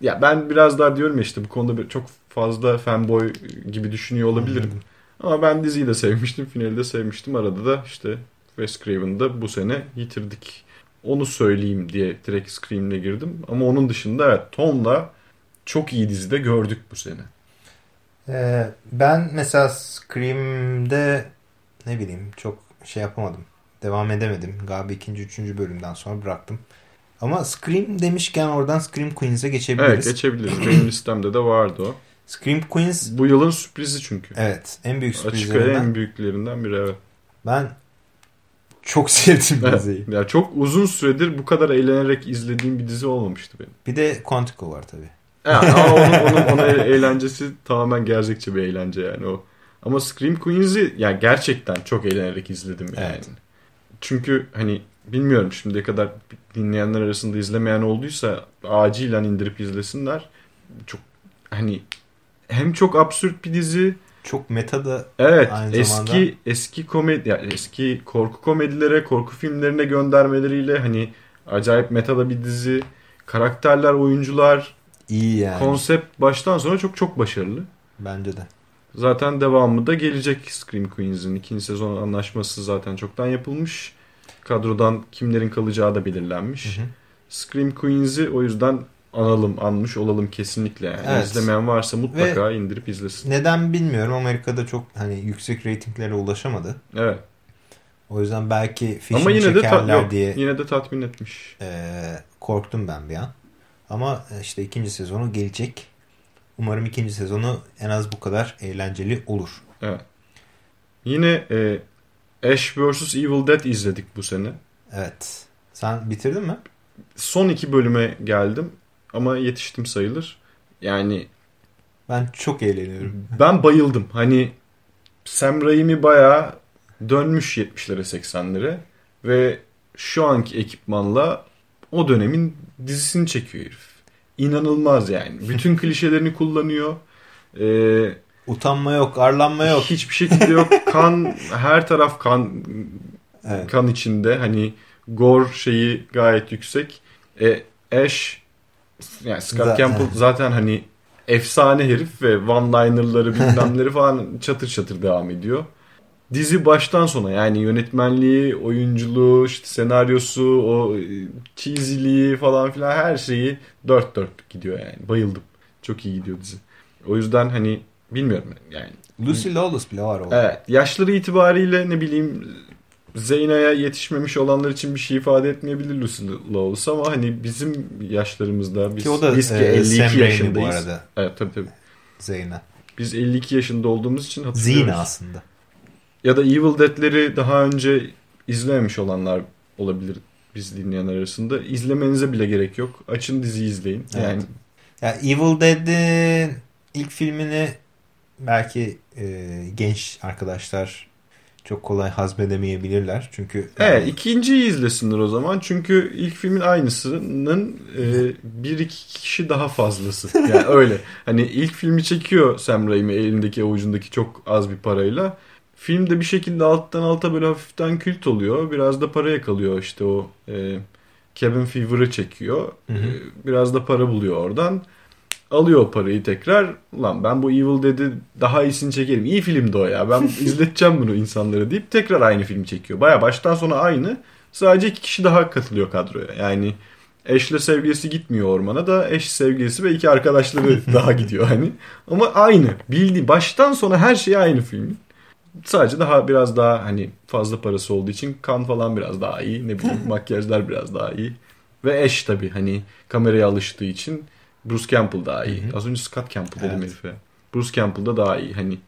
Ya ben biraz daha diyorum ya işte bu konuda çok fazla fanboy gibi düşünüyor olabilirim. Ama ben diziyi de sevmiştim, finali de sevmiştim. Arada da işte Wes Craven'ı da bu sene yitirdik. Onu söyleyeyim diye direkt Scream'le girdim. Ama onun dışında evet Tom'la çok iyi dizide gördük bu sene. Ee, ben mesela Scream'de ne bileyim çok şey yapamadım. Devam edemedim. Galiba ikinci, üçüncü bölümden sonra bıraktım. Ama Scream demişken oradan Scream Queens'e geçebiliriz. Evet geçebiliriz. Benim listemde de vardı o. Scream Queens Bu yılın sürprizi çünkü. evet en büyük Açık sürprizlerinden. en büyüklerinden biri evet. Ben çok sevdim Evet. diziyi. Ya çok uzun süredir bu kadar eğlenerek izlediğim bir dizi olmamıştı benim. Bir de Quantico var tabii. Yani ama onun, onun, onun e- eğlencesi tamamen gerçekçi bir eğlence yani o. Ama Scream Queens'i yani gerçekten çok eğlenerek izledim yani. Evet. Çünkü hani bilmiyorum şimdiye kadar dinleyenler arasında izlemeyen olduysa acilen indirip izlesinler. Çok hani hem çok absürt bir dizi Çok meta da Evet, Aynı eski zamanda- eski komedi yani eski korku komedilere, korku filmlerine göndermeleriyle hani acayip metada bir dizi. Karakterler, oyuncular, iyi yani. konsept baştan sona çok çok başarılı. Bence de. Zaten devamı da gelecek Scream Queens'in. ikinci sezon anlaşması zaten çoktan yapılmış. Kadrodan kimlerin kalacağı da belirlenmiş. Hı hı. Scream Queens'i o yüzden analım, anmış olalım kesinlikle. Yani. Evet. İzlemeyen varsa mutlaka indirip izlesin. Neden bilmiyorum. Amerika'da çok hani yüksek reytinglere ulaşamadı. Evet. O yüzden belki Ama fişini yine de çekerler yok, diye yine de tatmin etmiş. e, korktum ben bir an. Ama işte ikinci sezonu gelecek. Umarım ikinci sezonu en az bu kadar eğlenceli olur. Evet. Yine e, Ash vs. Evil Dead izledik bu sene. Evet. Sen bitirdin mi? Son iki bölüme geldim ama yetiştim sayılır. Yani Ben çok eğleniyorum. ben bayıldım. Hani Sam Raimi bayağı dönmüş 70'lere 80'lere ve şu anki ekipmanla o dönemin dizisini çekiyor herif. İnanılmaz yani. Bütün klişelerini kullanıyor. Ee, Utanma yok, arlanma yok. Hiçbir şekilde yok. Kan her taraf kan Evet. kan içinde. Hani gore şeyi gayet yüksek. E, Ash yani Scott Zaten- Campbell zaten hani efsane herif ve one-liner'ları bilmemleri falan çatır çatır devam ediyor. Dizi baştan sona yani yönetmenliği, oyunculuğu, işte senaryosu, o e, cheesy'liği falan filan her şeyi dört dört gidiyor yani. Bayıldım. Çok iyi gidiyor dizi. O yüzden hani bilmiyorum yani Lucy Lawless bile var orada. Evet. Yaşları itibariyle ne bileyim Zeyna'ya yetişmemiş olanlar için bir şey ifade etmeyebilir Lucy Lawless ama hani bizim yaşlarımızda biz, Ki o da biz ki e, 52 Sam yaşındayız. bu arada. Evet tabii tabii. Zeyna. Biz 52 yaşında olduğumuz için hatırlıyoruz. Zina aslında. Ya da Evil Dead'leri daha önce izlememiş olanlar olabilir biz dinleyenler arasında. İzlemenize bile gerek yok. Açın diziyi izleyin. Evet. Yani Ya Evil Dead'in ilk filmini belki e, genç arkadaşlar çok kolay hazmedemeyebilirler. Çünkü Evet ikinciyi izlesinler o zaman. Çünkü ilk filmin aynısının e, bir iki kişi daha fazlası. Yani öyle. Hani ilk filmi çekiyor Sam Raimi elindeki avucundaki çok az bir parayla. Film de bir şekilde alttan alta böyle hafiften kült oluyor. Biraz da para yakalıyor işte o e, Cabin Fever'ı çekiyor. Hı hı. E, biraz da para buluyor oradan. Alıyor parayı tekrar. Ulan ben bu Evil dedi daha iyisini çekerim. İyi filmdi o ya. Ben izleteceğim bunu insanlara deyip tekrar aynı filmi çekiyor. Baya baştan sona aynı. Sadece iki kişi daha katılıyor kadroya. Yani eşle sevgilisi gitmiyor ormana da eş sevgilisi ve iki arkadaşları daha gidiyor hani. Ama aynı. Bildiği baştan sona her şey aynı filmin. Sadece daha biraz daha hani fazla parası olduğu için kan falan biraz daha iyi. Ne bileyim makyajlar biraz daha iyi. Ve eş tabii hani kameraya alıştığı için Bruce Campbell daha iyi. Az önce Scott Campbell dedim Evet. herife. Bruce Campbell da daha iyi. Hani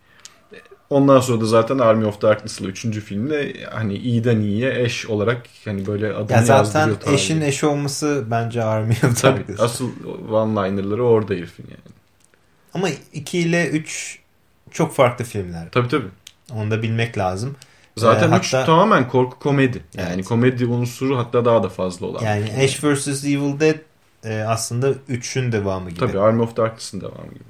ondan sonra da zaten Army of Darkness'la üçüncü filmde hani iyiden iyiye eş olarak hani böyle adını ya zaten eşin eşi olması bence Army of Tabii Darkness. asıl one-liner'ları orada herifin yani. Ama 2 ile 3 çok farklı filmler. Tabii tabii. Onu da bilmek lazım. Zaten Ee, üç hatta- tamamen korku komedi. Yani Evet. komedi unsuru hatta daha da fazla olan. Yani. Ash vs. Evil Dead e, aslında 3'ün devamı gibi. Tabii Army of Darkness'ın devamı gibi.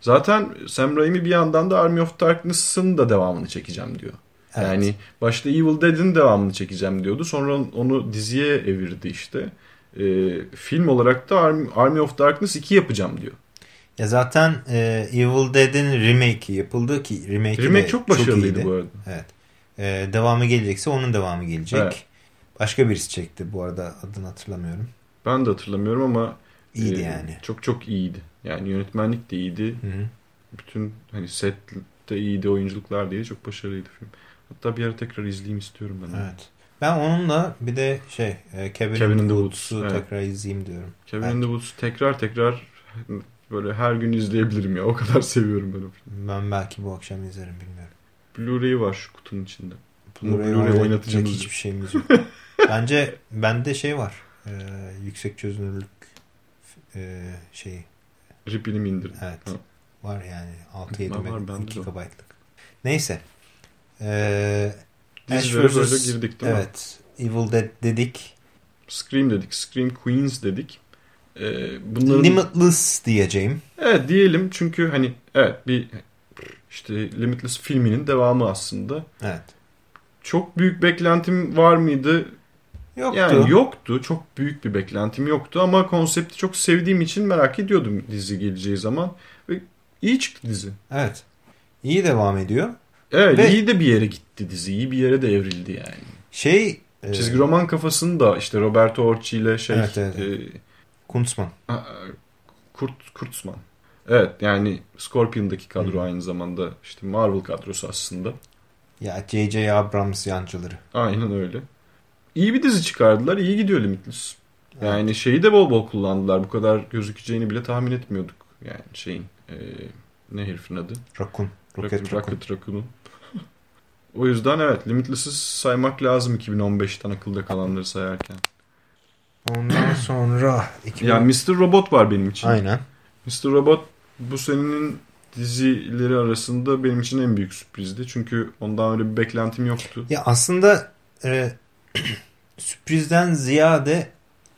Zaten Sam Raimi bir yandan da Army of Darkness'ın da devamını çekeceğim diyor. Evet. Yani başta Evil Dead'in devamını çekeceğim diyordu. Sonra onu diziye evirdi işte. Ee, film olarak da Army, Army of Darkness 2 yapacağım diyor. Ya zaten e, Evil Dead'in remake'i yapıldı ki remake, Remake çok başarılıydı iyiydi. bu arada. Evet. E, devamı gelecekse onun devamı gelecek. Evet. Başka birisi çekti bu arada adını hatırlamıyorum. Ben de hatırlamıyorum ama İyiydi e, yani. Çok çok iyiydi. Yani yönetmenlik de iyiydi. Hı hı. Bütün hani set de iyiydi, oyunculuklar iyiydi. Çok başarılıydı film. Hatta bir ara tekrar izleyeyim istiyorum ben. Evet. Ben onunla bir de şey e, Cabin, Cabin in in the the Woods'u Woods, evet. tekrar izleyeyim diyorum. Kevin Evet. in the Woods tekrar tekrar böyle her gün izleyebilirim ya. O kadar seviyorum ben o filmi. Ben belki bu akşam izlerim bilmiyorum. Blu-ray'i var şu kutunun içinde. Blu-ray Blu-ray oynatacağımız hiçbir şeyimiz yok. Bence bende şey var. e, yüksek çözünürlük e, şeyi. Ripini mi indirdin? Evet. Ha. Var yani 6-7 Var, var, meg- bende de o. GB'lık. Neyse. Ee, Ash vs. girdik değil mi? Evet. Evil Dead dedik. Scream dedik. Scream Queens dedik. Ee, bunların... Limitless diyeceğim. Evet diyelim çünkü hani evet bir işte Limitless filminin devamı aslında. Evet. Çok büyük beklentim var mıydı? Yoktu. Yani yoktu. Çok büyük bir beklentim yoktu ama konsepti çok sevdiğim için merak ediyordum dizi geleceği zaman. Ve iyi çıktı dizi. Evet. İyi devam ediyor. Evet Ve- iyi de bir yere gitti dizi. İyi bir yere de evrildi yani. Şey e, Çizgi roman kafasını da işte Roberto Orci ile şey Evet, evet, e, Kuntzman. Aa, Kurt Kurtzman. Evet yani Scorpion'daki kadro Hı. aynı zamanda işte Marvel kadrosu aslında. Ya J.J. Abrams yancıları. Aynen öyle. İyi bir dizi çıkardılar. iyi gidiyor Limitless. Yani şeyi de bol bol kullandılar. Bu kadar gözükeceğini bile tahmin etmiyorduk. Yani şeyin e, ne herifin adı? Raccoon. Rocket Raccoon. Rocket Raccoon'un. o yüzden evet Limitless'ı saymak lazım 2015'ten akılda kalanları sayarken. Ondan sonra 2000... Yani Mr. Robot var benim için. Aynen. Mr. Robot bu senenin dizileri arasında benim için en büyük sürprizdi. Çünkü ondan öyle bir beklentim yoktu. Ya aslında e, sürprizden ziyade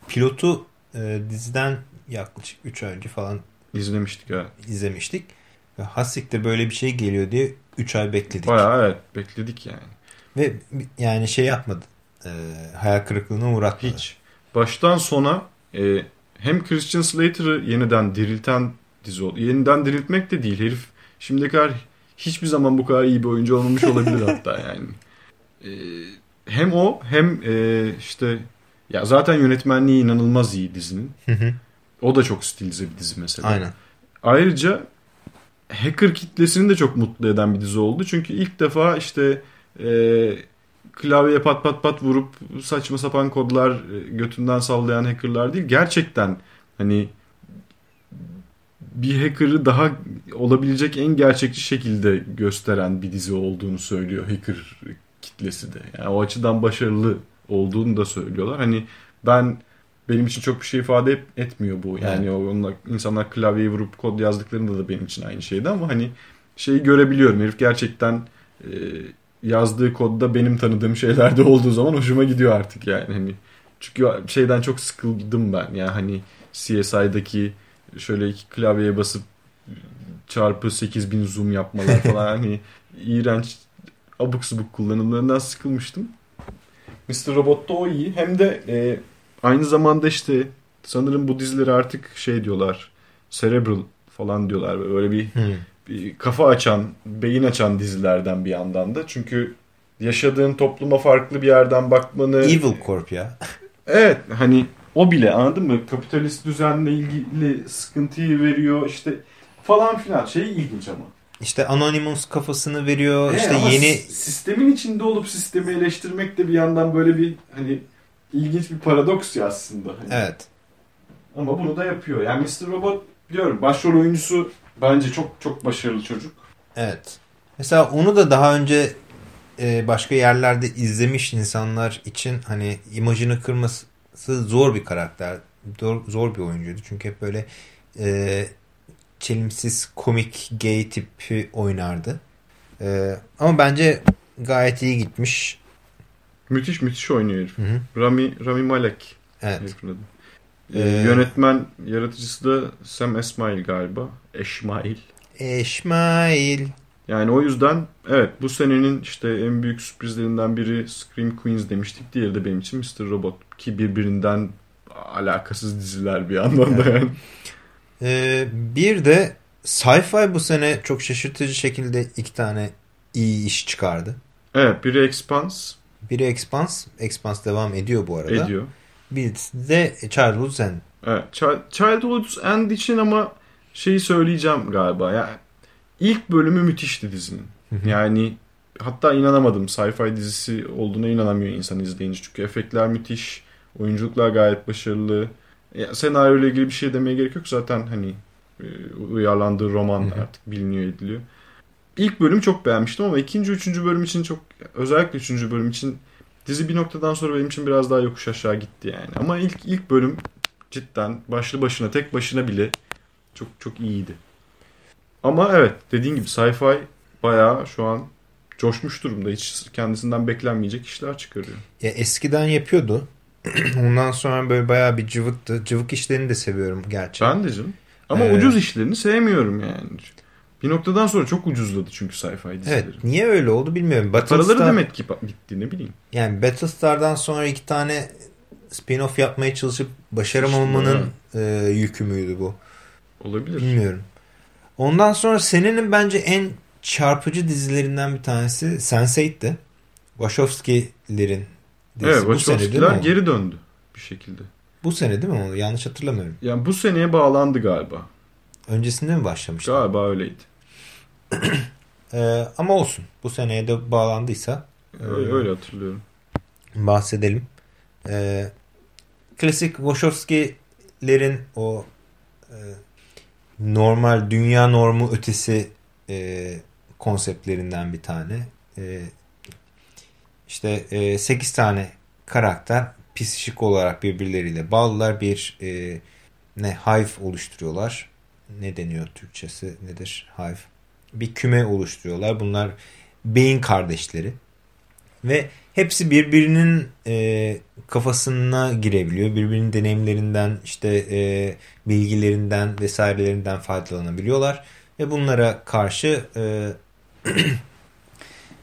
pilotu e, diziden yaklaşık 3 ay önce falan İzlemiştik ha. izlemiştik. Ve Hasik'te böyle bir şey geliyor diye 3 ay bekledik. Bayağı evet bekledik yani. Ve yani şey yapmadı. E, hayal kırıklığına uğratmadı. Hiç. Baştan sona e, hem Christian Slater'ı yeniden dirilten dizi oldu. Yeniden diriltmek de değil. Herif şimdiye kadar hiçbir zaman bu kadar iyi bir oyuncu olmamış olabilir hatta yani. E, hem o hem e, işte ya zaten yönetmenliği inanılmaz iyi dizinin. Hı hı. O da çok stilize bir dizi mesela. Aynen. Ayrıca hacker kitlesini de çok mutlu eden bir dizi oldu. Çünkü ilk defa işte e, klavyeye pat pat pat vurup saçma sapan kodlar e, götünden sallayan hackerlar değil. Gerçekten hani bir hacker'ı daha olabilecek en gerçekçi şekilde gösteren bir dizi olduğunu söylüyor hacker kitlesi de. Yani o açıdan başarılı olduğunu da söylüyorlar. Hani ben benim için çok bir şey ifade et- etmiyor bu. Yani o onlar, insanlar klavyeyi vurup kod yazdıklarında da benim için aynı şeydi ama hani şeyi görebiliyorum. Herif gerçekten e, yazdığı kodda benim tanıdığım şeylerde olduğu zaman hoşuma gidiyor artık yani. Hani çünkü şeyden çok sıkıldım ben. Yani hani CSI'daki şöyle iki klavyeye basıp çarpı 8000 zoom yapmalar falan hani iğrenç abuk subuk kullanımlarından sıkılmıştım. Mr. Robot'ta o iyi. Hem de e, aynı zamanda işte sanırım bu dizileri artık şey diyorlar. Cerebral falan diyorlar. Böyle bir, Hmm. Kafa açan, beyin açan dizilerden bir yandan da. Çünkü yaşadığın topluma farklı bir yerden bakmanı... Evil Corp ya. Evet hani o bile anladın mı? Kapitalist düzenle ilgili sıkıntıyı veriyor işte falan filan. Şey ilginç ama. İşte Anonymous kafasını veriyor. Evet, işte yeni sistemin içinde olup sistemi eleştirmek de bir yandan böyle bir hani ilginç bir paradoks ya aslında. Hani. evet. Ama bunu da yapıyor. Yani Mr. Robot diyorum başrol oyuncusu bence çok çok başarılı çocuk. Evet. Mesela onu da daha önce e, başka yerlerde izlemiş insanlar için hani imajını kırması zor bir karakter. Zor, zor bir oyuncuydu. Çünkü hep böyle e, çelimsiz komik gay tipi oynardı. E, ama bence gayet iyi gitmiş. Müthiş müthiş oynuyor herif. Hı hı. Rami, Rami Malek Evet. herifin adı. Ee, yönetmen, yaratıcısı da Sam Esmail galiba. Eşmail. Eşmail. Yani o yüzden evet bu senenin işte en büyük sürprizlerinden biri Scream Queens demiştik. Diğeri de benim için Mr. Robot. Ki birbirinden alakasız diziler bir yandan da yani. Ee, bir de Sci-Fi bu sene çok şaşırtıcı şekilde iki tane iyi iş çıkardı. Evet biri Expanse Biri Expanse. Expanse devam ediyor bu arada. ediyor. Bir de Childhood's End. Evet. Ch- Childhood's End için ama şeyi söyleyeceğim galiba. Yani ilk bölümü müthişti dizinin. Yani hatta inanamadım. Sci-fi dizisi olduğuna inanamıyor insan izleyince. Çünkü efektler müthiş. Oyunculuklar gayet başarılı. Ya, senaryo ile ilgili bir şey demeye gerek yok. Zaten hani e, uyarlandığı roman artık biliniyor ediliyor. İlk bölüm çok beğenmiştim ama ikinci, üçüncü bölüm için çok özellikle üçüncü bölüm için dizi bir noktadan sonra benim için biraz daha yokuş aşağı gitti yani. Ama ilk ilk bölüm cidden başlı başına tek başına bile çok çok iyiydi. Ama evet dediğin gibi sci-fi bayağı şu an coşmuş durumda. Hiç kendisinden beklenmeyecek işler çıkarıyor. Ya eskiden yapıyordu. Ondan sonra böyle bayağı bir cıvıktı. Cıvık işlerini de seviyorum gerçi. Ben de canım. Ama Ee, ucuz işlerini sevmiyorum yani. Bir noktadan sonra çok ucuzladı çünkü sci-fi dizileri. Evet. Niye öyle oldu bilmiyorum. Paraları Battlestar, demek ki gitti ne bileyim. yani Battlestar'dan sonra iki tane spin-off yapmaya çalışıp başaramamanın e, yükü müydü bu? Olabilir. Bilmiyorum. Ondan sonra senenin bence en çarpıcı dizilerinden bir tanesi Sense8'ti. Wachowski'lerin dizisi. Evet, bu sene değil mi? Geri döndü bir şekilde. Bu sene değil mi? Yanlış hatırlamıyorum. Yani bu seneye bağlandı galiba. Öncesinde mi başlamıştı? Galiba öyleydi. Ee, ama olsun. Bu seneye de bağlandıysa Öyle, öyle hatırlıyorum. bahsedelim. Ee, klasik Wachowski'lerin o e, normal dünya normu ötesi e, konseptlerinden bir tane. E, işte e, 8 tane karakter psikik olarak birbirleriyle bağlılar. Bir e, ne hive oluşturuyorlar. Ne deniyor Türkçesi nedir hive? Bir küme oluşturuyorlar. Bunlar beyin kardeşleri. Ve hepsi birbirinin e, kafasına girebiliyor. Birbirinin deneyimlerinden, işte e, bilgilerinden vesairelerinden faydalanabiliyorlar. Ve bunlara karşı e,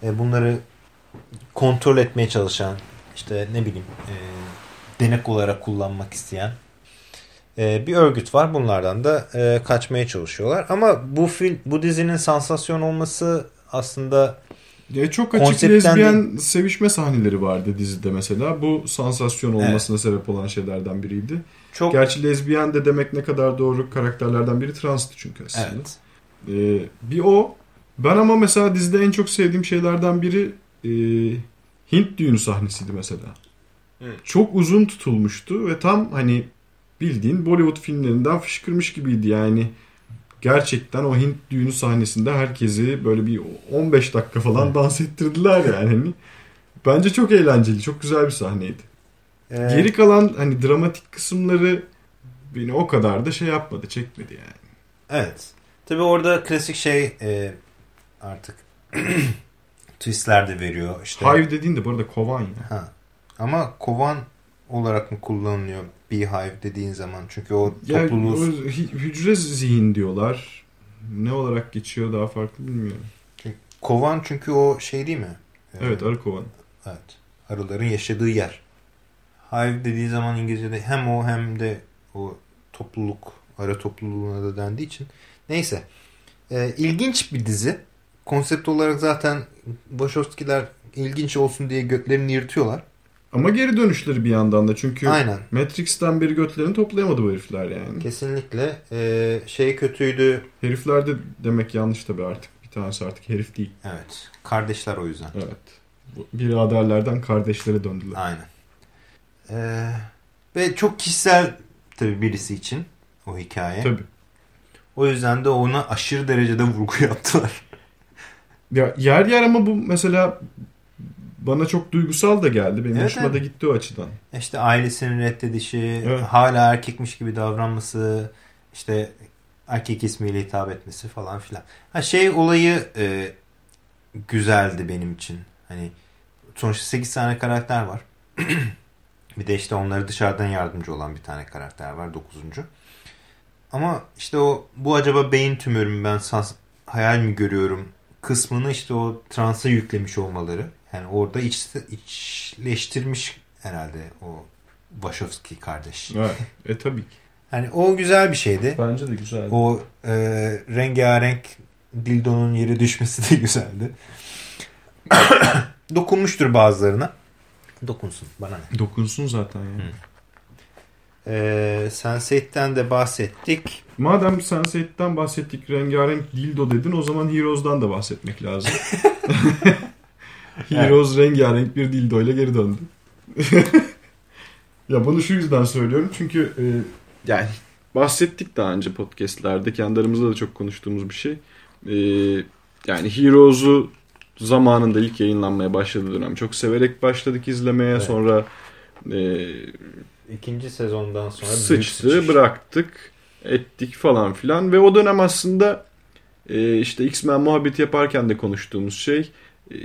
e, bunları kontrol etmeye çalışan, işte ne bileyim e, denek olarak kullanmak isteyen e, bir örgüt var. Bunlardan da e, kaçmaya çalışıyorlar. Ama bu film, bu dizinin sansasyon olması aslında Ya çok açık Konseptten lezbiyen sevişme sahneleri vardı dizide mesela. Bu sansasyon olmasına sebep olan şeylerden biriydi. çok Gerçi lezbiyen de demek ne kadar doğru karakterlerden biri transtı çünkü aslında. evet. Ee, bir o. Ben ama mesela dizide en çok sevdiğim şeylerden biri e, Hint düğünü sahnesiydi mesela. Evet. Çok uzun tutulmuştu ve tam hani bildiğin Bollywood filmlerinden fışkırmış gibiydi yani. Gerçekten o Hint düğünü sahnesinde herkesi böyle bir 15 dakika falan dans ettirdiler yani. Hani bence çok eğlenceli, çok güzel bir sahneydi. Ee, Geri kalan hani dramatik kısımları beni o kadar da şey yapmadı, çekmedi yani. Evet. Tabi orada klasik şey e, artık twistler de veriyor. İşte, Hive dediğin de bu arada kovan ya. Ha. Ama kovan olarak mı kullanılıyor Beehive dediğin zaman? Çünkü o topluluğu... o hi- hücre zihin diyorlar. Ne olarak geçiyor daha farklı bilmiyorum. Kovan çünkü o şey değil mi? Ee, Evet arı kovan. Evet. Arıların yaşadığı yer. Hive dediği zaman İngilizce'de hem o hem de o topluluk, arı topluluğuna da dendiği için. Neyse. Ee, ilginç bir dizi. Konsept olarak zaten Wachowski'ler ilginç olsun diye götlerini yırtıyorlar. Ama geri dönüşleri bir yandan da çünkü Aynen. Matrix'ten beri götlerini toplayamadı bu herifler yani. Kesinlikle. Ee, şey kötüydü. Herifler de demek yanlış tabii artık. Bir tanesi artık herif değil. Evet. Kardeşler o yüzden. Evet. Biraderlerden kardeşlere döndüler. Aynen. Ee, ve çok kişisel tabii birisi için o hikaye. Tabii. O yüzden de ona aşırı derecede vurgu yaptılar. Ya yer yer ama bu mesela bana çok duygusal da geldi. Benim Evet, hoşuma da gitti o açıdan. İşte ailesinin reddedişi, Evet. hala erkekmiş gibi davranması, işte erkek ismiyle hitap etmesi falan filan. Ha şey olayı e, güzeldi benim için. Hani sonuçta 8 tane karakter var. bir de işte onları dışarıdan yardımcı olan bir tane karakter var 9. Ama işte o bu acaba beyin tümörü mü ben sans, hayal mi görüyorum kısmını işte o transa yüklemiş olmaları. Yani orada iç, içleştirmiş herhalde o Wachowski kardeş. Evet. E tabii ki. Yani o güzel bir şeydi. Bence de güzeldi. O e, rengarenk dildonun yere düşmesi de güzeldi. Dokunmuştur bazılarına. Dokunsun bana ne. Dokunsun zaten yani. E, Sense8'ten de bahsettik. Madem Sense8'ten bahsettik, rengarenk dildo dedin o zaman Heroes'dan da bahsetmek lazım. Heroes rengarenk bir dildo ile geri döndü. ya bunu şu yüzden söylüyorum çünkü e, yani bahsettik daha önce podcastlerde kendi aramızda da çok konuştuğumuz bir şey. E, yani Heroes'u zamanında ilk yayınlanmaya başladığı dönem çok severek başladık izlemeye Evet. sonra e, İkinci sezondan sonra sıçtı bıraktık ettik falan filan ve o dönem aslında e, işte X-Men muhabbeti yaparken de konuştuğumuz şey e,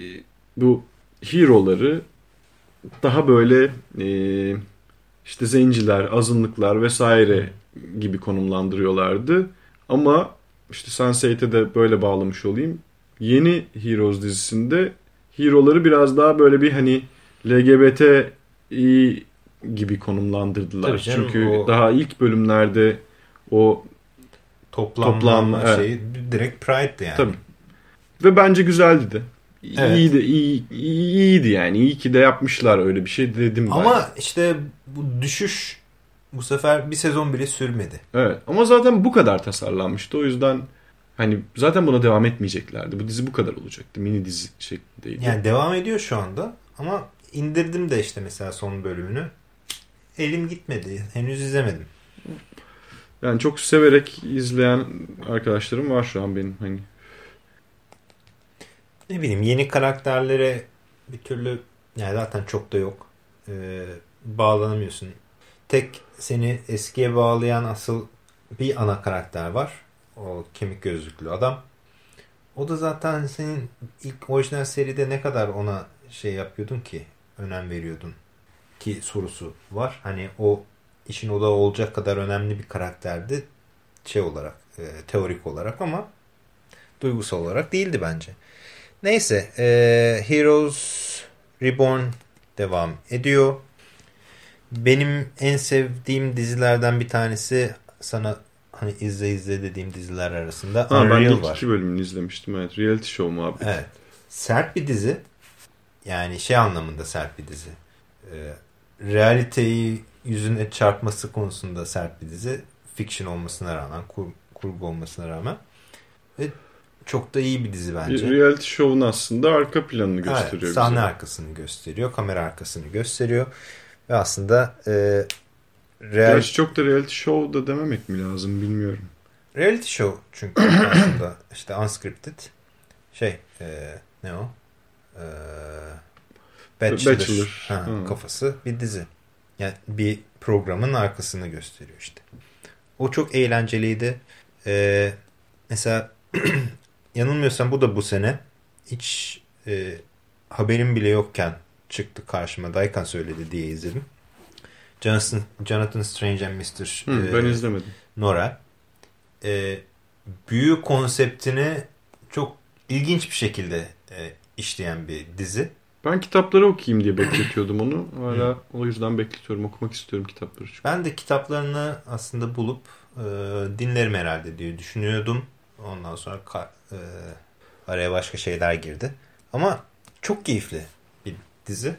bu hero'ları daha böyle e, işte zenciler, azınlıklar vesaire gibi konumlandırıyorlardı. Ama işte Sense8'e de böyle bağlamış olayım. Yeni Heroes dizisinde hero'ları biraz daha böyle bir hani LGBT gibi konumlandırdılar. Tabii canım, Çünkü o- daha ilk bölümlerde o toplanma, Toplanma, evet. şeyi direkt Pride'di yani. Tabii. Ve bence güzeldi de. Evet. İyiydi, iyi, iyi- iyiydi yani. İyi ki de yapmışlar öyle bir şey dedim ben. Ama işte bu düşüş bu sefer bir sezon bile sürmedi. Evet. Ama zaten bu kadar tasarlanmıştı. O yüzden hani zaten buna devam etmeyeceklerdi. Bu dizi bu kadar olacaktı. Mini dizi şeklindeydi. Yani devam ediyor şu anda ama indirdim de işte mesela son bölümünü. Elim gitmedi. Henüz izlemedim. Yani çok severek izleyen arkadaşlarım var şu an benim. Hani Ne bileyim yeni karakterlere bir türlü yani zaten çok da yok. Ee, bağlanamıyorsun. Tek seni eskiye bağlayan asıl bir ana karakter var. O kemik gözlüklü adam. O da zaten senin ilk orijinal seride ne kadar ona şey yapıyordun ki önem veriyordun ki sorusu var. Hani o işin odağı olacak kadar önemli bir karakterdi şey olarak e, teorik olarak ama duygusal olarak değildi bence. Neyse e, Heroes Reborn devam ediyor. Benim en sevdiğim dizilerden bir tanesi sana hani izle izle dediğim diziler arasında ha, ben Unreal ilk var. iki bölümünü izlemiştim. Evet. Reality show muhabbeti. Evet. Sert bir dizi. Yani şey anlamında sert bir dizi. Ee, realiteyi yüzüne çarpması konusunda sert bir dizi. Fiction olmasına rağmen, kur- kurgu olmasına rağmen. Ve çok da iyi bir dizi bence. Bir reality show'un aslında arka planını Evet, gösteriyor sahne bize. arkasını gösteriyor, kamera arkasını gösteriyor. Ve aslında e, real, Gerçi çok da reality show da dememek mi lazım bilmiyorum. reality show çünkü aslında işte unscripted şey e, ne o? E, Bachelor, Bachelor. Ha, Hı. kafası bir dizi. Yani bir programın arkasını gösteriyor işte. O çok eğlenceliydi. E, mesela yanılmıyorsam bu da bu sene hiç e, haberim bile yokken çıktı karşıma. Daykan söyledi diye izledim. Jonathan, Jonathan Strange and Mr. Hı, e, ben izlemedim. Norel. E, büyü konseptini çok ilginç bir şekilde e, işleyen bir dizi. Ben kitapları okuyayım diye bekletiyordum onu. Hala o yüzden bekletiyorum. Okumak istiyorum kitapları çünkü. Ben de kitaplarını aslında bulup e, dinlerim herhalde diye düşünüyordum. Ondan sonra e, araya başka şeyler girdi. Ama çok keyifli bir dizi.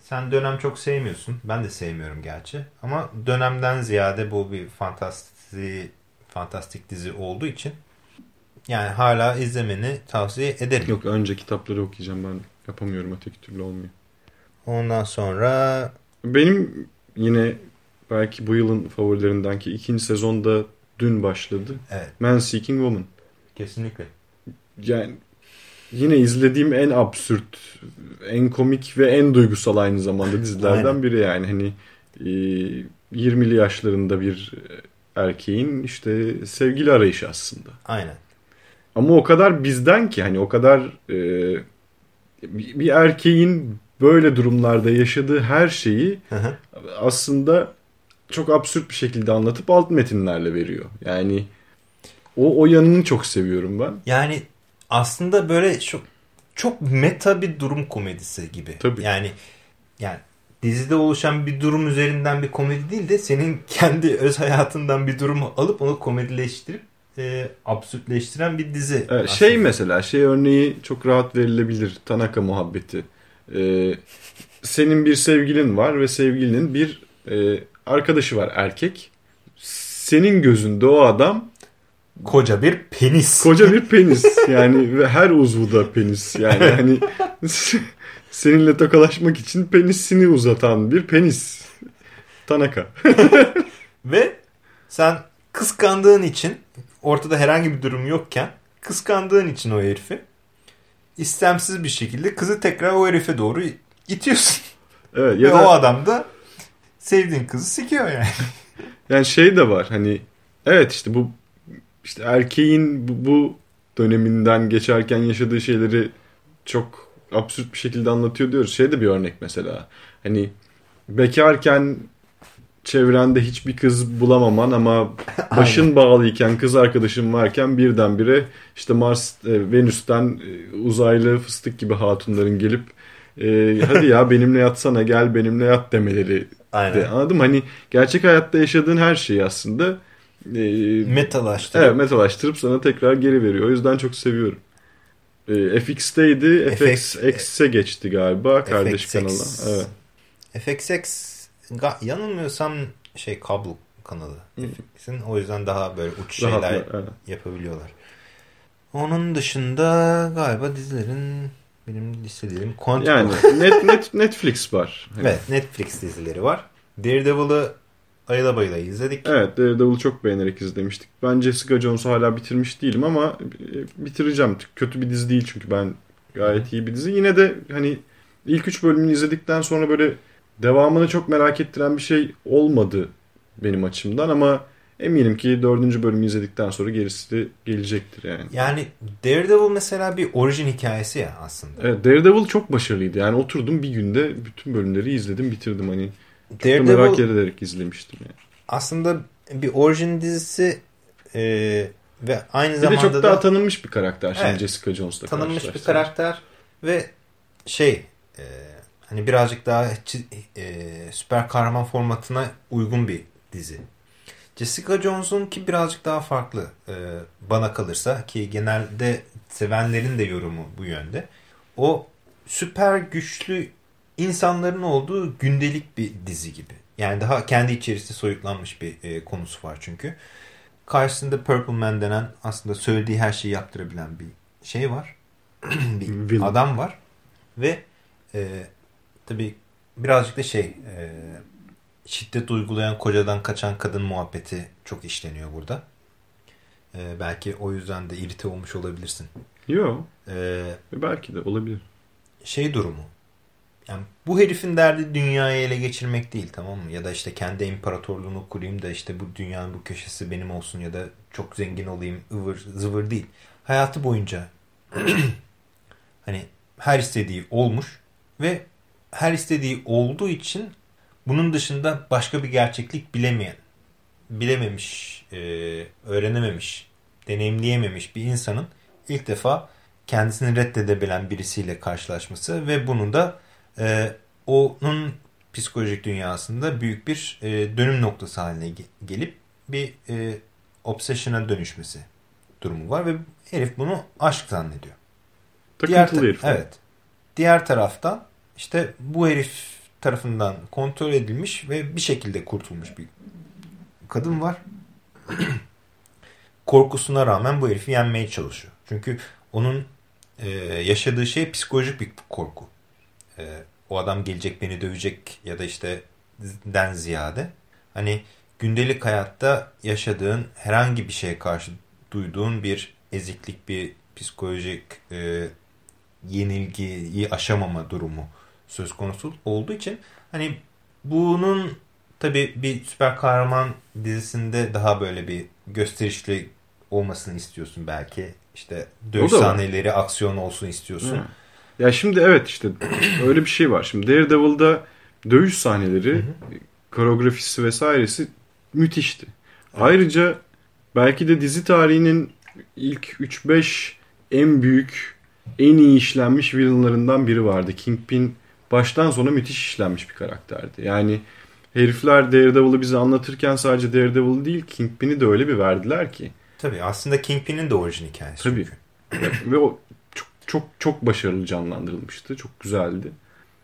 Sen dönem çok sevmiyorsun. Ben de sevmiyorum gerçi. Ama dönemden ziyade bu bir fantastik fantastik dizi olduğu için yani hala izlemeni tavsiye ederim. Yok önce kitapları okuyacağım ben. Yapamıyorum öteki türlü olmuyor. Ondan sonra Benim yine belki bu yılın favorilerinden ki ikinci sezonda dün başladı. evet Man Seeking Woman. kesinlikle. Yani yine izlediğim en absürt, en komik ve en duygusal aynı zamanda dizilerden Aynen. biri yani. Hani e, 20'li yaşlarında bir erkeğin işte sevgili arayışı aslında. Aynen. Ama o kadar bizden ki hani o kadar e, bir erkeğin böyle durumlarda yaşadığı her şeyi Hı hı. aslında çok absürt bir şekilde anlatıp alt metinlerle veriyor. Yani o o yanını çok seviyorum ben. Yani aslında böyle çok çok meta bir durum komedisi gibi. Tabii. Yani yani dizide oluşan bir durum üzerinden bir komedi değil de senin kendi öz hayatından bir durumu alıp onu komedileştirip e, absürtleştiren bir dizi. Evet, aslında. şey mesela şey örneği çok rahat verilebilir. Tanaka muhabbeti. Ee, senin bir sevgilin var ve sevgilinin bir e, arkadaşı var erkek. Senin gözünde o adam koca bir penis. koca bir penis yani ve her uzvu da penis yani hani seninle tokalaşmak için penisini uzatan bir penis. Tanaka. Ve sen kıskandığın için ortada herhangi bir durum yokken kıskandığın için o herifi istemsiz bir şekilde kızı tekrar o herife doğru itiyorsun. Evet Ve ya o da adam da sevdiğin kızı sikiyor yani. Yani şey de var hani evet işte bu işte erkeğin bu, bu döneminden geçerken yaşadığı şeyleri çok absürt bir şekilde anlatıyor diyoruz. Şey de bir örnek mesela. Hani bekarken çevrende hiçbir kız bulamaman ama başın bağlıyken kız arkadaşın varken birdenbire işte Mars e, Venüs'ten e, uzaylı fıstık gibi hatunların gelip e, hadi ya benimle yatsana gel benimle yat demeleri Aynen. de, anladın mı? Hani gerçek hayatta yaşadığın her şeyi aslında e, Metalaştırıp evet, metalaştırıp sana tekrar geri veriyor. O yüzden çok seviyorum. E, FX'teydi. FX FX'e geçti galiba. Kardeş FXX. kanala. Evet. FXX yanılmıyorsam şey kablo kanalı. FX'in o yüzden daha böyle uç şeyler Rahatlar, evet. yapabiliyorlar. Onun dışında galiba dizilerin benim listelerim Quantum. Yani net, net, Netflix var. Hani- evet Netflix dizileri var. Daredevil'ı ayıla bayıla izledik. Evet Daredevil'ı çok beğenerek izlemiştik. Ben Jessica Jones'u hala bitirmiş değilim ama bitireceğim. Kötü bir dizi değil çünkü ben gayet iyi bir dizi. Yine de hani ilk üç bölümünü izledikten sonra böyle devamını çok merak ettiren bir şey olmadı benim açımdan ama eminim ki dördüncü bölümü izledikten sonra gerisi de gelecektir yani. Yani Daredevil mesela bir orijin hikayesi ya aslında. Evet Daredevil çok başarılıydı. Yani oturdum bir günde bütün bölümleri izledim bitirdim hani. Çok da Daredevil merak ederek izlemiştim yani. aslında bir orijin dizisi e, ve aynı Bir de zamanda çok da daha tanınmış bir karakter şimdi Evet. Jessica Jones'la tanınmış bir karakter ve şey e, hani birazcık daha e, süper kahraman formatına uygun bir dizi. Jessica Jones'un ki birazcık daha farklı e, bana kalırsa ki genelde sevenlerin de yorumu bu yönde. O süper güçlü insanların olduğu gündelik bir dizi gibi. Yani daha kendi içerisinde soyutlanmış bir e, konusu var çünkü. Karşısında Purple Man denen aslında söylediği her şeyi yaptırabilen bir şey var. bir Villain. adam var. Ve e, tabii birazcık da şey e, şiddet uygulayan kocadan kaçan kadın muhabbeti çok işleniyor burada. E, belki o yüzden de irite olmuş olabilirsin. Yok. E, Belki de olabilir. şey durumu. Yani bu herifin derdi dünyayı ele geçirmek değil tamam mı? Ya da işte kendi imparatorluğunu kurayım da işte bu dünyanın bu köşesi benim olsun ya da çok zengin olayım ıvır zıvır değil. Hayatı boyunca hani her istediği olmuş ve her istediği olduğu için bunun dışında başka bir gerçeklik bilemeyen, bilememiş, e, öğrenememiş, deneyimleyememiş bir insanın ilk defa kendisini reddedebilen birisiyle karşılaşması ve bunun da e, onun psikolojik dünyasında büyük bir e, dönüm noktası haline ge- gelip bir e, dönüşmesi durumu var ve herif bunu aşk zannediyor. Takıntılı ta- herif. Evet. Diğer taraftan işte bu herif tarafından kontrol edilmiş ve bir şekilde kurtulmuş bir kadın var. Korkusuna rağmen bu herifi yenmeye çalışıyor. Çünkü onun e, yaşadığı şey psikolojik bir korku. E, o adam gelecek beni dövecek ya da işte den ziyade. Hani gündelik hayatta yaşadığın herhangi bir şeye karşı duyduğun bir eziklik, bir psikolojik e, yenilgiyi aşamama durumu söz konusu olduğu için hani bunun tabi bir süper kahraman dizisinde daha böyle bir gösterişli olmasını istiyorsun belki. İşte dövüş sahneleri aksiyon olsun istiyorsun. Ha. Ya şimdi evet işte öyle bir şey var. Şimdi Daredevil'da dövüş sahneleri, koreografisi vesairesi müthişti. Ayrıca belki de dizi tarihinin ilk 3-5 en büyük, en iyi işlenmiş villainlarından biri vardı. Kingpin baştan sona müthiş işlenmiş bir karakterdi. Yani herifler Daredevil'ı bize anlatırken sadece Daredevil değil Kingpin'i de öyle bir verdiler ki. Tabii aslında Kingpin'in de orijin hikayesi. Tabii. çünkü. Ve o çok çok çok başarılı canlandırılmıştı. Çok güzeldi.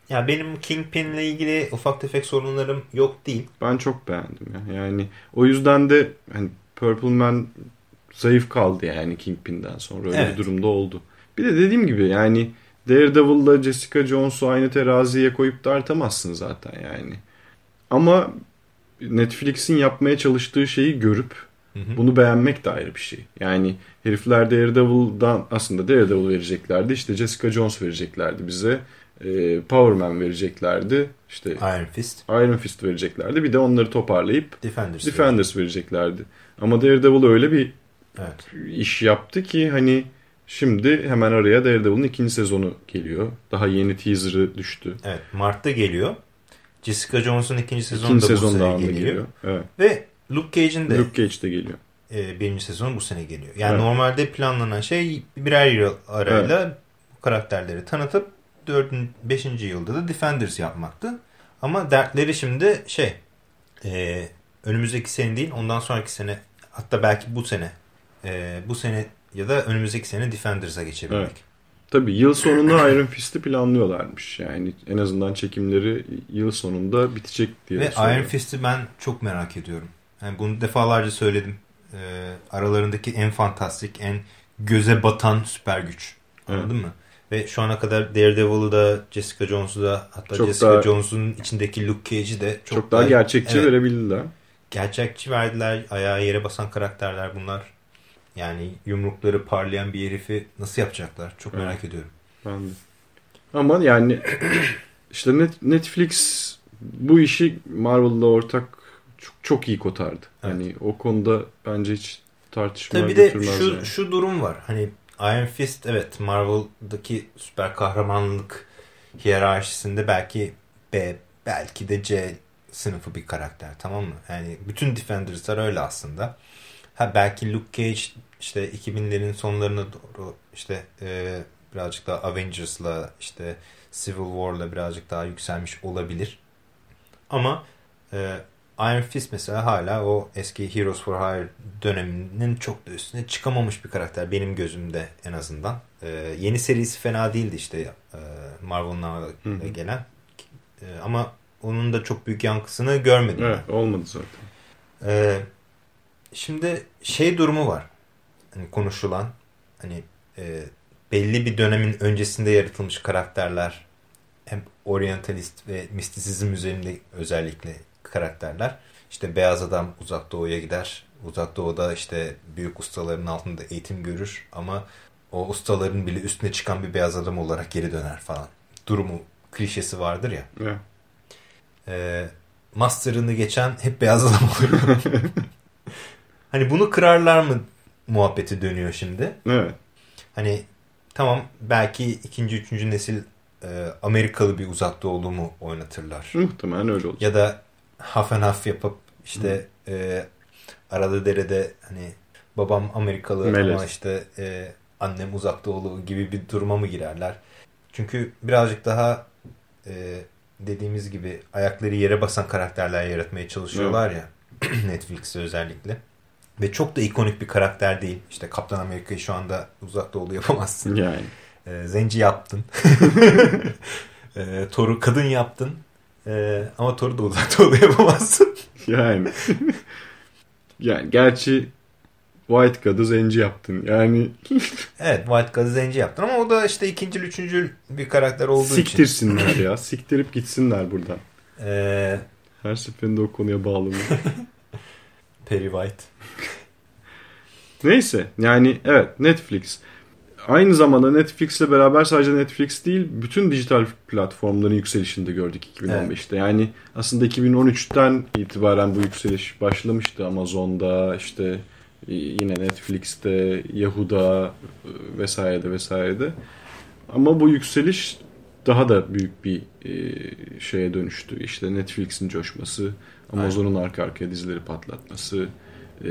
Ya benim Kingpin'le ilgili ufak tefek sorunlarım yok değil. Ben çok beğendim ya. Yani o yüzden de hani Purple Man zayıf kaldı yani Kingpin'den sonra öyle Evet. bir durumda oldu. Bir de dediğim gibi yani Daredevil'la Jessica Jones'u aynı teraziye koyup tartamazsın zaten yani. Ama Netflix'in yapmaya çalıştığı şeyi görüp Hı hı. bunu beğenmek de ayrı bir şey. Yani herifler Daredevil'dan aslında Daredevil vereceklerdi. İşte Jessica Jones vereceklerdi bize. Ee, Power Man vereceklerdi. İşte Iron Fist, Iron Fist vereceklerdi. Bir de onları toparlayıp Defenders. Defenders vereceklerdi. Ama Daredevil öyle bir Evet. iş yaptı ki hani şimdi hemen araya Daredevil'ın ikinci sezonu geliyor. Daha yeni teaser'ı düştü. Evet. Mart'ta geliyor. Jessica Jones'un ikinci sezonu İkinci da bu sene geliyor. geliyor. Evet. Ve Luke Cage'in de Luke Cage de geliyor. e, birinci sezonu bu sene geliyor. Yani Evet. normalde planlanan şey birer yıl arayla bu karakterleri tanıtıp dördüncü, beşinci yılda da Defenders yapmaktı. Ama dertleri şimdi şey e, önümüzdeki sene değil ondan sonraki sene hatta belki bu sene e, bu sene ya da önümüzdeki sene Defenders'a geçebilmek. Evet. Tabii yıl sonunda Iron Fist'i planlıyorlarmış. Yani en azından çekimleri yıl sonunda bitecek diye Ve. Iron Fist'i ben çok merak ediyorum. Yani bunu defalarca söyledim. Ee, aralarındaki en fantastik, en göze batan süper güç. Anladın mı? Ve şu ana kadar Daredevil'ı da, Jessica Jones'u da, hatta Çok Jessica daha- Jones'un içindeki Luke Cage'i de çok, Çok, daha gerçekçi Evet, verebildiler. gerçekçi verdiler. Ayağa yere basan karakterler bunlar. Yani yumrukları parlayan bir herifi nasıl yapacaklar? Çok Evet. merak ediyorum. Ben de. Ama yani işte Net- Netflix bu işi Marvel'la ortak çok, çok iyi kotardı. Evet. Hani o konuda bence hiç tartışma Tabii bir de şu, yani. şu durum var. Hani Iron Fist evet Marvel'daki süper kahramanlık hiyerarşisinde belki B belki de C sınıfı bir karakter tamam mı? Yani bütün Defenders'lar öyle aslında. Ha belki Luke Cage işte 2000'lerin sonlarına doğru işte e, birazcık daha Avengers'la işte Civil War'la birazcık daha yükselmiş olabilir. Ama e, Iron Fist mesela hala o eski Heroes for Hire döneminin çok da üstüne çıkamamış bir karakter benim gözümde en azından. E, yeni serisi fena değildi işte e, Marvel'ın gelen. E, ama onun da çok büyük yankısını görmedim. ben. Evet, olmadı zaten. Ee, şimdi şey durumu var. Hani konuşulan hani e, belli bir dönemin öncesinde yaratılmış karakterler hem oryantalist ve mistisizm üzerinde özellikle karakterler. İşte beyaz adam uzak doğuya gider. Uzak doğuda işte büyük ustaların altında eğitim görür ama o ustaların bile üstüne çıkan bir beyaz adam olarak geri döner falan. Durumu klişesi vardır ya. Evet. Ee, master'ını geçen hep beyaz adam oluyor. hani bunu kırarlar mı muhabbeti dönüyor şimdi. Evet. Hani tamam belki ikinci, üçüncü nesil e, Amerikalı bir uzak doğulu mu oynatırlar. Muhtemelen öyle olacak. Ya da haf and haf yapıp işte e, arada derede hani babam Amerikalı Melez. ama işte e, annem uzak doğulu gibi bir duruma mı girerler? Çünkü birazcık daha e, dediğimiz gibi ayakları yere basan karakterler yaratmaya çalışıyorlar ya Netflix'te özellikle. Ve çok da ikonik bir karakter değil. İşte Kaptan Amerika'yı şu anda uzak doğulu yapamazsın. Yani. E, Zenci yaptın. e, Thor'u kadın yaptın. E, ama Thor'u da uzak doğulu yapamazsın. Yani. yani gerçi White God'u zenci yaptın. Yani Evet White God'u zenci yaptın ama o da işte ikinci, üçüncü bir karakter olduğu için. siktirsinler ya. Siktirip gitsinler buradan. E, Her seferinde o konuya bağlı. Perry White. Neyse yani evet Netflix. Aynı zamanda Netflix'le beraber sadece Netflix değil bütün dijital platformların yükselişini de gördük 2015'te. Yani aslında 2013'ten itibaren bu yükseliş başlamıştı Amazon'da işte e, yine Netflix'te, Yahoo'da e, vesairede vesairede. Ama bu yükseliş daha da büyük bir e, şeye dönüştü. İşte Netflix'in coşması, Amazon'un arka arkaya dizileri patlatması, e,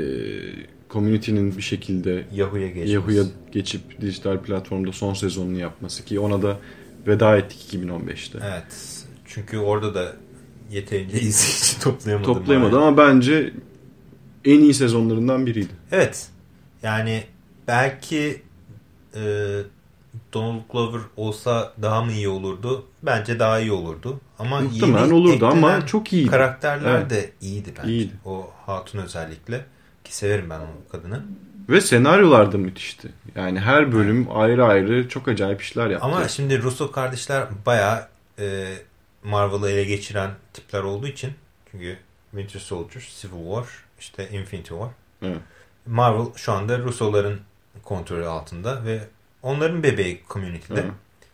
Community'nin bir şekilde Yahoo'ya. Yahoo'ya geçip dijital platformda son sezonunu yapması ki ona da veda ettik 2015'te. Evet. Çünkü orada da yeterince izleyici toplayamadı. Toplayamadı ama bence en iyi sezonlarından biriydi. Evet. Yani belki e, Donald Glover olsa daha mı iyi olurdu? Bence daha iyi olurdu. Ama Muhtemelen yeni olurdu ama çok iyiydi. Karakterler Evet. de iyiydi bence. İyiydi. O Hatun özellikle. Ki severim ben o kadını. Ve senaryolar da müthişti. Yani her bölüm ayrı ayrı çok acayip işler yaptı. Ama şimdi Russo kardeşler bayağı e, Marvel'ı ele geçiren tipler olduğu için çünkü Winter Soldier, Civil War, işte Infinity War. Evet. Marvel şu anda Russo'ların kontrolü altında ve onların bebeği community'de. Evet.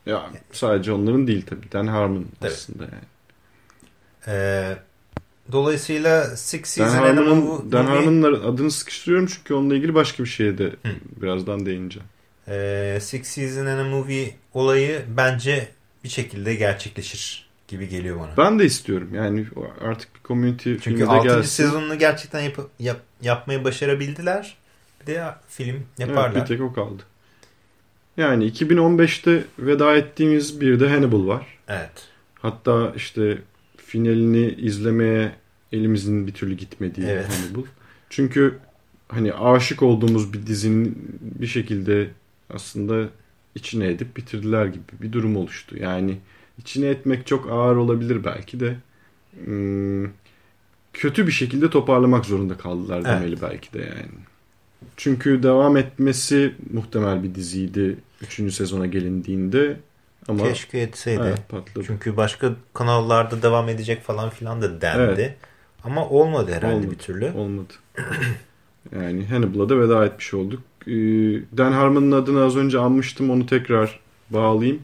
Ya sadece onların değil tabii. Dan Harmon Tabii. aslında yani. E, dolayısıyla Six Dan Season and a Harmon'ın Movie- Dan Harmon'ın adını sıkıştırıyorum çünkü onunla ilgili başka bir şeye de Hı. birazdan değineceğim. e, Six Season and a Movie olayı bence bir şekilde gerçekleşir gibi geliyor bana. Ben de istiyorum. Yani artık bir community Çünkü filmi de 6. gelsin. sezonunu gerçekten yap, yap, yapmayı başarabildiler. Bir de film yaparlar. Evet, bir tek o kaldı. Yani 2015'te veda ettiğimiz bir de Hannibal var. Evet. Hatta işte finalini izlemeye elimizin bir türlü gitmediği Evet. Hannibal. Çünkü hani aşık olduğumuz bir dizinin bir şekilde aslında içine edip bitirdiler gibi bir durum oluştu. Yani içine etmek çok ağır olabilir belki de hmm, kötü bir şekilde toparlamak zorunda kaldılar Evet. demeli belki de yani. Çünkü devam etmesi muhtemel bir diziydi 3. sezona gelindiğinde ama Keşke etseydi. evet, patladı. Çünkü başka kanallarda devam edecek falan filan da dendi. Evet. Ama olmadı herhalde Olmadı. bir türlü. Olmadı. yani Hannibal'a da veda etmiş olduk. Ee, Dan Harmon'ın adını az önce anmıştım. Onu tekrar bağlayayım.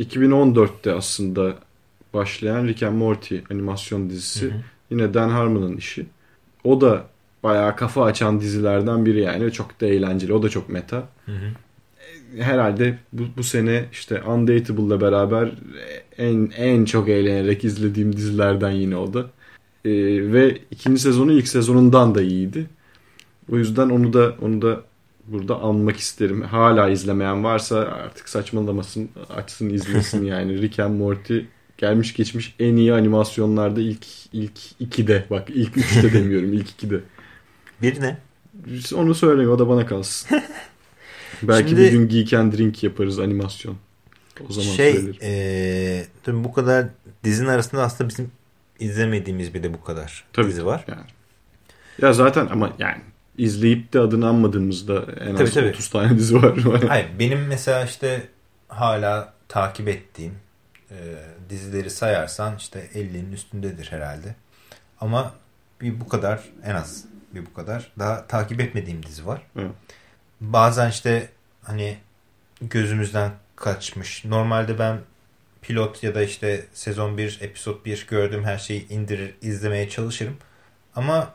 2014'te aslında başlayan Rick and Morty animasyon dizisi. Hı hı. Yine Dan Harmon'ın işi. O da bayağı kafa açan dizilerden biri yani. Çok da eğlenceli. O da çok meta. Hı hı. E, herhalde bu, bu sene işte Undateable'la beraber en en çok eğlenerek izlediğim dizilerden yine o da. Ee, ve ikinci sezonu ilk sezonundan da iyiydi. O yüzden onu da onu da burada anmak isterim. Hala izlemeyen varsa artık saçmalamasın, açsın, izlesin yani. Rick and Morty gelmiş geçmiş en iyi animasyonlarda ilk ilk 2'de. Bak ilk 3'te demiyorum, ilk 2'de. Biri ne? Onu söyleyin o da bana kalsın. Belki Şimdi, bir gün Geek and Drink yaparız animasyon. O zaman şey, söylerim. E, bu kadar dizinin arasında aslında bizim izlemediğimiz bir de bu kadar tabii, dizi var. Yani. Ya zaten ama yani izleyip de adını anmadığımızda en az tabii, tabii. 30 tane dizi var. Hayır benim mesela işte hala takip ettiğim e, dizileri sayarsan işte 50'nin üstündedir herhalde. Ama bir bu kadar en az bir bu kadar daha takip etmediğim dizi var. Evet. Bazen işte hani gözümüzden kaçmış. Normalde ben pilot ya da işte sezon 1, episod 1 gördüğüm her şeyi indirir, izlemeye çalışırım. Ama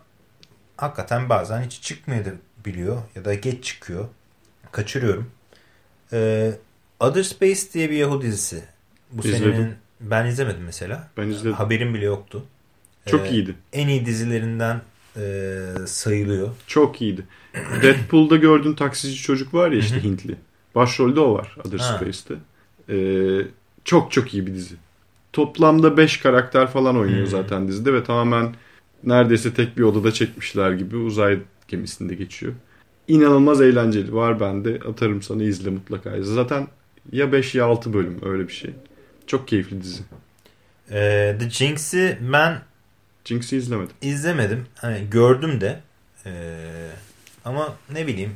hakikaten bazen hiç çıkmıyor biliyor ya da geç çıkıyor. Kaçırıyorum. Ee, Other Space diye bir Yahoo dizisi. Bu İzledim. senenin ben izlemedim mesela. Ben izledim. Haberim bile yoktu. Çok Ee, iyiydi. En iyi dizilerinden e, sayılıyor. Çok iyiydi. Deadpool'da gördüğün taksici çocuk var ya işte. Hintli. Başrolde o var Other Ha. Space'te. Ee, çok çok iyi bir dizi. Toplamda 5 karakter falan oynuyor Hı. zaten dizide ve tamamen neredeyse tek bir odada çekmişler gibi uzay gemisinde geçiyor. İnanılmaz eğlenceli. Var bende. Atarım sana izle mutlaka. Zaten ya 5 ya 6 bölüm öyle bir şey. Çok keyifli dizi. Ee, The Jinx'i ben Jinx'i izlemedim. izlemedim. Hani gördüm de. Ee, ama ne bileyim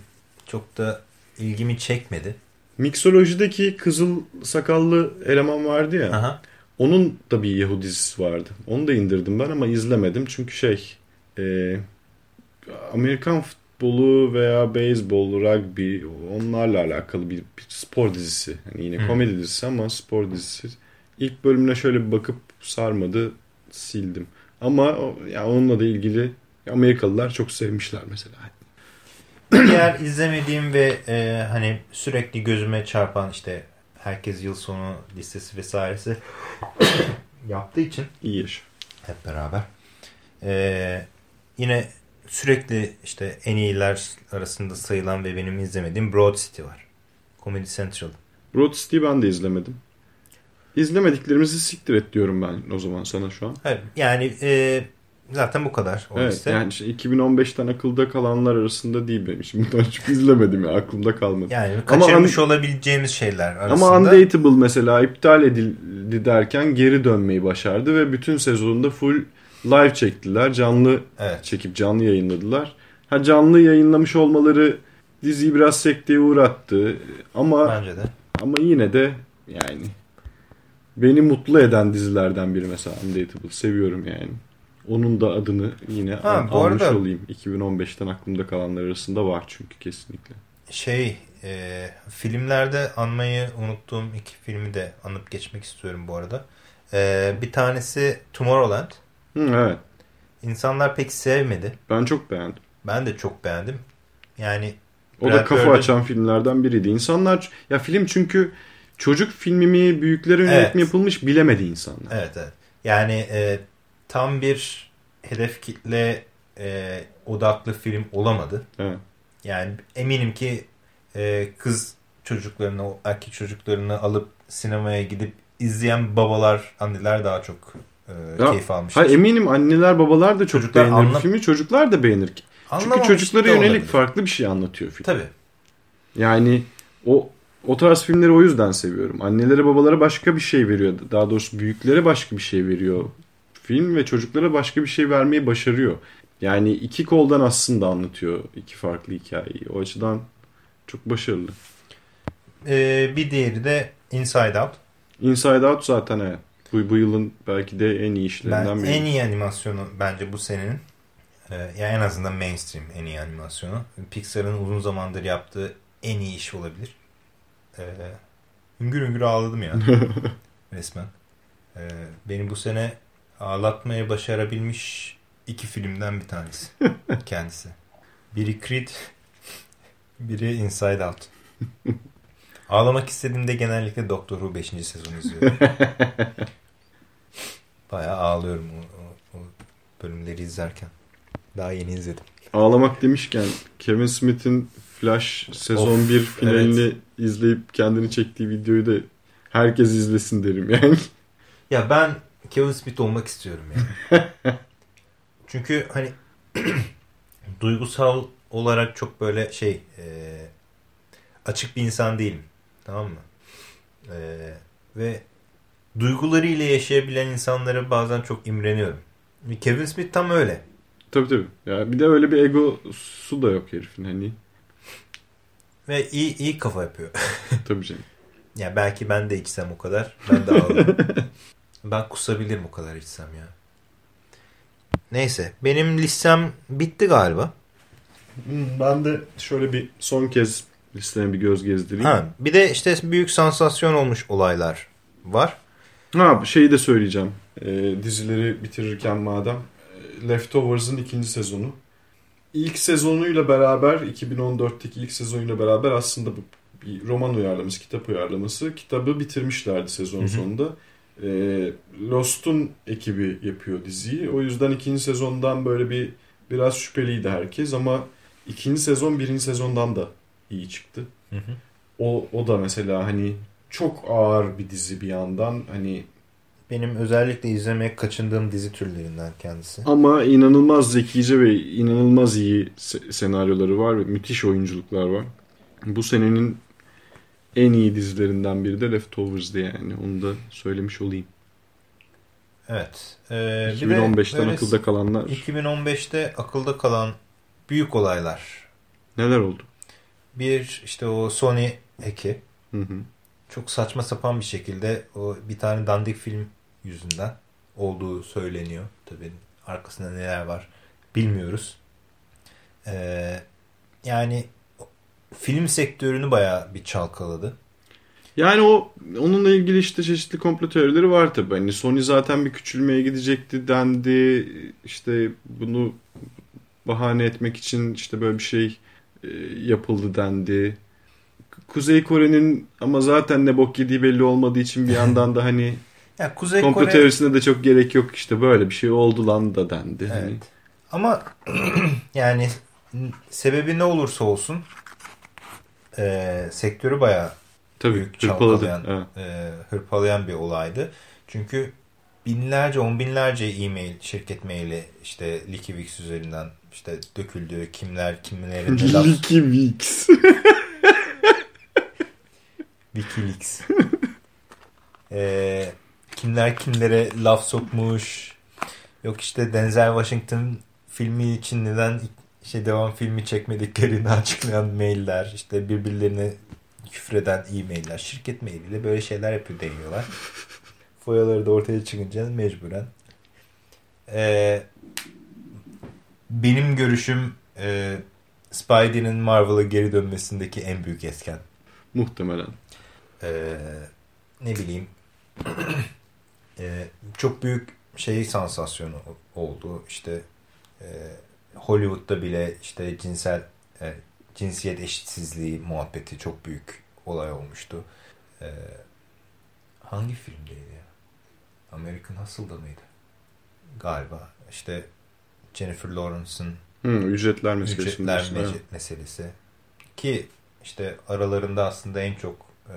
çok da ilgimi çekmedi. Mixolojideki kızıl sakallı eleman vardı ya. Aha. Onun da bir Yahoo dizisi vardı. Onu da indirdim ben ama izlemedim. Çünkü şey e, Amerikan futbolu veya beyzbol, rugby onlarla alakalı bir, bir spor dizisi. Hani yine Hı. komedi dizisi ama spor dizisi. İlk bölümüne şöyle bir bakıp sarmadı sildim. Ama ya onunla da ilgili Amerikalılar çok sevmişler mesela. Diğer izlemediğim ve e, hani sürekli gözüme çarpan işte herkes yıl sonu listesi vesairesi yaptığı için İyi yaşa. hep beraber. Ee, yine sürekli işte en iyiler arasında sayılan ve benim izlemediğim Broad City var. Comedy Central. Broad City'yi ben de izlemedim. İzlemediklerimizi siktir et diyorum ben o zaman sana şu an. Evet, yani e, zaten bu kadar o Evet liste. yani işte 2015'ten akılda kalanlar arasında değil benim için. Bundan çünkü izlemedim ya aklımda kalmadı. Yani Ama kaçırmış un- olabileceğimiz şeyler arasında. Ama Undateable mesela iptal edildi derken geri dönmeyi başardı ve bütün sezonunda full live çektiler. Canlı Evet. çekip canlı yayınladılar. Ha canlı yayınlamış olmaları diziyi biraz sekteye uğrattı. Ama Bence de. ama yine de yani beni mutlu eden dizilerden biri mesela Undateable. Seviyorum yani. Onun da adını yine Ha, al- almış arada- olayım. 2015'ten aklımda kalanlar arasında var çünkü kesinlikle. Şey e, filmlerde anmayı unuttuğum iki filmi de anıp geçmek istiyorum bu arada. E, bir tanesi Tomorrowland. Hı, evet. İnsanlar pek sevmedi. Ben çok beğendim. Ben de çok beğendim. Yani O da kafa Bird'ün- açan filmlerden biriydi. İnsanlar ya film çünkü çocuk filmi mi büyüklere yönelik Evet. mi yapılmış bilemedi insanlar. Evet evet. Yani e, tam bir hedef kitle e, odaklı film olamadı. Evet. Yani eminim ki e, kız çocuklarını, erkek çocuklarını alıp sinemaya gidip izleyen babalar, anneler daha çok e, Ya, keyif almıştır. Ha, eminim anneler babalar da Çocuklar beğenir anla- filmi. Çocuklar da beğenir. Çünkü çocuklara yönelik olabilir. farklı bir şey anlatıyor film. Tabii. Yani o o tarz filmleri o yüzden seviyorum. Annelere babalara başka bir şey veriyor. Daha doğrusu büyüklere başka bir şey veriyor. Film ve çocuklara başka bir şey vermeyi başarıyor. Yani iki koldan aslında anlatıyor iki farklı hikayeyi. O açıdan çok başarılı. E, bir diğeri de Inside Out. Inside Out zaten evet. Bu, bu yılın belki de en iyi işlerinden Ben biri. en iyi animasyonu bence bu senenin. E, ya en azından mainstream en iyi animasyonu. Pixar'ın uzun zamandır yaptığı en iyi iş olabilir. E, hüngür hüngür ağladım ya. resmen. E, beni bu sene ağlatmaya başarabilmiş iki filmden bir tanesi. Kendisi. Biri Creed, biri Inside Out. Ağlamak istediğimde genellikle Doctor Who 5. sezonu izliyorum. Bayağı ağlıyorum o, o, o bölümleri izlerken. Daha yeni izledim. Ağlamak demişken Kevin Smith'in Flash sezon Of, 1 finalini izleyip kendini çektiği videoyu da herkes izlesin derim yani. Ya ben Kevin Smith olmak istiyorum yani. Çünkü hani duygusal olarak çok böyle şey e, açık bir insan değilim. Tamam mı? E, ve duygularıyla yaşayabilen insanlara bazen çok imreniyorum. Kevin Smith tam öyle. Tabii tabii. Ya bir de öyle bir egosu da yok herifin hani. Ve iyi, iyi kafa yapıyor. Tabii canım. ya belki ben de içsem o kadar. Ben de ağlarım. ben kusabilirim o kadar içsem ya. Neyse. Benim listem bitti galiba. Hmm, Ben de şöyle bir son kez listeme bir göz gezdireyim. Ha, bir de işte büyük sansasyon olmuş olaylar var. Ha şeyi de söyleyeceğim. Ee, dizileri bitirirken madem. e, Leftovers'ın ikinci sezonu. İlk sezonuyla beraber 2014'teki ilk sezonuyla beraber aslında bu bir roman uyarlaması, kitap uyarlaması. Kitabı bitirmişlerdi sezon Hı hı. sonunda. Ee, Lost'un ekibi yapıyor diziyi. O yüzden ikinci sezondan böyle bir biraz şüpheliydi herkes ama ikinci sezon birinci sezondan da iyi çıktı. Hı hı. O, o da mesela hani çok ağır bir dizi bir yandan hani Benim özellikle izlemeye kaçındığım dizi türlerinden kendisi. ama inanılmaz zekice ve inanılmaz iyi se- senaryoları var ve müthiş oyunculuklar var. Bu senenin en iyi dizilerinden biri de Leftovers'dı yani. Onu da söylemiş olayım. Evet. Ee, bir de 2015'ten böyle akılda kalanlar 2015'te akılda kalan büyük olaylar. neler oldu? Bir işte o Sony eki. Hı hı. Çok saçma sapan bir şekilde o bir tane dandik film yüzünden olduğu söyleniyor. Tabii arkasında neler var bilmiyoruz. Ee, yani film sektörünü bayağı bir çalkaladı. Yani o onunla ilgili işte çeşitli komplo teorileri var tabii. Hani Sony zaten bir küçülmeye gidecekti dendi. İşte bunu bahane etmek için işte böyle bir şey e, yapıldı dendi. Kuzey Kore'nin ama zaten ne bok yediği belli olmadığı için bir yandan da hani Ya Kuzey komplo Kore teorisine de çok gerek yok işte böyle bir şey oldu lan da dendi. Hani. Evet. Ama yani sebebi ne olursa olsun e, sektörü bayağı Tabii büyük Evet. e, hırpalayan bir olaydı. Çünkü binlerce, on binlerce e-mail, şirket maili işte Wikileaks üzerinden işte döküldü. Kimler kimlerin laf Wikileaks. Wikileaks. E, kimler kimlere laf sokmuş. Yok işte Denzel Washington filmi için neden şey devam filmi çekmediklerini açıklayan mailler, işte birbirlerine küfreden e-mailler, şirket mailiyle böyle şeyler yapıyor deniyorlar. Foyaları da ortaya çıkınca mecburen. Ee, benim görüşüm e, Spidey'nin Marvel'a geri dönmesindeki en büyük etken. Muhtemelen. Ee, ne bileyim Ee, çok büyük şey sansasyonu oldu. İşte e, Hollywood'da bile işte cinsel e, cinsiyet eşitsizliği muhabbeti çok büyük olay olmuştu. Ee, hangi filmdeydi ya? American Hustle'da mıydı? Galiba. İşte Jennifer Lawrence'ın ücretler meselesi. ücretler meselesi. Ki işte aralarında aslında en çok e,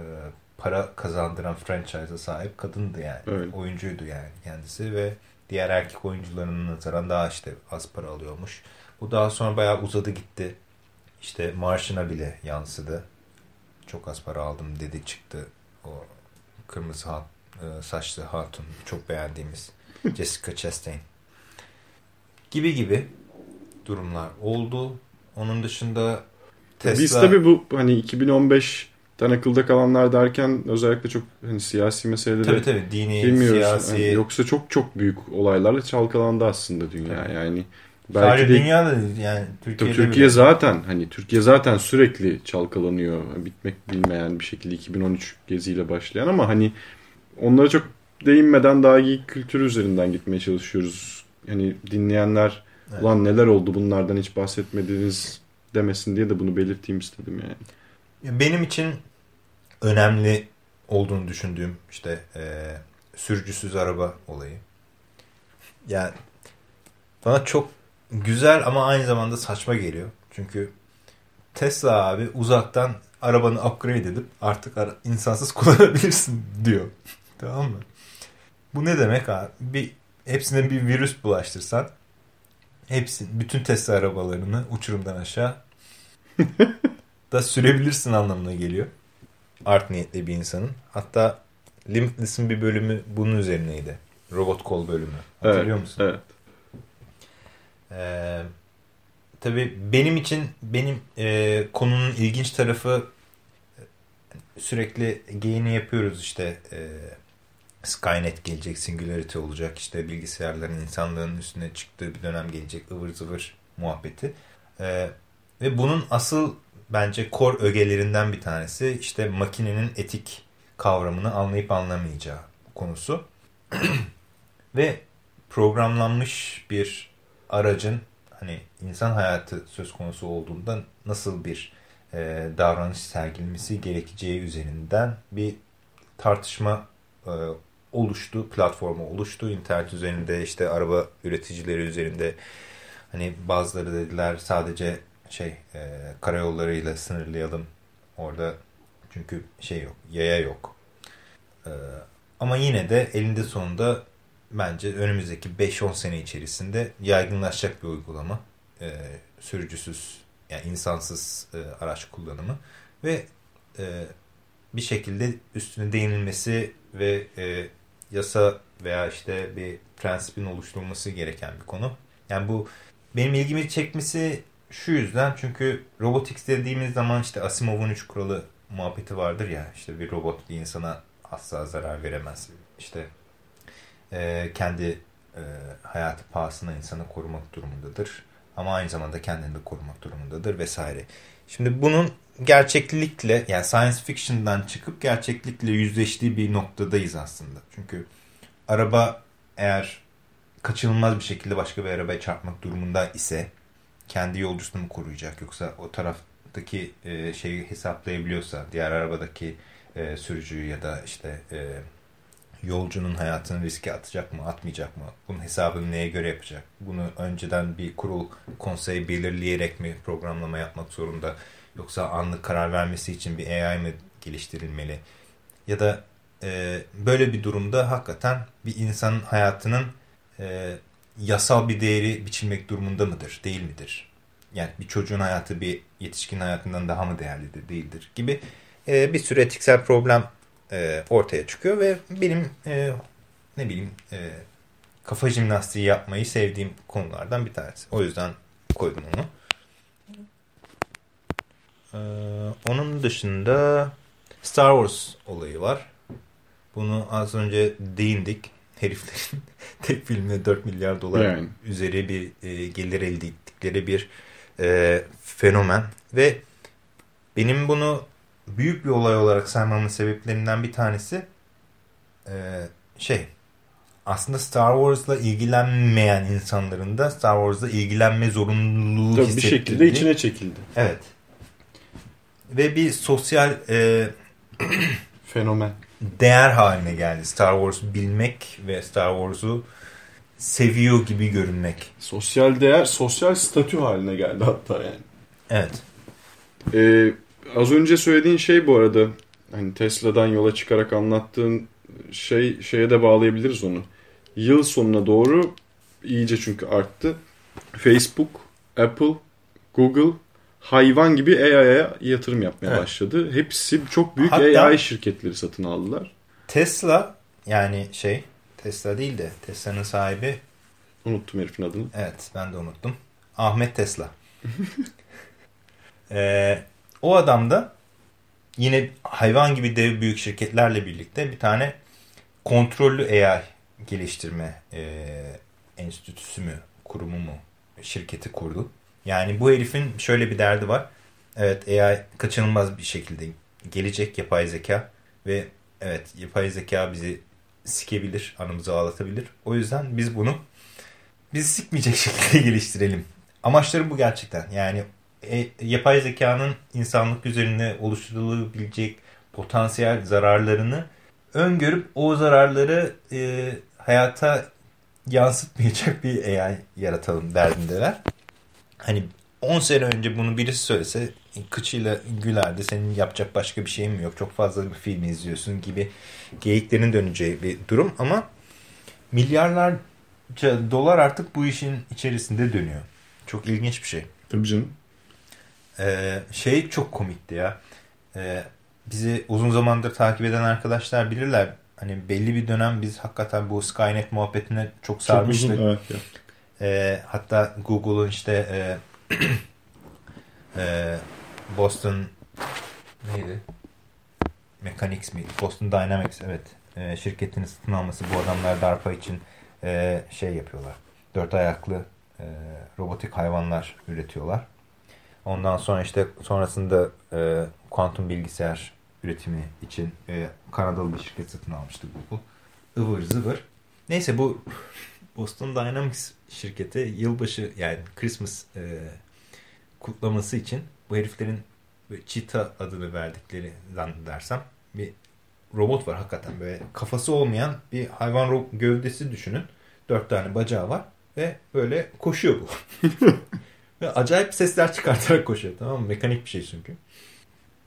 para kazandıran franchise'a sahip kadındı yani. Evet. Oyuncuydu yani kendisi ve diğer erkek oyuncularının nazaran daha işte az para alıyormuş. Bu daha sonra bayağı uzadı gitti. İşte marşına bile yansıdı. Çok az para aldım dedi çıktı. O kırmızı hat, e, saçlı hatun çok beğendiğimiz Jessica Chastain. Gibi gibi durumlar oldu. Onun dışında Tesla... Biz tabii bu hani 2015'ten akılda kalanlar derken özellikle çok hani siyasi meseleleri Tabii tabii dini, bilmiyoruz. siyasi... Yani yoksa çok çok büyük olaylarla çalkalandı aslında dünya. Tabii. Yani Sadece belki de dünyada yani Türkiye'de Türkiye bile. zaten hani Türkiye zaten sürekli çalkalanıyor. Bitmek bilmeyen bir şekilde 2013 geziyle başlayan ama hani onlara çok değinmeden daha iyi kültür üzerinden gitmeye çalışıyoruz. Hani dinleyenler Evet. ulan neler oldu bunlardan hiç bahsetmediniz demesin diye de bunu belirteyim istedim yani. Benim için önemli olduğunu düşündüğüm işte e, sürücüsüz araba olayı. Yani bana çok güzel ama aynı zamanda saçma geliyor. Çünkü Tesla abi uzaktan arabanı upgrade edip artık ara- insansız kullanabilirsin diyor. tamam mı? Bu ne demek abi? Bir, hepsine bir virüs bulaştırsan hepsi, bütün Tesla arabalarını uçurumdan aşağı da sürebilirsin anlamına geliyor. Art niyetli bir insanın. Hatta Limitless'ın bir bölümü bunun üzerineydi. Robot kol bölümü. Hatırlıyor evet, musun? Evet. Ee, tabii benim için benim e, konunun ilginç tarafı e, sürekli geyini yapıyoruz işte e, Skynet gelecek, Singularity olacak, işte bilgisayarların insanlığın üstüne çıktığı bir dönem gelecek, ıvır zıvır muhabbeti. Ee, ve bunun asıl bence kor ögelerinden bir tanesi işte makinenin etik kavramını anlayıp anlamayacağı konusu. ve programlanmış bir aracın hani insan hayatı söz konusu olduğunda nasıl bir e, davranış sergilemesi gerekeceği üzerinden bir tartışma e, oluştu, platformu oluştu. İnternet üzerinde işte araba üreticileri üzerinde hani bazıları dediler sadece şey e, karayollarıyla sınırlayalım orada çünkü şey yok, yaya yok. E, ama yine de elinde sonunda bence önümüzdeki 5-10 sene içerisinde yaygınlaşacak bir uygulama. E, sürücüsüz, yani insansız e, araç kullanımı ve e, bir şekilde üstüne değinilmesi ve e, yasa veya işte bir prensibin oluşturulması gereken bir konu. Yani bu benim ilgimi çekmesi şu yüzden çünkü robotics dediğimiz zaman işte Asimov'un üç kuralı muhabbeti vardır ya işte bir robot bir insana asla zarar veremez. İşte e, kendi e, hayatı pahasına insanı korumak durumundadır. Ama aynı zamanda kendini de korumak durumundadır vesaire. Şimdi bunun gerçeklikle yani science fiction'dan çıkıp gerçeklikle yüzleştiği bir noktadayız aslında. Çünkü araba eğer kaçınılmaz bir şekilde başka bir arabaya çarpmak durumunda ise kendi yolcusunu mu koruyacak yoksa o taraftaki e, şeyi hesaplayabiliyorsa diğer arabadaki e, sürücüyü ya da işte e, yolcunun hayatını riske atacak mı atmayacak mı? Bunun hesabını neye göre yapacak? Bunu önceden bir kurul konsey belirleyerek mi programlama yapmak zorunda? Yoksa anlık karar vermesi için bir AI mı geliştirilmeli? Ya da e, böyle bir durumda hakikaten bir insanın hayatının e, yasal bir değeri biçilmek durumunda mıdır değil midir yani bir çocuğun hayatı bir yetişkin hayatından daha mı değerlidir değildir gibi e, bir sürü etiksel problem e, ortaya çıkıyor ve benim e, ne bileyim e, kafa jimnastiği yapmayı sevdiğim konulardan bir tanesi. O yüzden koydum onu. Ee, onun dışında Star Wars olayı var. Bunu az önce değindik. Heriflerin tek filmde 4 milyar dolar Yani. üzeri bir e, gelir elde ettikleri bir e, fenomen. Ve benim bunu büyük bir olay olarak saymamın sebeplerinden bir tanesi e, şey aslında Star Wars'la ilgilenmeyen insanların da Star Wars'la ilgilenme zorunluluğu Tabii bir şekilde içine çekildi. Evet. Ve bir sosyal e, Fenomen. Değer haline geldi. Star Wars bilmek ve Star Wars'u seviyor gibi görünmek. Sosyal değer, sosyal statü haline geldi hatta yani. Evet. Ee, az önce söylediğin şey bu arada hani Tesla'dan yola çıkarak anlattığın şey şeye de bağlayabiliriz onu. Yıl sonuna doğru iyice çünkü arttı. Facebook, Apple, Google hayvan gibi AI'ya yatırım yapmaya Evet. başladı. Hepsi çok büyük Hatta- AI şirketleri satın aldılar. Tesla yani şey Tesla değil de Tesla'nın sahibi Unuttum herifin adını. Evet ben de unuttum. Ahmet Tesla. Ee, o adam da yine hayvan gibi dev büyük şirketlerle birlikte bir tane kontrollü AI geliştirme e, enstitüsü mü, kurumu mu, şirketi kurdu. Yani bu herifin şöyle bir derdi var. Evet AI kaçınılmaz bir şekilde gelecek yapay zeka ve evet yapay zeka bizi sikebilir, anımızı ağlatabilir. O yüzden biz bunu biz sikmeyecek şekilde geliştirelim. Amaçları bu gerçekten. Yani e, yapay zekanın insanlık üzerinde oluşturulabilecek potansiyel zararlarını öngörüp o zararları e, hayata yansıtmayacak bir AI yaratalım derdindeler. Hani 10 sene önce bunu birisi söylese kıçıyla gülerdi. Senin yapacak başka bir şeyin mi yok? Çok fazla bir film izliyorsun gibi geyiklerin döneceği bir durum ama milyarlarca dolar artık bu işin içerisinde dönüyor. Çok ilginç bir şey. Tabii canım. Ee, şey çok komikti ya. Ee, bizi uzun zamandır takip eden arkadaşlar bilirler. Hani belli bir dönem biz hakikaten bu Skynet muhabbetine çok Çok sarmıştık. uzun evet ya. E, hatta Google'un işte e, e, Boston neydi? Mechanics mi? Boston Dynamics evet. E, şirketini satın alması bu adamlar DARPA için e, şey yapıyorlar. Dört ayaklı e, robotik hayvanlar üretiyorlar. Ondan sonra işte sonrasında e, kuantum bilgisayar üretimi için e, Kanadalı bir şirket satın almıştı Google. Ivır zıvır. Neyse bu Boston Dynamics şirketi yılbaşı yani Christmas e, kutlaması için bu heriflerin Cheetah adını verdikleri zannedersem bir robot var hakikaten böyle kafası olmayan bir hayvan gövdesi düşünün. Dört tane bacağı var ve böyle koşuyor bu. ve acayip sesler çıkartarak koşuyor tamam mı? Mekanik bir şey çünkü.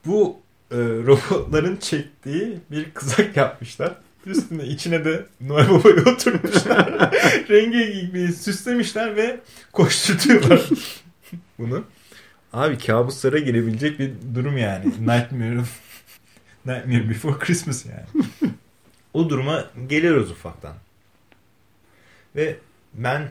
Bu e, robotların çektiği bir kızak yapmışlar. Üstüne içine de Noel Baba'yı oturmuşlar. Rengi gibi süslemişler ve koşturuyorlar bunu. Abi kabuslara girebilecek bir durum yani. Nightmare, Nightmare Before Christmas yani. o duruma geliyoruz ufaktan. Ve ben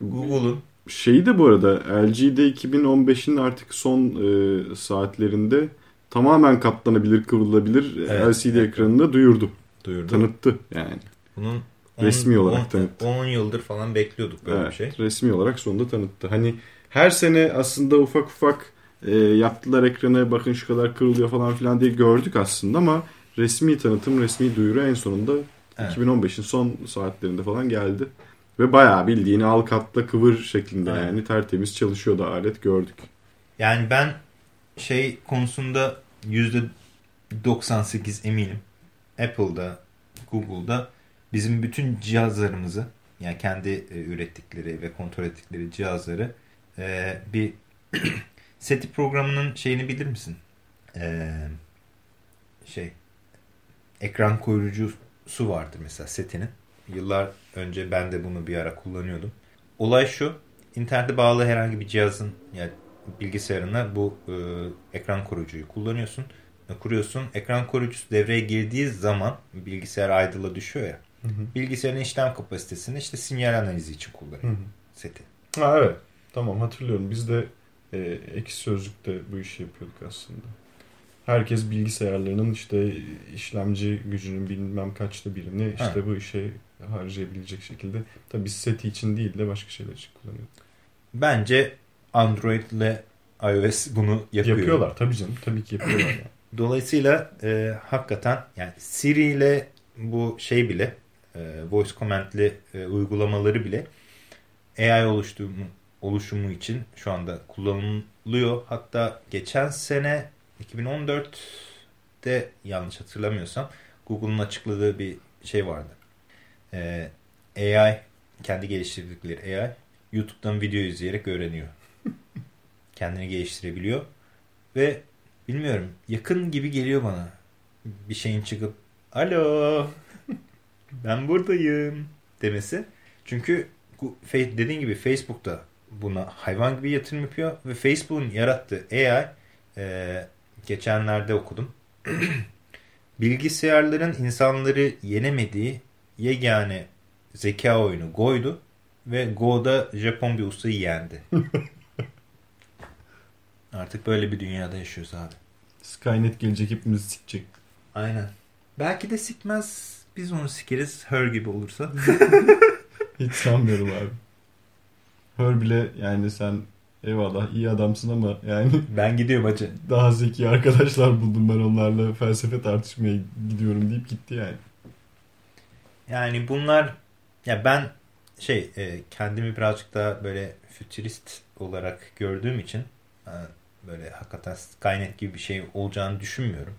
Google'un Şeyi de bu arada LG'de 2015'in artık son e, saatlerinde tamamen katlanabilir, kıvrılabilir Evet. LCD ekranında duyurdu. Duyurdu. Tanıttı yani. Bunun Resmi olarak on- tanıttı. 10 yıldır falan bekliyorduk böyle Evet, bir şey. resmi olarak sonunda tanıttı. Hani her sene aslında ufak ufak e, yaptılar ekranı bakın şu kadar kırılıyor falan filan diye gördük aslında ama resmi tanıtım, resmi duyuru en sonunda Evet. 2015'in son saatlerinde falan geldi. Ve bayağı bildiğini al katla kıvır şeklinde Evet. yani tertemiz çalışıyordu alet gördük. Yani ben şey konusunda %98 eminim. Apple'da, Google'da bizim bütün cihazlarımızı yani kendi e, ürettikleri ve kontrol ettikleri cihazları e, bir SETI programının şeyini bilir misin? E, şey ekran koruyucusu vardır mesela SETI'nin. Yıllar önce ben de bunu bir ara kullanıyordum. Olay şu. internete bağlı herhangi bir cihazın yani bilgisayarına bu e, ekran koruyucuyu kullanıyorsun. E, Kuruyorsun. Ekran koruyucusu devreye girdiği zaman bilgisayar idle'a düşüyor ya. Bilgisayarın işlem kapasitesini işte sinyal analizi için kullanıyor seti. Ha evet. Tamam hatırlıyorum. Biz de e, ekşi sözlükte bu işi yapıyorduk aslında. Herkes bilgisayarlarının işte işlemci gücünün bilmem kaçta birini işte Ha. bu işe harcayabilecek şekilde. Tabii seti için değil de başka şeyler için kullanıyorduk. Bence Android ile iOS bunu yapıyor. Yapıyorlar tabii canım. Tabii ki yapıyorlar yani. Dolayısıyla e, hakikaten yani Siri ile bu şey bile e, voice command'li e, uygulamaları bile AI oluşturumu, oluşumu için şu anda kullanılıyor. Hatta geçen sene 2014'te yanlış hatırlamıyorsam Google'un açıkladığı bir şey vardı. E, AI kendi geliştirdikleri AI YouTube'dan video izleyerek öğreniyor. Kendini geliştirebiliyor ve Bilmiyorum. Yakın gibi geliyor bana. Bir şeyin çıkıp alo ben buradayım demesi. Çünkü dediğin gibi Facebook da buna hayvan gibi yatırım yapıyor ve Facebook'un yarattığı AI e, geçenlerde okudum. Bilgisayarların insanları yenemediği yegane zeka oyunu Go'ydu ve Go'da Japon bir ustayı yendi. Artık böyle bir dünyada yaşıyoruz abi. Skynet gelecek hepimizi sikecek. Aynen. Belki de sikmez. Biz onu sikeriz. Her gibi olursa. Hiç sanmıyorum abi. Her bile yani sen eyvallah iyi adamsın ama yani ben gidiyorum hacı. daha zeki arkadaşlar buldum ben onlarla felsefe tartışmaya gidiyorum deyip gitti yani. Yani bunlar ya ben şey e, kendimi birazcık daha böyle fütürist olarak gördüğüm için e, böyle hakikaten Skynet gibi bir şey olacağını düşünmüyorum.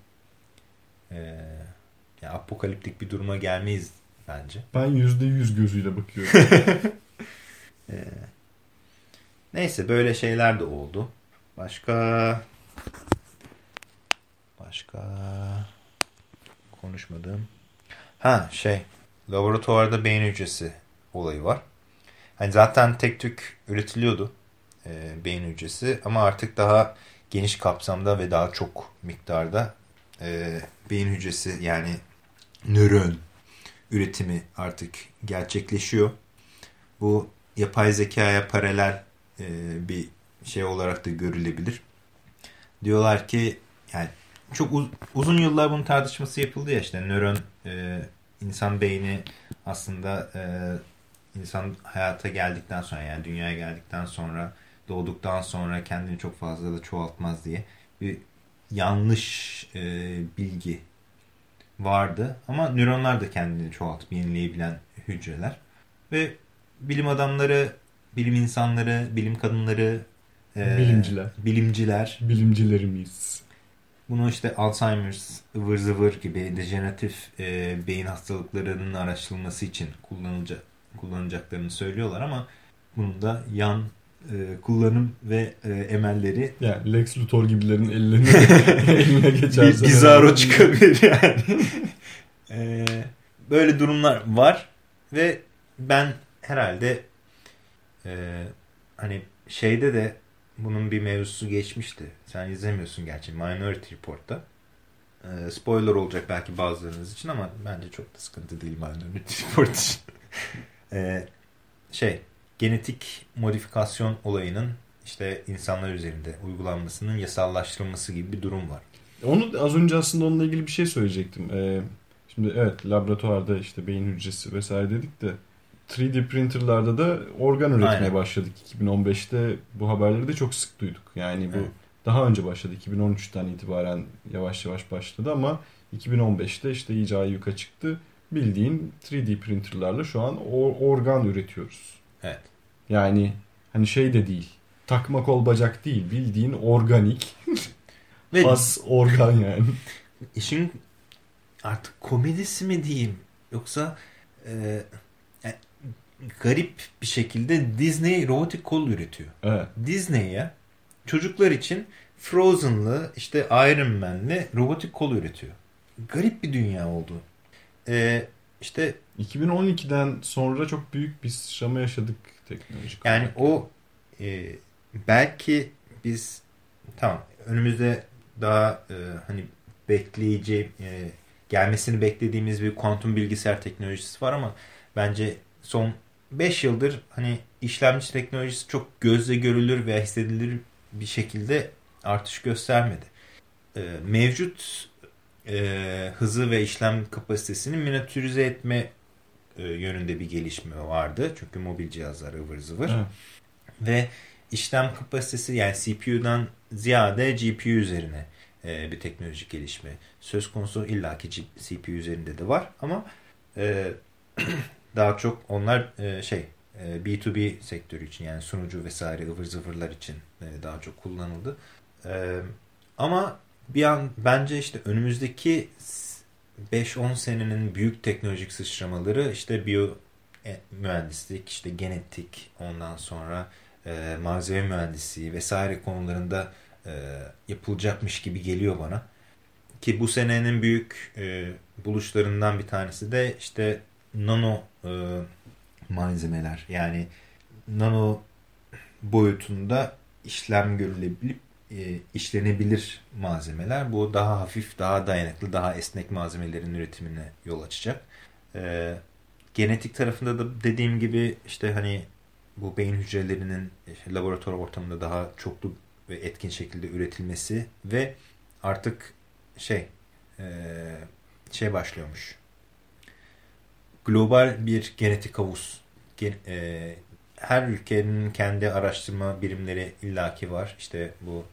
E, ya apokaliptik bir duruma gelmeyiz bence. Ben yüzde yüz gözüyle bakıyorum. E, neyse böyle şeyler de oldu. Başka başka konuşmadığım ha şey laboratuvarda beyin hücresi olayı var. Hani zaten tek tük üretiliyordu e, beyin hücresi ama artık daha geniş kapsamda ve daha çok miktarda e, beyin hücresi yani nöron üretimi artık gerçekleşiyor. Bu yapay zekaya paralel e, bir şey olarak da görülebilir. Diyorlar ki yani çok uz- uzun yıllar bunun tartışması yapıldı ya işte nöron e, insan beyni aslında e, insan hayata geldikten sonra yani dünyaya geldikten sonra doğduktan sonra kendini çok fazla da çoğaltmaz diye bir yanlış e, bilgi vardı. Ama nöronlar da kendini çoğaltıp yenileyebilen hücreler. Ve bilim adamları, bilim insanları, bilim kadınları, e, Bilimciler. bilimciler Bilimcilerimiz. bunu işte Alzheimer's, ıvır zıvır gibi dejeneratif e, beyin hastalıklarının araştırılması için kullanılacak, kullanacaklarını söylüyorlar ama bunun da yan e, kullanım ve e, emelleri Yani Lex Luthor gibilerin ellerine, eline geçerse. bir bizarro çıkabilir yani. E, böyle durumlar var ve ben herhalde e, hani şeyde de bunun bir mevzusu geçmişti. Sen izlemiyorsun gerçi Minority Report'ta. E, spoiler olacak belki bazılarınız için ama bence çok da sıkıntı değil Minority Report için. E, şey genetik modifikasyon olayının işte insanlar üzerinde uygulanmasının yasallaştırılması gibi bir durum var. Onu az önce aslında onunla ilgili bir şey söyleyecektim. Ee, şimdi evet laboratuvarda işte beyin hücresi vesaire dedik de 3D printerlarda da organ üretmeye Aynen. başladık. 2015'te bu haberleri de çok sık duyduk. Yani bu Evet. daha önce başladı. 2013'ten itibaren yavaş yavaş başladı ama 2015'te işte iyice ayyuka çıktı. Bildiğin 3D printerlarla şu an or- organ üretiyoruz. Evet. Yani hani şey de değil. Takma kol bacak değil. Bildiğin organik. Ve Has organ yani. işin artık komedisi mi diyeyim yoksa e, yani garip bir şekilde Disney robotik kol üretiyor. Evet. Disney'e çocuklar için Frozen'lı işte Iron Man'li robotik kol üretiyor. Garip bir dünya oldu. E, işte 2012'den sonra çok büyük bir sıçrama yaşadık teknolojik Yani olarak. o e, belki biz tamam önümüzde daha e, hani bekleyici e, gelmesini beklediğimiz bir kuantum bilgisayar teknolojisi var ama bence son 5 yıldır hani işlemci teknolojisi çok gözle görülür ve hissedilir bir şekilde artış göstermedi. E, mevcut e, hızı ve işlem kapasitesini miniatürize etme e, yönünde bir gelişme vardı. Çünkü mobil cihazlar ıvır zıvır. Evet. Ve işlem kapasitesi yani CPU'dan ziyade GPU üzerine e, bir teknolojik gelişme. Söz konusu illaki CPU üzerinde de var ama e, daha çok onlar e, şey e, B2B sektörü için yani sunucu vesaire ıvır zıvırlar için e, daha çok kullanıldı. E, ama bir an bence işte önümüzdeki 5-10 senenin büyük teknolojik sıçramaları işte biyo e, mühendislik, işte genetik, ondan sonra e, malzeme mühendisliği vesaire konularında e, yapılacakmış gibi geliyor bana. Ki bu senenin büyük e, buluşlarından bir tanesi de işte nano e, malzemeler. Yani nano boyutunda işlem görülebilip e, işlenebilir malzemeler. Bu daha hafif, daha dayanıklı, daha esnek malzemelerin üretimine yol açacak. E, genetik tarafında da dediğim gibi işte hani bu beyin hücrelerinin işte laboratuvar ortamında daha çoklu ve etkin şekilde üretilmesi ve artık şey e, şey başlıyormuş. Global bir genetik havuz. Gen- e, her ülkenin kendi araştırma birimleri illaki var. İşte bu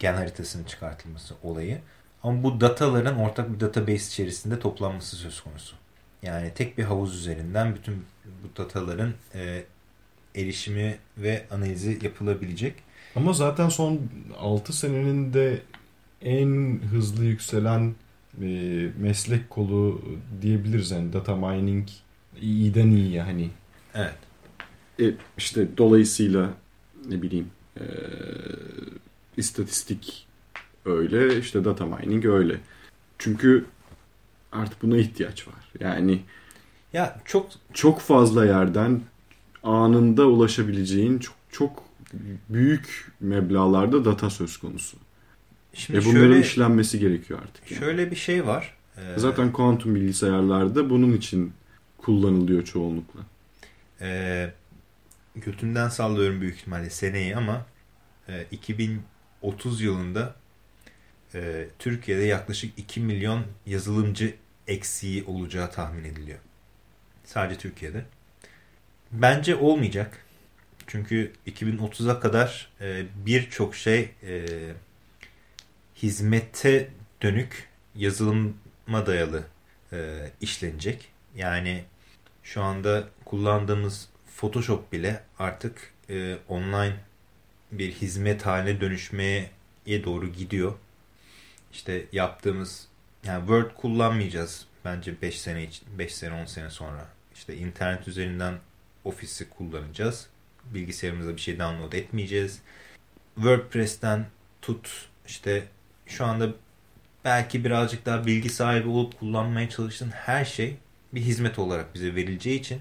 gen haritasının çıkartılması olayı. Ama bu dataların ortak bir database içerisinde toplanması söz konusu. Yani tek bir havuz üzerinden bütün bu dataların e, erişimi ve analizi yapılabilecek. Ama zaten son 6 senenin de en hızlı yükselen e, meslek kolu diyebiliriz. Yani data mining iyiden iyiye hani. Evet. E, işte dolayısıyla ne bileyim e, istatistik öyle işte data mining öyle. Çünkü artık buna ihtiyaç var. Yani Ya çok çok fazla yerden anında ulaşabileceğin çok çok büyük meblağlarda data söz konusu. şimdi Ve bunların şöyle işlenmesi gerekiyor artık. yani. şöyle bir şey var. Ee, Zaten kuantum bilgisayarlarda bunun için kullanılıyor çoğunlukla. e, götünden sallıyorum büyük ihtimalle seneyi ama e, 2030 yılında e, Türkiye'de yaklaşık 2 milyon yazılımcı eksiği olacağı tahmin ediliyor. Sadece Türkiye'de. Bence olmayacak. Çünkü 2030'a kadar e, birçok şey e, hizmete dönük yazılıma dayalı e, işlenecek. Yani şu anda kullandığımız Photoshop bile artık e, online bir hizmet haline dönüşmeye doğru gidiyor. İşte yaptığımız yani Word kullanmayacağız bence 5 sene için 5 sene 10 sene sonra. İşte internet üzerinden ofisi kullanacağız. Bilgisayarımıza bir şey download etmeyeceğiz. WordPress'ten tut işte şu anda belki birazcık daha bilgi sahibi olup kullanmaya çalıştığın her şey bir hizmet olarak bize verileceği için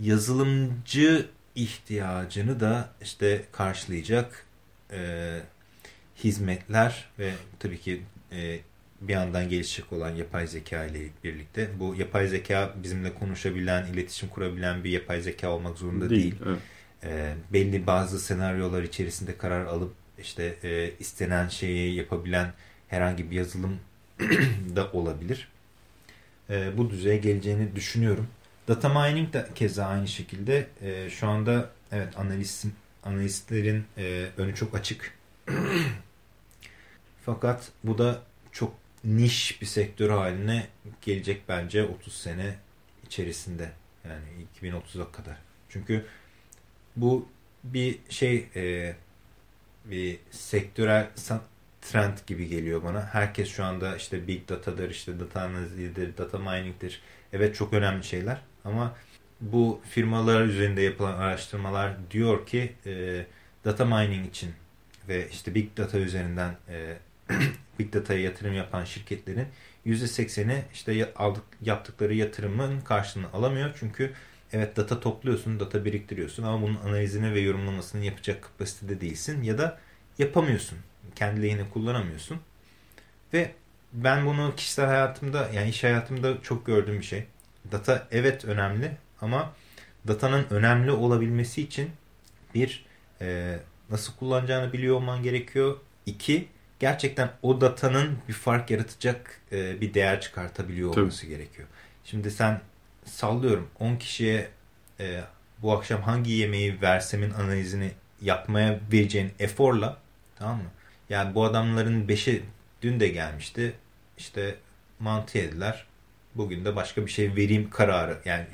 yazılımcı ihtiyacını da işte karşılayacak e, hizmetler ve tabii ki e, bir yandan gelişecek olan yapay zeka ile birlikte bu yapay zeka bizimle konuşabilen, iletişim kurabilen bir yapay zeka olmak zorunda değil. Evet. E, belli bazı senaryolar içerisinde karar alıp işte e, istenen şeyi yapabilen herhangi bir yazılım da olabilir. E, bu düzeye geleceğini düşünüyorum. Data mining de keza aynı şekilde e, şu anda evet analiz, analistlerin e, önü çok açık. Fakat bu da çok niş bir sektör haline gelecek bence 30 sene içerisinde. Yani 2030'a kadar. Çünkü bu bir şey e, bir sektörel trend gibi geliyor bana. Herkes şu anda işte big data'dır, işte data analizidir, data mining'dir. Evet çok önemli şeyler ama bu firmalar üzerinde yapılan araştırmalar diyor ki e, data mining için ve işte big data üzerinden e, big data'ya yatırım yapan şirketlerin %80'i işte aldık, yaptıkları yatırımın karşılığını alamıyor. Çünkü evet data topluyorsun, data biriktiriyorsun ama bunun analizini ve yorumlamasını yapacak kapasitede değilsin ya da yapamıyorsun. Kendi lehine kullanamıyorsun. Ve ben bunu kişisel hayatımda yani iş hayatımda çok gördüğüm bir şey. Data evet önemli ama datanın önemli olabilmesi için bir e, nasıl kullanacağını biliyor olman gerekiyor. İki gerçekten o datanın bir fark yaratacak e, bir değer çıkartabiliyor Tabii. olması gerekiyor. Şimdi sen sallıyorum 10 kişiye e, bu akşam hangi yemeği versemin analizini yapmaya vereceğin eforla tamam mı? Yani bu adamların 5'i dün de gelmişti. İşte mantı yediler. Bugün de başka bir şey vereyim kararı. Yani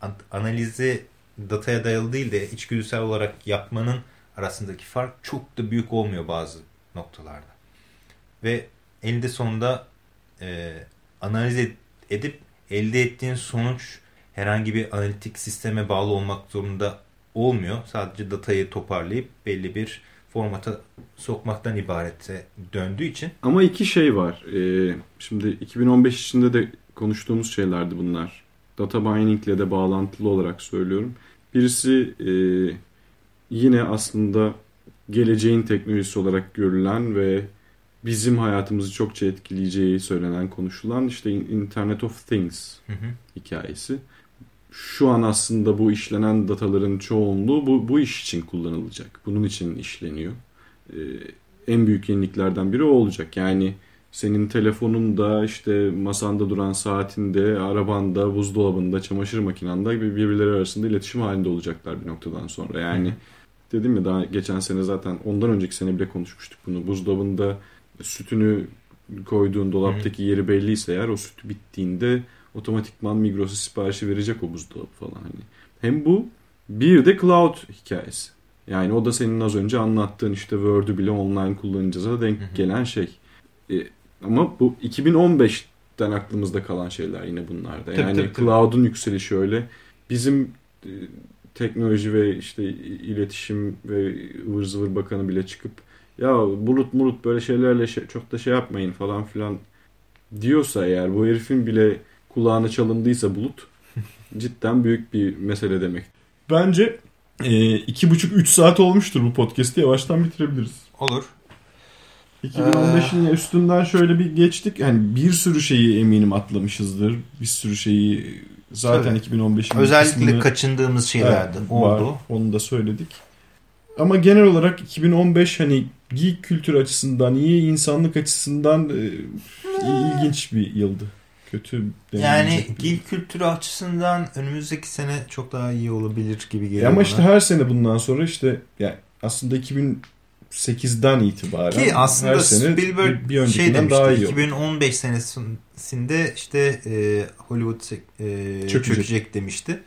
an- analizi dataya dayalı değil de içgüdüsel olarak yapmanın arasındaki fark çok da büyük olmuyor bazı noktalarda. Ve eninde sonunda e, analiz ed- edip elde ettiğin sonuç herhangi bir analitik sisteme bağlı olmak zorunda olmuyor. Sadece datayı toparlayıp belli bir formata sokmaktan ibarete döndüğü için Ama iki şey var. Ee, şimdi 2015 içinde de konuştuğumuz şeylerdi bunlar. Data mining ile de bağlantılı olarak söylüyorum. Birisi e, yine aslında geleceğin teknolojisi olarak görülen ve bizim hayatımızı çokça etkileyeceği söylenen konuşulan işte Internet of Things hı hı, hikayesi. Şu an aslında bu işlenen dataların çoğunluğu bu, bu iş için kullanılacak. Bunun için işleniyor. Ee, en büyük yeniliklerden biri o olacak. Yani senin telefonunda, işte masanda duran saatinde, arabanda, buzdolabında, çamaşır makinanda gibi birbirleri arasında iletişim halinde olacaklar bir noktadan sonra. Yani dedim ya daha geçen sene zaten ondan önceki sene bile konuşmuştuk bunu. Buzdolabında sütünü koyduğun dolaptaki yeri belliyse eğer o süt bittiğinde otomatikman Migros'a siparişi verecek o buzdolabı falan hani. Hem bu bir de cloud hikayesi. Yani o da senin az önce anlattığın işte Word'ü bile online kullanacağız denk Hı hı. gelen şey. E, ama bu 2015'ten aklımızda kalan şeyler yine bunlarda. Tabii, yani tabii, tabii. cloud'un yükselişi öyle. Bizim e, teknoloji ve işte iletişim ve ıvır zıvır bakanı bile çıkıp ya bulut mulut böyle şeylerle şey- çok da şey yapmayın falan filan diyorsa eğer bu herifin bile kulağına çalındıysa bulut cidden büyük bir mesele demek. Bence e, iki buçuk üç saat olmuştur bu podcast'i. Yavaştan bitirebiliriz. olur. 2015'in üstünden şöyle bir geçtik. Yani bir sürü şeyi eminim atlamışızdır. Bir sürü şeyi zaten Tabii. 2015'in Özellikle kısmını- kaçındığımız şeylerdi. Evet, oldu. var. Onu da söyledik. Ama genel olarak 2015 hani geek kültür açısından iyi, insanlık açısından e, ilginç bir yıldı. Kötü Yani bir- geek kültürü açısından önümüzdeki sene çok daha iyi olabilir gibi geliyor E ama bana. işte her sene bundan sonra işte yani aslında 2008'den itibaren Ki aslında her sene Spielberg bir, bir şey demişti daha iyi oldu. 2015 senesinde işte e, Hollywood e, Çökecek. çökecek. demişti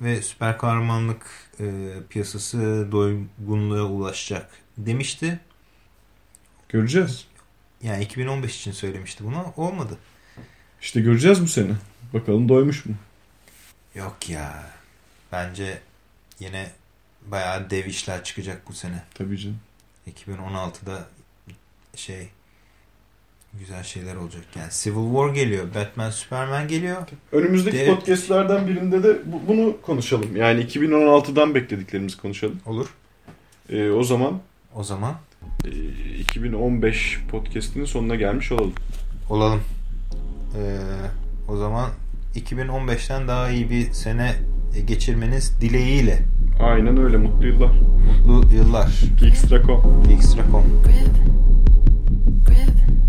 ve süper kahramanlık e, piyasası doygunluğa ulaşacak demişti. Göreceğiz. Yani 2015 için söylemişti bunu. Olmadı. İşte göreceğiz bu sene. Bakalım doymuş mu? Yok ya. Bence yine bayağı dev işler çıkacak bu sene. Tabii canım. 2016'da şey güzel şeyler olacak. Yani Civil War geliyor. Batman, Superman geliyor. Önümüzdeki Dev- podcastlerden birinde de bu- bunu konuşalım. Yani 2016'dan beklediklerimizi konuşalım. Olur. Ee, o zaman O zaman e, 2015 podcastinin sonuna gelmiş olalım. olalım. Ee, o zaman 2015'ten daha iyi bir sene geçirmeniz dileğiyle. Aynen öyle. Mutlu yıllar. Mutlu yıllar. Geekstra.com Extra.com grip, grip.